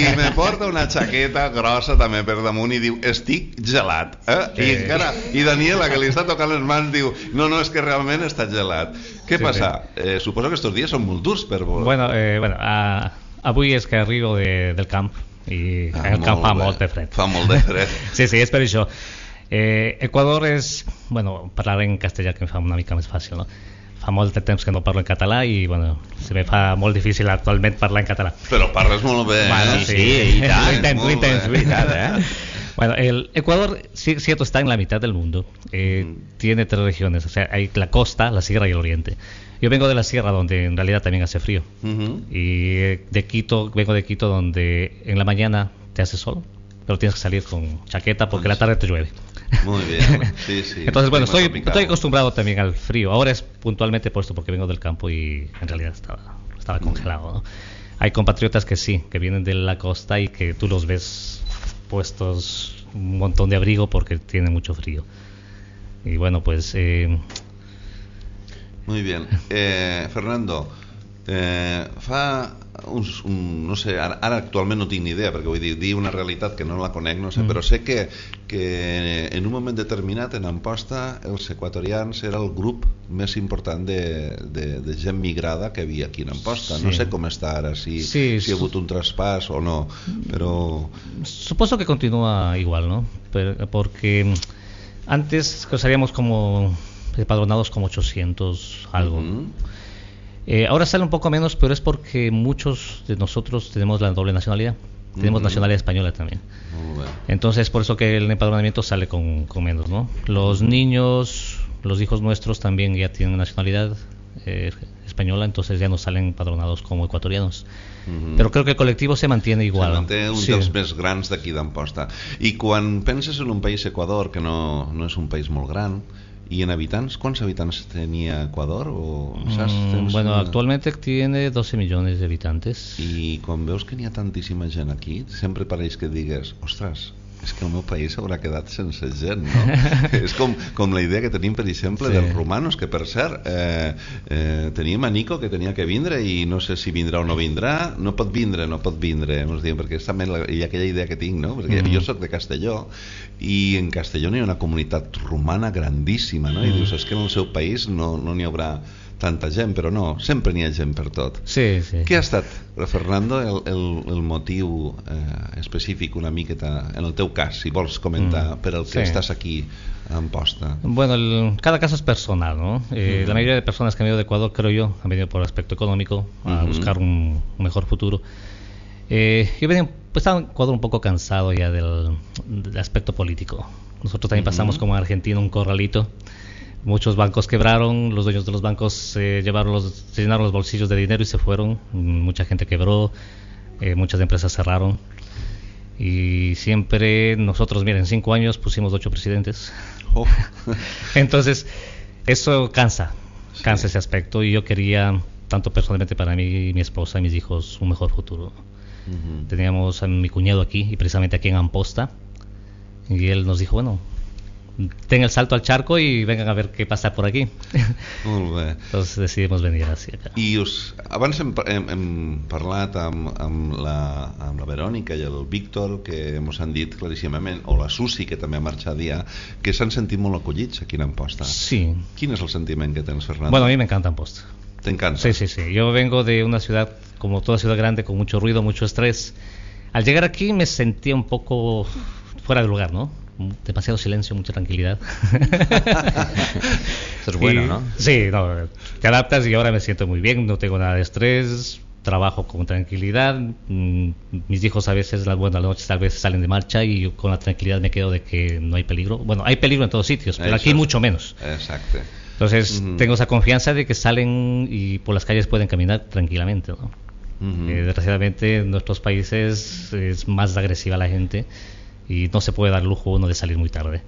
i me porta una jaqueta grossa també per damunt i diu, estic gelat eh? I, Sí. encara, i Daniela que li està tocant les mans diu, no, no, és que realment està gelat què Sí, passa? Eh, suposo que estos dies són molt durs per vos Bueno, eh, bueno a, avui és que arribo de, del camp i Ah, el camp fa bé. molt de fred. Fa molt de fred. sí, sí, és per això. Eh, Equador és... Bueno, parlar en castellà que em fa una mica més fàcil, no? Fa molt de temps que no parlo en català i, bueno, se me fa molt difícil actualment parlar en català. Però parles molt bé, Bueno, eh? sí, Sí, i tant, intento, intento, intento, ¿eh? Bueno, el Ecuador, sí, cierto, está en la mitad del mundo. Eh, Tiene tres regiones, o sea, hay la costa, la sierra y el oriente. Yo vengo de la sierra, donde en realidad también hace frío. Y eh, de Quito, vengo de Quito, donde en la mañana te hace sol, pero tienes que salir con chaqueta porque la tarde te llueve. Muy bien, sí, sí. Entonces, bueno, estoy, estoy acostumbrado también al frío. Ahora es puntualmente puesto porque vengo del campo y en realidad estaba, estaba congelado. ¿no? Hay compatriotas que sí, que vienen de la costa y que tú los ves puestos un montón de abrigo porque tiene mucho frío. Y bueno, pues eh, Muy bien. Eh, Fernando, eh, fa uns, un, no sé, ara, ara actualment no tinc ni idea, perquè vull dir, dir una realitat que no la conec, no sé, Mm. però sé que, que en un moment determinat en Amposta els equatorians era el grup més important de, de, de gent migrada que havia aquí en Amposta. No Sí. sé com està ara, si, Sí, si hi ha hagut un traspàs o no, però... Supongo que continúa igual, ¿no? Pero- porque mm, antes que salíamos como empadronados como 800 algo. Eh, ahora sale un poco menos, pero es porque muchos de nosotros tenemos la doble nacionalidad. Tenemos Ujú. nacionalidad española también. Entonces, por eso que el empadronamiento sale con, con menos, ¿no? Los niños, los hijos nuestros también ya tienen nacionalidad eh, española, entonces ya no salen empadronados como ecuatorianos. Mhm. Pero creo que el colectivo se mantiene igual. Se manté un Sí. dels més grans d'aquí d'Amposta. I quan penses en un país Equador, que no, no és un país molt gran, I en habitants, quants habitants tenia Equador? O, saps? Mm, bueno, una- actualmente tiene 12 millones de habitantes. I quan veus que n'hi ha tantíssima gent aquí, sempre pareix que digues, ostres, és que el meu país haurà quedat sense gent, no? és com, com la idea que tenim, per exemple, Sí. dels romanos, que per cert, eh, eh, teníem a Nico que tenia que vindre i no sé si vindrà o no vindrà, no pot vindre, no pot vindre, ens diuen, perquè és també la, hi ha aquella idea que tinc, no? Perquè Mhm. jo sóc de Castelló i en Castelló n'hi ha una comunitat romana grandíssima, no? I Mhm. dius, és que en el seu país no no n'hi haurà tanta gent, però no, sempre n'hi ha gent per tot. Sí, sí. Què ha estat, Fernando, el, el, el motiu eh, específic una miqueta, en el teu cas, si vols comentar, Mm, per el que sí. estàs aquí en posta? Bueno, el- cada caso es personal, ¿no? Eh, Ujú. La mayoría de personas que han venido de Ecuador, creo yo, han venido por aspecto económico, a Ujú. buscar un, un mejor futuro. Eh, yo venía, pues, estaba en Ecuador un poco cansado ya del, del aspecto político. Nosotros también Ujú. pasamos como en Argentina un corralito. Muchos bancos quebraron, los dueños de los bancos se llevaron los, se llenaron los bolsillos de dinero y se fueron. Mucha gente quebró, eh, muchas empresas cerraron. Y siempre nosotros, miren, en cinco años pusimos ocho presidentes. Oh. Entonces, eso cansa, cansa ese aspecto y yo quería, tanto personalmente para mí, mi esposa y mis hijos, un mejor futuro. Teníamos a mi cuñado aquí, y precisamente aquí en Amposta, y él nos dijo, bueno, den el salto al charco y vengan a ver qué pasa por aquí. Molt bé. Entonces decidimos venir hacia acá. I us, abans hem, hem, hem parlat amb, amb, la, amb la Verònica i el Víctor que ens han dit claríssimament, o la Susi que també ha marxat ja, que s'han sentit molt acollits aquí en Amposta. Sí. Quin és el sentiment que tens, Fernando? Bueno, a mí me encanta Amposta. ¿Te encanta? Sí, sí, sí. Yo vengo de una ciudad, como toda ciudad grande, con mucho ruido, mucho estrés. Al llegar aquí me sentía un poco fuera de lugar, ¿no? Demasiado silencio, mucha tranquilidad. Eso es bueno, Y- ¿no? Sí, no, te adaptas y ahora me siento muy bien, no tengo nada de estrés, trabajo con tranquilidad. mm, Mis hijos a veces, las buenas noches, tal vez salen de marcha y yo con la tranquilidad me quedo de que no hay peligro. Bueno, hay peligro en todos sitios, pero Eso aquí es. mucho menos. Exacte. Entonces tengo esa confianza de que salen y por las calles pueden caminar tranquilamente. ¿no? Eh, desgraciadamente en nuestros países es más agresiva la gente y no se puede dar lujo uno de salir muy tarde.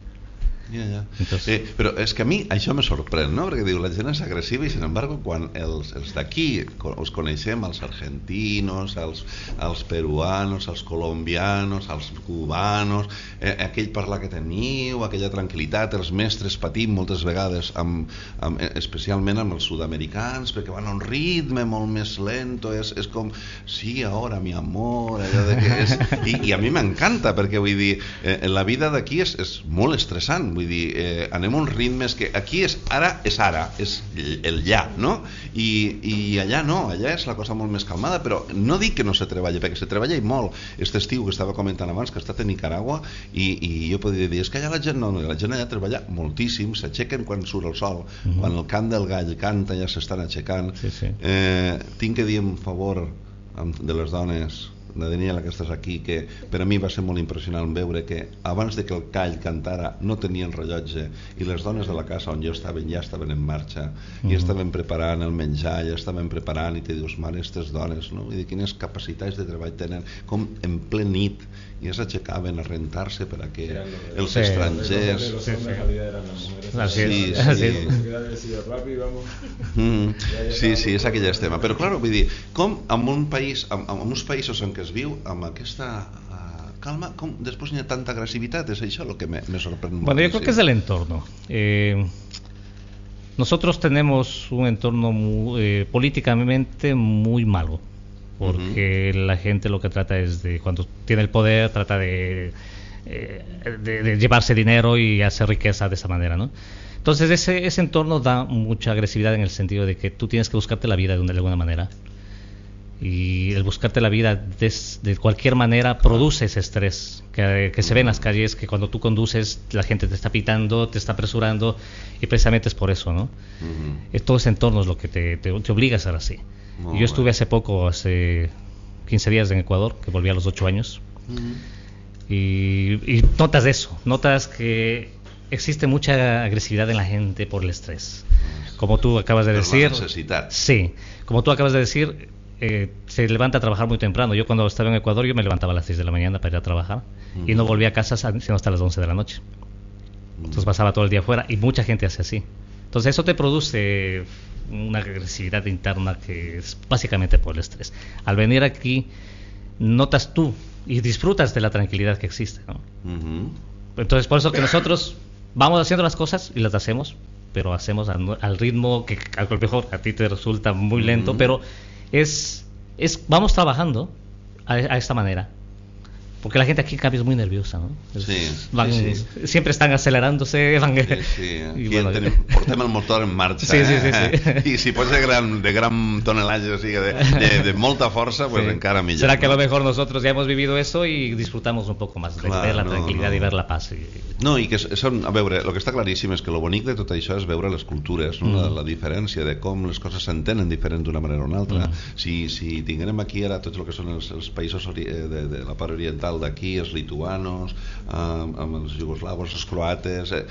Ja, ja. Eh, però és que a mi això me sorprèn, no? Perquè diu, la gent és agressiva i, sin embargo, quan els, els d'aquí els coneixem, els argentinos, els, els peruanos, els colombianos, els cubanos, eh, aquell parlar que teniu, aquella tranquil·litat, els mestres patim moltes vegades, amb, amb, eh, especialment amb els sud-americans, perquè van a un ritme molt més lento, és, és com, sí, ahora, mi amor, allò de que és... I, i a mi m'encanta, perquè vull dir, eh, la vida d'aquí és, és molt estressant, vull dir, eh, anem a uns ritmes que aquí és ara, és ara, és el, ja, no? I, I allà no, allà és la cosa molt més calmada, però no dic que no se treballa, perquè se treballa i molt. Este estiu que estava comentant abans, que ha estat a Nicaragua, i, i jo podria dir, és que allà la gent no, la gent allà treballa moltíssim, s'aixequen quan surt el sol, Mhm. quan el cant del gall canta ja s'estan aixecant. Sí, sí. Eh, tinc que dir en favor de les dones de Daniela que estàs aquí que per a mi va ser molt impressionant veure que abans de que el call cantara no tenien rellotge i les dones de la casa on jo estaven ja estaven en marxa i Mhm. estaven preparant el menjar ja estaven preparant i te dius, mare, aquestes dones no? Vull dir, quines capacitats de treball tenen com en ple nit i es aixecaven a rentar-se per a que els Sí. estrangers sí, sí. decidido rápido, vamos. Mm, Ja, ja sí, estava sí, és aquell tema. Però, clar, vull dir, com en un país, en, en uns països en què es viu amb aquesta uh, calma, com després ha tanta agressivitat? És això el que me, me sorprèn Bueno, yo creo que es del entorno. Eh, nosotros tenemos un entorno mu- eh, políticamente muy malo, porque la gente lo que trata es de, cuando tiene el poder, trata de, eh, de, de llevarse dinero y hacer riqueza de esa manera, ¿no? Entonces ese, ese entorno da mucha agresividad en el sentido de que tú tienes que buscarte la vida de, una- de alguna manera. Y el buscarte la vida des- de cualquier manera produce ese estrés que, que se ve en las calles, que cuando tú conduces la gente te está pitando, te está apresurando y precisamente es por eso, ¿no? Eh, Todo ese entorno es lo que te, te- te obliga a ser así. Yo estuve hace poco, hace 15 días en Ecuador, que volví a los 8 años, y, y notas eso, notas que existe mucha agresividad en la gente por el estrés. Como tú acabas de Per la decir. necessitat. Sí, como tú acabas de decir, eh, se levanta a trabajar muy temprano. Yo cuando estaba en Ecuador, yo me levantaba a las 6 de la mañana para ir a trabajar y no volvía a casa sa- sino hasta las 11 de la noche. Entonces pasaba todo el día afuera y mucha gente hace así. Entonces eso te produce una agresividad interna que es básicamente por el estrés. Al venir aquí notas tú y disfrutas de la tranquilidad que existe. Entonces por eso que nosotros vamos haciendo las cosas y las hacemos, pero hacemos al, al ritmo que a lo mejor a ti te resulta muy lento, pero es, es vamos trabajando a, a esta manera. Porque la gente aquí en cambio es muy nerviosa, ¿no? Es- Sí, van- sí, sí. Siempre están acelerándose, van... Sí, sí, y bueno, tenim, portem el motor en marxa Sí, sí, sí, eh? sí. i si pots de gran, de gran tonelaje o sigui, de, de, de molta força pues Sí. encara millor Será que a lo mejor nosotros ya hemos vivido eso y disfrutamos un poco más de Clar, ver la no, tranquilidad no. y ver la paz. y- No, i que s- són, a veure, el que està claríssim és que el bonic de tot això és veure les cultures, no? la, Mm. la diferència de com les coses s'entenen diferent d'una manera o una altra. Mm. Si, si tinguérem aquí ara tots el que són els, els països ori eh, de, de la part oriental d'aquí, els lituanos, eh, amb els jugoslavos, els croates, eh,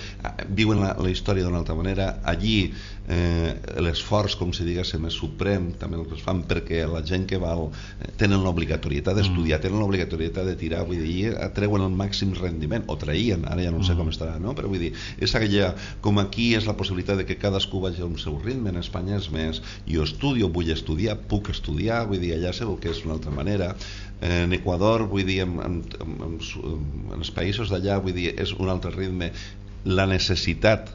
viuen la, la història d'una altra manera. Allí eh, l'esforç, com si diguéssim, és suprem, també el que es fan perquè la gent que val eh, tenen l'obligatorietat d'estudiar, tenen l'obligatorietat de tirar, vull dir, treuen el màxim rendiment, o traïen, ara ja no sé com estarà, no? però vull dir, és aquella, com aquí és la possibilitat de que cadascú vagi al seu ritme, en Espanya és més, jo estudio, vull estudiar, puc estudiar, vull dir, allà segur que és una altra manera, en Equador, vull dir, en, en, en, en, els països d'allà, vull dir, és un altre ritme, la necessitat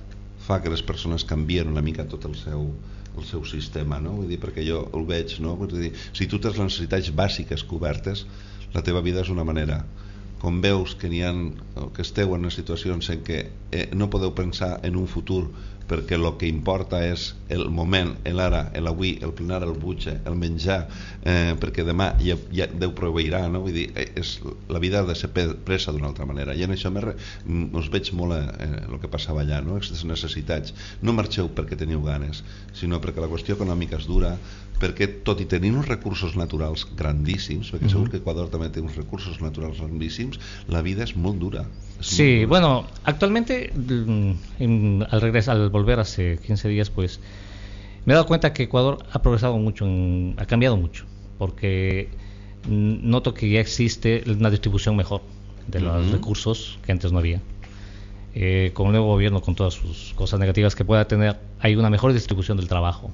fa que les persones canvien una mica tot el seu, el seu sistema, no? Vull dir, perquè jo el veig, no? Vull dir, si tu tens les necessitats bàsiques cobertes, la teva vida és una manera. Com veus que ha, que esteu en situacions en què eh, no podeu pensar en un futur perquè el que importa és el moment, l'ara, l'avui, el plenar, el butge, el menjar, eh, perquè demà ja, ja Déu proveirà, no? Vull dir, eh, és, la vida ha de ser presa d'una altra manera. I en això me, mm, us veig molt eh, el que passava allà, no? Aquestes necessitats. No marxeu perquè teniu ganes, sinó perquè la qüestió econòmica és dura, perquè tot i tenir uns recursos naturals grandíssims, perquè segur que Equador també té uns recursos naturals grandíssims, la vida és molt dura. És Sí, bueno, actualmente mm, en- al regresar, al volver hace 15 días, pues me he dado cuenta que Ecuador ha progresado mucho, en- ha cambiado mucho, porque noto que ya existe una distribución mejor de los recursos que antes no había. Eh, con el nuevo gobierno, con todas sus cosas negativas que pueda tener, hay una mejor distribución del trabajo.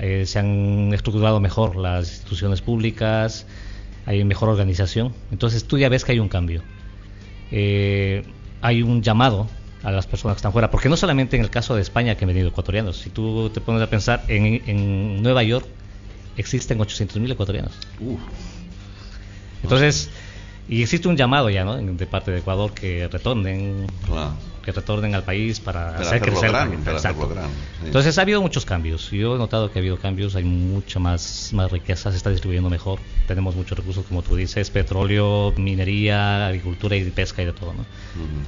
Eh, se han estructurado mejor las instituciones públicas, hay mejor organización. Entonces tú ya ves que hay un cambio. Eh, hay un llamado a las personas que están fuera, porque no solamente en el caso de España que han venido ecuatorianos, si tú te pones a pensar, en, en Nueva York existen 800.000 ecuatorianos. Uf. Entonces, y existe un llamado ya, ¿no? De parte de Ecuador que retornen, Clar. Que retornen al país para hacer crecer. gran, el- sí. Entonces ha habido muchos cambios. Yo he notado que ha habido cambios, hay mucha más, más riqueza, se está distribuyendo mejor. Tenemos muchos recursos, como tú dices, petróleo, minería, agricultura y pesca y de todo, ¿no?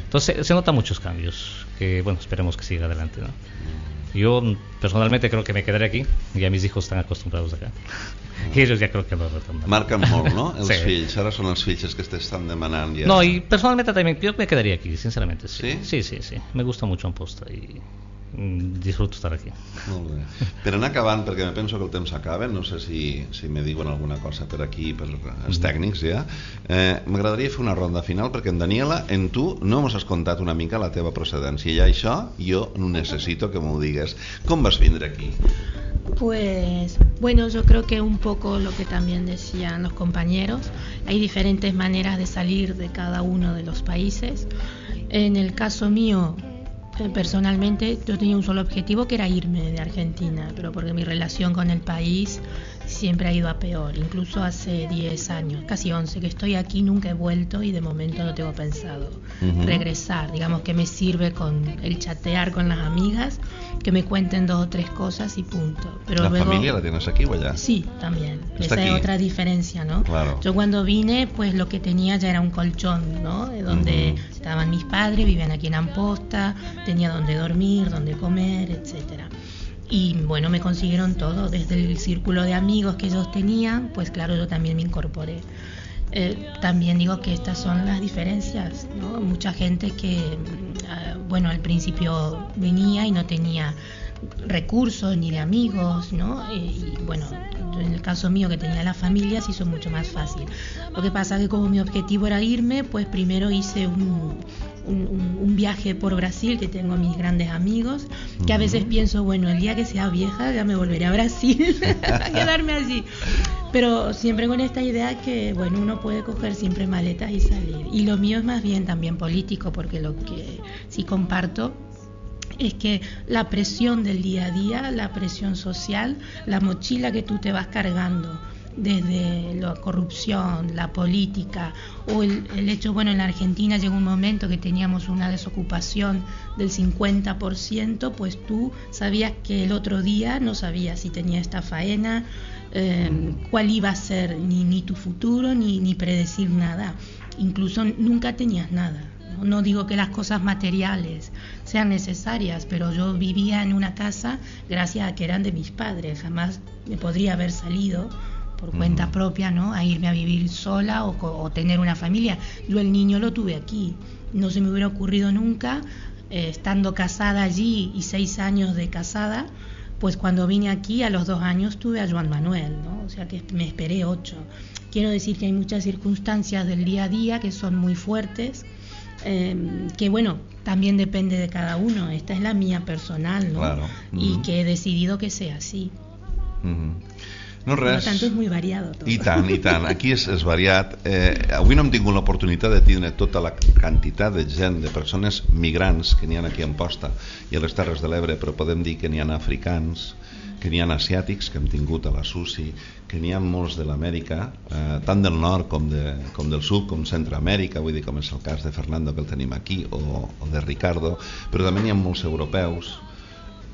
Entonces se notan muchos cambios, que bueno, esperemos que siga adelante, ¿no? Yo personalmente creo que me quedaré aquí, ya mis hijos están acostumbrados acá. Y ellos ya creo que no retornan. Marquen molt, no? Els Sí. fills, ara són els fills els que t'estan demanant ja. No, y personalmente también yo me quedaría aquí, sinceramente. Sí, ¿Sí? sí, sí. sí. Me gusta mucho Amposta y disfruto estar aquí. Molt bé. Per anar acabant, perquè me penso que el temps s'acaba, no sé si, si me diuen alguna cosa per aquí, per els tècnics ja, eh, m'agradaria fer una ronda final, perquè en Daniela, en tu, no mos has contat una mica la teva procedència, i això jo necessito que m'ho digues. Com vas vindre aquí? Pues bueno, yo creo que un poco lo que también decían los compañeros, hay diferentes maneras de salir de cada uno de los países. En el caso mío, personalmente, yo tenía un solo objetivo que era irme de Argentina, pero porque mi relación con el país siempre ha ido a peor, incluso hace 10 años, casi 11 que estoy aquí, nunca he vuelto y de momento no tengo pensado regresar, digamos que me sirve con el chatear con las amigas, que me cuenten dos o tres cosas y punto. Pero la luego, família la tienes aquí o allà? Sí, también. Está Esa es otra diferencia, ¿no? Claro. Yo cuando vine, pues lo que tenía ya era un colchón, ¿no? De donde estaban mis padres, vivían aquí en Amposta, tenía donde dormir, donde comer, etcétera. Y bueno, me consiguieron todo, desde el círculo de amigos que ellos tenían, pues claro, yo también me incorporé. Eh, también digo que estas son las diferencias, ¿no? Mucha gente que, ah, bueno, al principio venía y no tenía recursos ni de amigos, ¿no? Eh, y bueno, en el caso mío que tenía la familia se hizo mucho más fácil. Lo que pasa que como mi objetivo era irme, pues primero hice un, un- viaje por Brasil que tengo a mis grandes amigos, que a veces pienso, bueno, el día que sea vieja ya me volveré a Brasil, a quedarme allí. Pero siempre con esta idea que, bueno, uno puede coger siempre maletas y salir. Y lo mío es más bien también político, porque lo que sí comparto es que la presión del día a día, la presión social, la mochila que tú te vas cargando desde la corrupción, la política o el, hecho, bueno, en la Argentina llegó un momento que teníamos una desocupación del 50%, pues tú sabías que el otro día no sabías si tenía esta faena, eh, cuál iba a ser ni, ni tu futuro, ni, ni predecir nada. Incluso nunca tenías nada. ¿No? Digo que las cosas materiales sean necesarias, pero yo vivía en una casa gracias a que eran de mis padres. Jamás me podría haber salido por cuenta propia, ¿no? A irme a vivir sola o, o tener una familia. Yo el niño lo tuve aquí. No se me hubiera ocurrido nunca, eh, estando casada allí y seis años de casada, pues cuando vine aquí a los dos años tuve a Joan Manuel, ¿no? O sea que me esperé ocho. Quiero decir que hay muchas circunstancias del día a día que son muy fuertes, eh, que bueno, también depende de cada uno. Esta es la mía personal, ¿no? Claro. Y Mhm. que he decidido que sea así. Mhm. No Por lo res. tanto, és muy variado tot. I tant, i tant. Aquí és, és variat. Eh, avui no hem tingut l'oportunitat de tindre tota la quantitat de gent, de persones migrants que n'hi ha aquí a Amposta i a les Terres de l'Ebre, però podem dir que n'hi ha africans, que n'hi ha asiàtics que hem tingut a la SUSI, que n'hi ha molts de l'Amèrica, eh, tant del nord com, de, com del sud, com Centroamèrica, vull dir com és el cas de Fernando que el tenim aquí, o, o de Ricardo, però també n'hi ha molts europeus,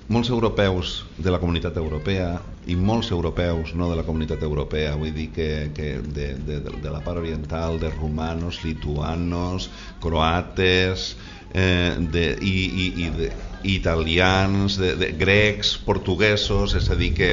molts europeus de la comunitat europea i molts europeus no de la comunitat europea, vull dir que, que de, de, de, la part oriental, de romanos, lituanos, croates, eh, de, i, i, i de, italians, de, de grecs, portuguesos, és a dir que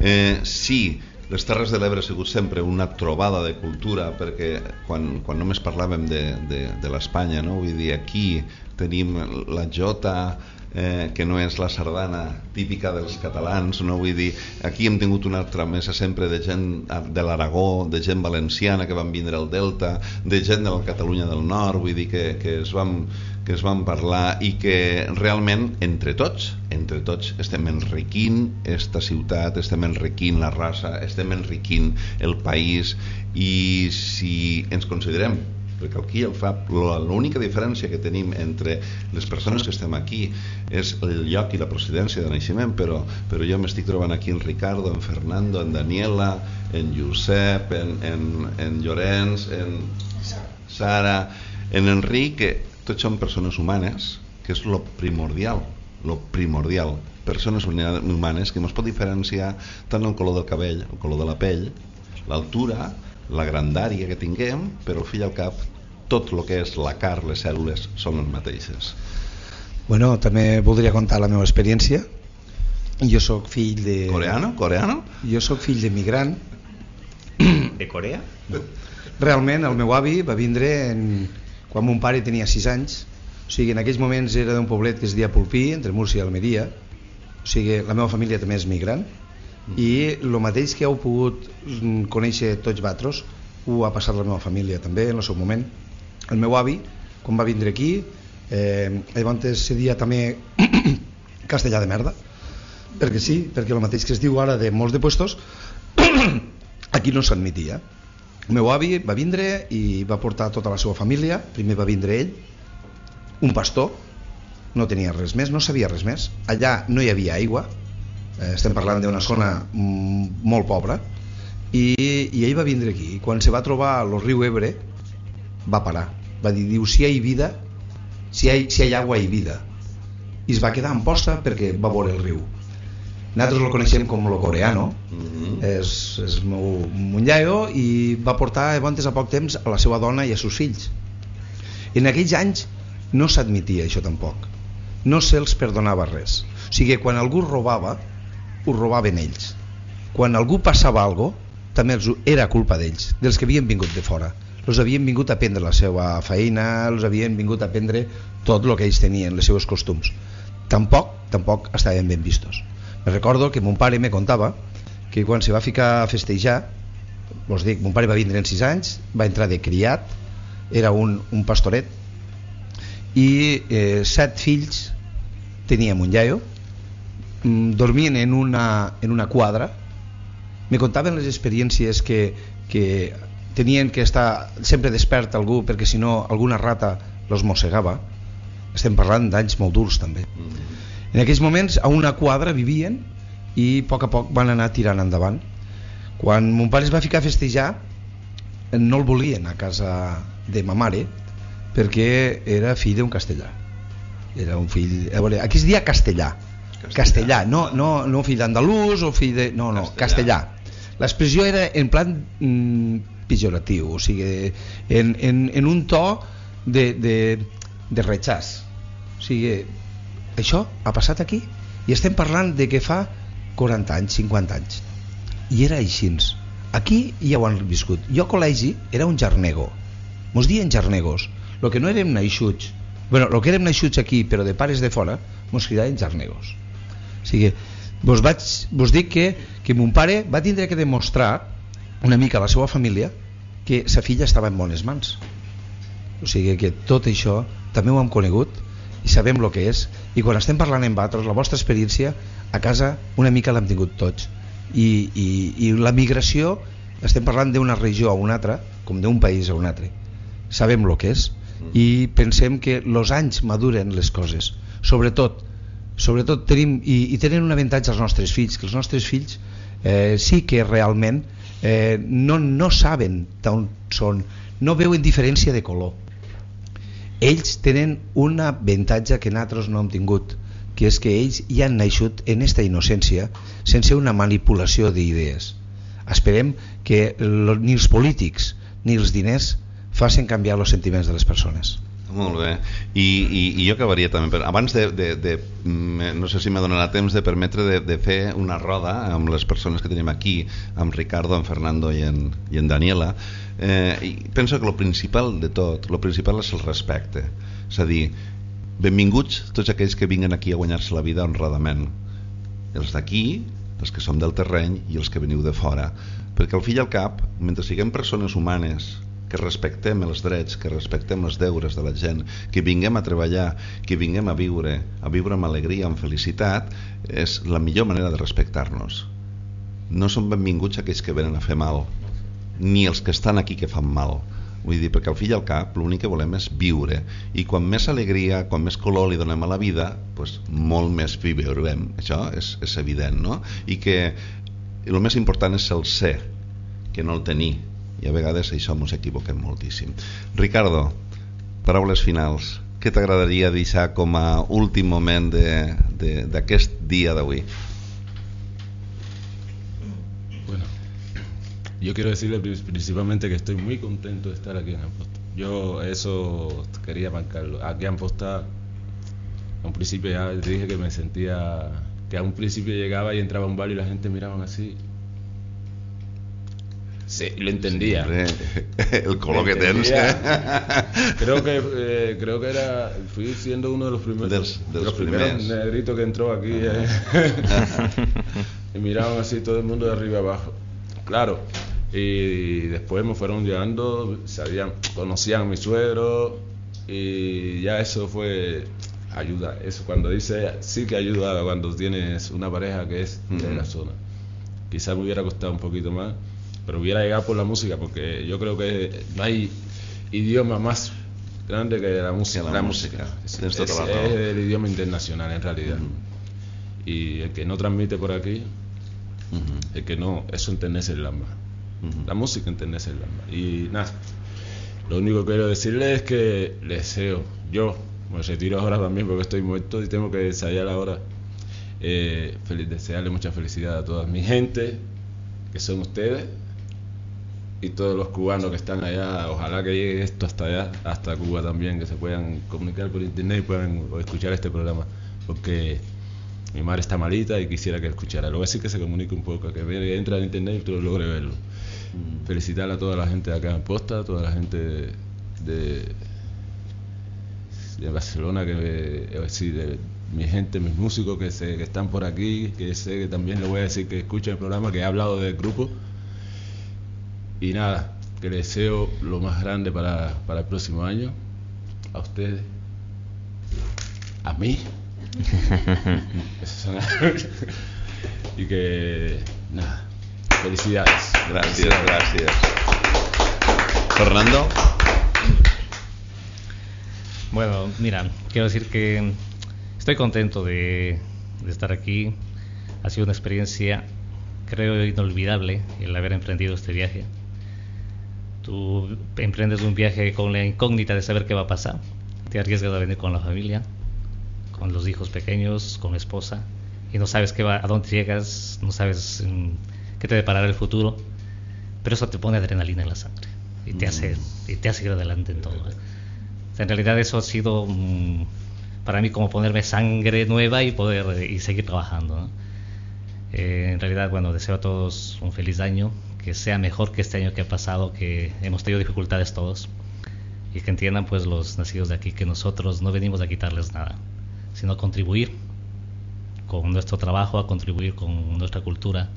eh, sí, les Terres de l'Ebre ha sigut sempre una trobada de cultura perquè quan, quan només parlàvem de, de, de l'Espanya, no? vull dir, aquí tenim la jota, eh, que no és la sardana típica dels catalans, no? Vull dir, aquí hem tingut una altra mesa sempre de gent de l'Aragó, de gent valenciana que van vindre al Delta, de gent de la Catalunya del Nord, vull dir que, que es van que es van parlar i que realment entre tots, entre tots estem enriquint esta ciutat, estem enriquint la raça, estem enriquint el país i si ens considerem perquè aquí el fa, l'única diferència que tenim entre les persones que estem aquí és el lloc i la procedència de naixement, però, però jo m'estic trobant aquí en Ricardo, en Fernando, en Daniela, en Josep, en, en, en Llorenç, en Sara, en Enric, que tots són persones humanes, que és lo primordial, lo primordial. Persones humanes que ens pot diferenciar tant el color del cabell, el color de la pell, l'altura, la grandària que tinguem, però al fi i al cap tot el que és la carn, les cèl·lules són les mateixes. Bueno, també voldria contar la meva experiència. Jo sóc fill de... Coreano? Coreano? Jo sóc fill d'emigrant. De Corea? Realment, el meu avi va vindre en... quan mon pare tenia 6 anys. O sigui, en aquells moments era d'un poblet que es deia Pulpí, entre Múrcia i Almeria. O sigui, la meva família també és migrant. I el mateix que heu pogut mm, conèixer tots vosaltres, ho ha passat la meva família també en el seu moment. El meu avi, quan va vindre aquí, eh, llavors se dia també castellà de merda, perquè sí, perquè el mateix que es diu ara de molts de puestos, aquí no s'admitia. El meu avi va vindre i va portar tota la seva família, primer va vindre ell, un pastor, no tenia res més, no sabia res més, allà no hi havia aigua, eh, estem parlant d'una zona mm, molt pobra, i, i ell va vindre aquí, i quan se va trobar el riu Ebre, va parar, va dir, diu, si hi ha vida, si hi si hi ha aigua hi vida, i es va quedar en posta perquè va veure el riu. Nosaltres el coneixem com lo coreano, és, és meu munyaio i va portar llavors a poc temps a la seva dona i a seus fills. En aquells anys no s'admitia això tampoc. No se'ls perdonava res. O sigui, quan algú robava, ho robaven ells. Quan algú passava algo, també els, era culpa d'ells, dels que havien vingut de fora. Els havien vingut a prendre la seva feina, els havien vingut a prendre tot el que ells tenien, les seves costums. Tampoc, tampoc estaven ben vistos. Me recordo que mon pare me contava que quan se va ficar a festejar, vos dic, mon pare va vindre en 6 anys, va entrar de criat, era un, un pastoret, i eh, set fills teníem un iaio, dormien en una, en una quadra, me contaven les experiències que, que tenien que estar sempre despert algú perquè si no alguna rata los mossegava. Estem parlant d'anys molt durs també. En aquells moments a una quadra vivien i a poc a poc van anar tirant endavant. Quan mon pare es va ficar a festejar no el volien a casa de ma mare perquè era fill d'un castellà. Era un fill a veure, aquí es dia castellà castellà, no, no, no fill d'andalús o fill de... no, no, castellà, castellà. l'expressió era en plan mm, pejoratiu o sigui, en, en, en un to de, de, de rechaç o sigui, això ha passat aquí i estem parlant de que fa 40 anys, 50 anys. I era així. Aquí ja ho han viscut. Jo a col·legi era un jarnego. Mos dien jarnegos. El que no érem naixuts bueno, el que érem naixuts aquí però de pares de fora mos cridaven jarnegos o sigui, vos, vaig, vos dic que, que mon pare va tindre que demostrar una mica a la seva família que sa filla estava en bones mans. O sigui que tot això també ho hem conegut i sabem el que és. I quan estem parlant amb altres la vostra experiència a casa una mica l'hem tingut tots. I, i, i la migració estem parlant d'una regió a una altra com d'un país a un altre. Sabem el que és. I pensem que els anys maduren les coses. Sobretot sobretot tenim i, i tenen un avantatge als nostres fills que els nostres fills eh, sí que realment eh, no, no saben on són no veuen diferència de color. Ells tenen un avantatge que nosaltres no hem tingut que és que ells ja han naixut en esta innocència sense una manipulació d'idees. Esperem que ni els polítics ni els diners facin canviar els sentiments de les persones molt bé. I, i, i jo acabaria també, per, abans de, de, de, mm, no sé si me donarà temps de permetre de, de fer una roda amb les persones que tenim aquí, amb Ricardo, amb Fernando i en, i en Daniela, eh, i penso que el principal de tot, el principal és el respecte. És a dir, benvinguts tots aquells que vinguen aquí a guanyar-se la vida honradament. Els d'aquí, els que som del terreny i els que veniu de fora. Perquè al fi i al cap, mentre siguem persones humanes que respectem els drets, que respectem els deures de la gent, que vinguem a treballar, que vinguem a viure, a viure amb alegria, amb felicitat, és la millor manera de respectar-nos. No són benvinguts aquells que venen a fer mal, ni els que estan aquí que fan mal. Vull dir, perquè al fill al cap l'únic que volem és viure i quan més alegria, quan més color li donem a la vida, doncs molt més viurem. Això és, és evident, no? I que el més important és el ser, que no el tenir i a vegades això ens equivoquem moltíssim Ricardo, paraules finals què t'agradaria deixar com a últim moment d'aquest dia d'avui? Bueno, yo quiero decirle principalmente que estoy muy contento de estar aquí en Amposta. Yo eso quería marcarlo. Aquí en Amposta, a un principio ya dije que me sentía que a un principio llegaba y entraba un bar y la gente miraban así Sí, lo entendía. el color que tens. creo que eh, creo que era fui siendo uno de los primeros dels los primeros negritos que entró aquí eh. y miraban así todo el mundo de arriba abajo. Claro. Y después me fueron llegando, sabían, conocían a mi suegro y ya eso fue ayuda. Eso cuando dice sí que ayuda cuando tienes una pareja que es de la zona. Quizás me hubiera costado un poquito más pero hubiera llegado por la música, porque yo creo que no hay idioma más grande que la música. la, la música. Es, es- es el idioma internacional en realidad. Y el que no transmite por aquí, el que no, eso entendés el alma. La música entendés el alma. Y nada, lo único que quiero decirle es que les deseo, yo me retiro ahora también porque estoy muerto y tengo que ensayar ahora. Eh, feliz, desearle mucha felicidad a toda mi gente, que son ustedes, y todos los cubanos que están allá, ojalá que llegue esto hasta allá, hasta Cuba también, que se puedan comunicar por internet y puedan escuchar este programa, porque mi madre está malita y quisiera que escuchara. Lo voy a decir que se comunique un poco, que entre en internet y tú logre verlo. Felicitar a toda la gente de acá en Posta, a toda la gente de, de Barcelona, que eh, sí, de, mi gente, mis músicos que sé que están por aquí, que sé que también le voy a decir que escuchen el programa, que he hablado del grupo. Y nada, que les deseo lo más grande para, para el próximo año. A ustedes. A mí. Eso suena- y que nada, felicidades. Gracias, gracias. Fernando. Bueno, mira, quiero decir que estoy contento de, de estar aquí. Ha sido una experiencia, creo, inolvidable el haber emprendido este viaje. Tú emprendes un viaje con la incógnita de saber qué va a pasar. Te arriesgas a venir con la familia, con los hijos pequeños, con la esposa, y no sabes qué va, a dónde llegas, no sabes mm, qué te deparará el futuro, pero eso te pone adrenalina en la sangre y te hace, y te hace ir adelante en todo. ¿eh? O sea, en realidad eso ha sido mm, para mí como ponerme sangre nueva y poder eh, y seguir trabajando. ¿no? Eh, en realidad, bueno, deseo a todos un feliz año, que sea mejor que este año que ha pasado, que hemos tenido dificultades todos y que entiendan pues los nacidos de aquí que nosotros no venimos a quitarles nada, sino a contribuir con nuestro trabajo, a contribuir con nuestra cultura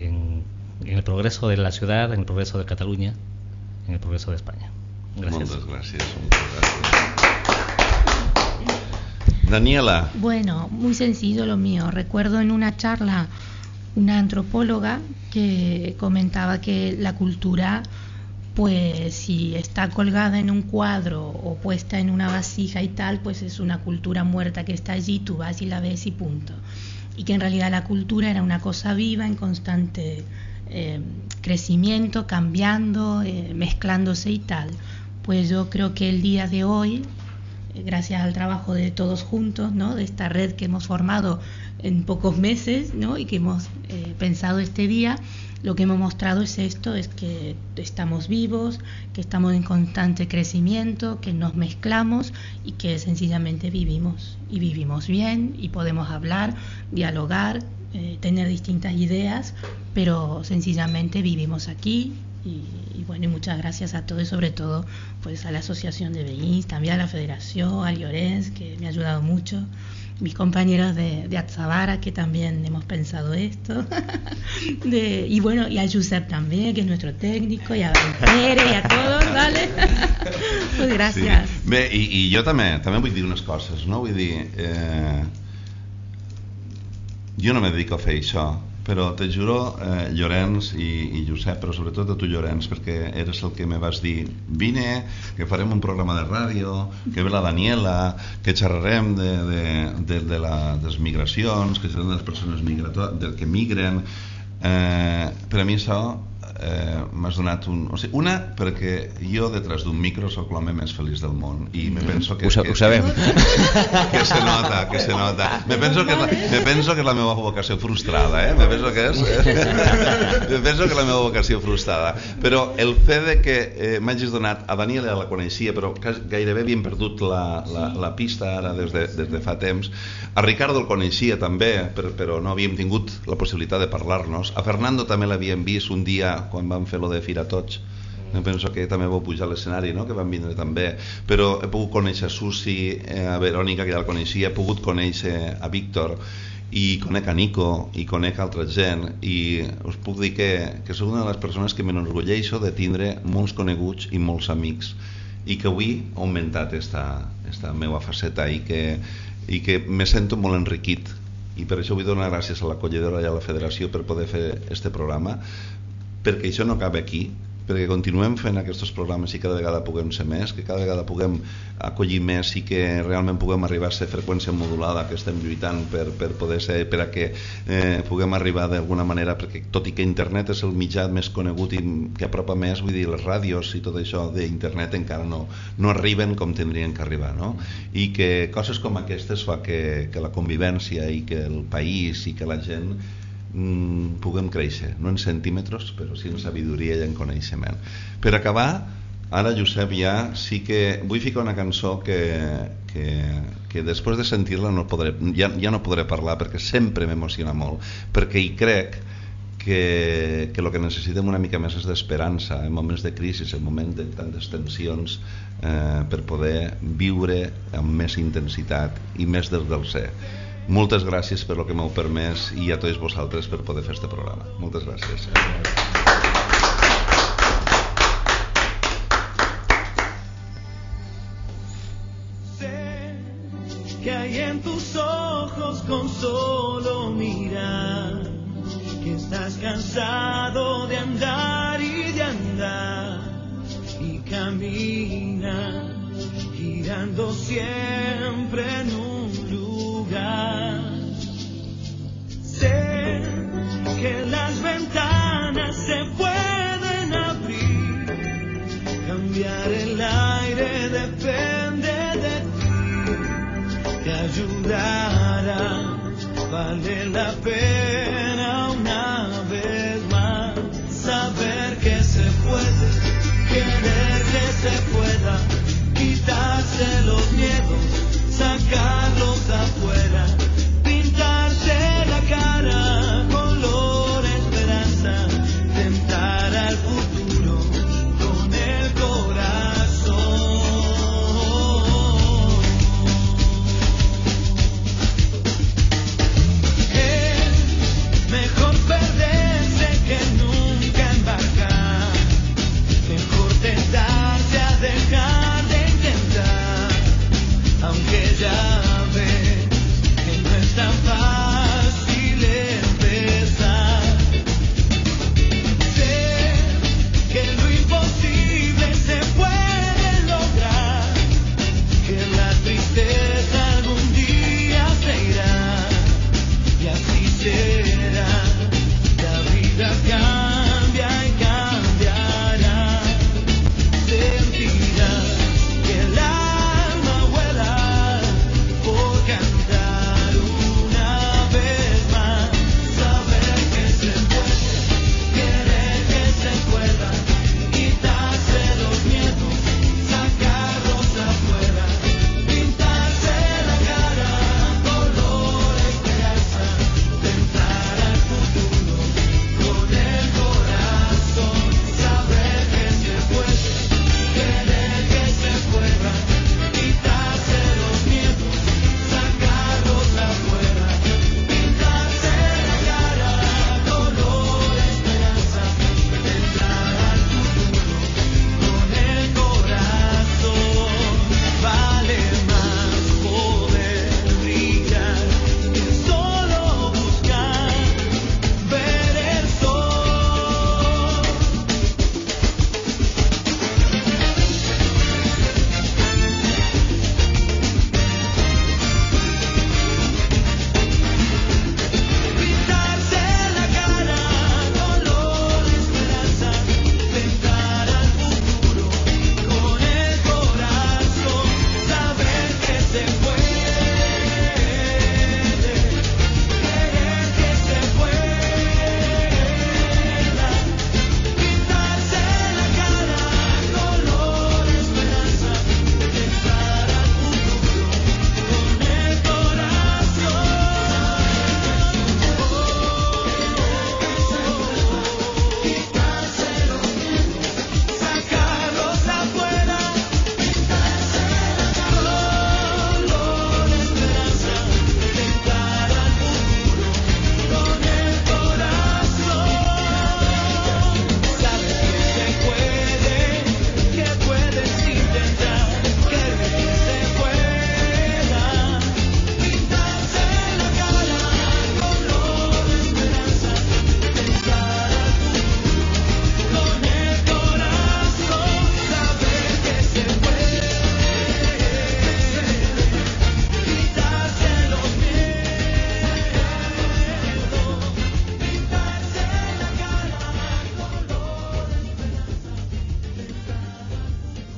en, en el progreso de la ciudad, en el progreso de Cataluña, en el progreso de España. Gracias. Moltes gràcies. Daniela. Bueno, muy sencillo lo mío. Recuerdo en una charla una antropóloga que comentaba que la cultura, pues si está colgada en un cuadro o puesta en una vasija y tal, pues es una cultura muerta que está allí, tú vas y la ves y punto. Y que en realidad la cultura era una cosa viva, en constante eh, crecimiento, cambiando, eh, mezclándose y tal. Pues yo creo que el día de hoy, eh, gracias al trabajo de todos juntos, ¿no? de esta red que hemos formado en pocos meses ¿no? y que hemos eh, pensado este día, lo que hemos mostrado es esto, es que estamos vivos, que estamos en constante crecimiento, que nos mezclamos y que sencillamente vivimos y vivimos bien y podemos hablar, dialogar, eh, tener distintas ideas, pero sencillamente vivimos aquí y, bueno, y muchas gracias a todos y sobre todo pues a la Asociación de Beins, también a la Federación, a Llorens, que me ha ayudado mucho, mis compañeros de, de Atzavara, que también hemos pensado esto, de, y bueno, y a Josep también, que es nuestro técnico, y a Pere y a todos, ¿vale? pues gracias. Sí. Bé, i, i jo també també vull dir unes coses, no? Vull dir, eh, jo no me dedico a fer això, però te juro, eh, Llorenç i, i Josep, però sobretot a tu Llorenç, perquè eres el que me vas dir vine, que farem un programa de ràdio, que ve la Daniela, que xerrarem de, de, de, de, la, de les migracions, que seran les persones migrato- del que migren. Eh, per a mi això eh, m'has donat un... O sigui, una, perquè jo detrás d'un micro sóc l'home més feliç del món i me penso que... Ho sa- que, ho sabem. Que se nota, que se nota. Me penso que la, me penso que és la meva vocació frustrada, eh? Me penso que és... me penso que és la meva vocació frustrada. Però el fet de que eh, m'hagis donat... A Daniela ja la coneixia, però gairebé havíem perdut la, la, la pista ara des de, des de fa temps. A Ricardo el coneixia també, però, però no havíem tingut la possibilitat de parlar-nos. A Fernando també l'havíem vist un dia quan vam fer lo de Fira Tots. Em penso que també vau pujar a l'escenari, no? que van vindre també, però he pogut conèixer a Susi, eh, a Verònica, que ja la coneixia, he pogut conèixer a Víctor, i conec a Nico, i conec altra gent, i us puc dir que, que sóc una de les persones que m'enorgulleixo de tindre molts coneguts i molts amics, i que avui ha augmentat esta, esta meva faceta i que, i que me sento molt enriquit i per això vull donar gràcies a l'acollidora i a la federació per poder fer este programa perquè això no acaba aquí perquè continuem fent aquests programes i cada vegada puguem ser més, que cada vegada puguem acollir més i que realment puguem arribar a ser freqüència modulada que estem lluitant per, per poder ser, per a que eh, puguem arribar d'alguna manera, perquè tot i que internet és el mitjà més conegut i que apropa més, vull dir, les ràdios i tot això d'internet encara no, no arriben com tindrien que arribar, no? I que coses com aquestes fa que, que la convivència i que el país i que la gent mm, puguem créixer, no en centímetres, però sí en sabidoria i en coneixement. Per acabar, ara Josep ja sí que vull ficar una cançó que, que, que després de sentir-la no podré, ja, ja no podré parlar perquè sempre m'emociona molt, perquè hi crec que, que el que necessitem una mica més és d'esperança en moments de crisi, en moments de tantes tensions eh, per poder viure amb més intensitat i més des del ser moltes gràcies per el que m'heu permès i a tots vosaltres per poder fer este programa. Moltes gràcies. Que hay en tus ojos con solo mirar, que estás cansado de andar y de andar y camina girando siempre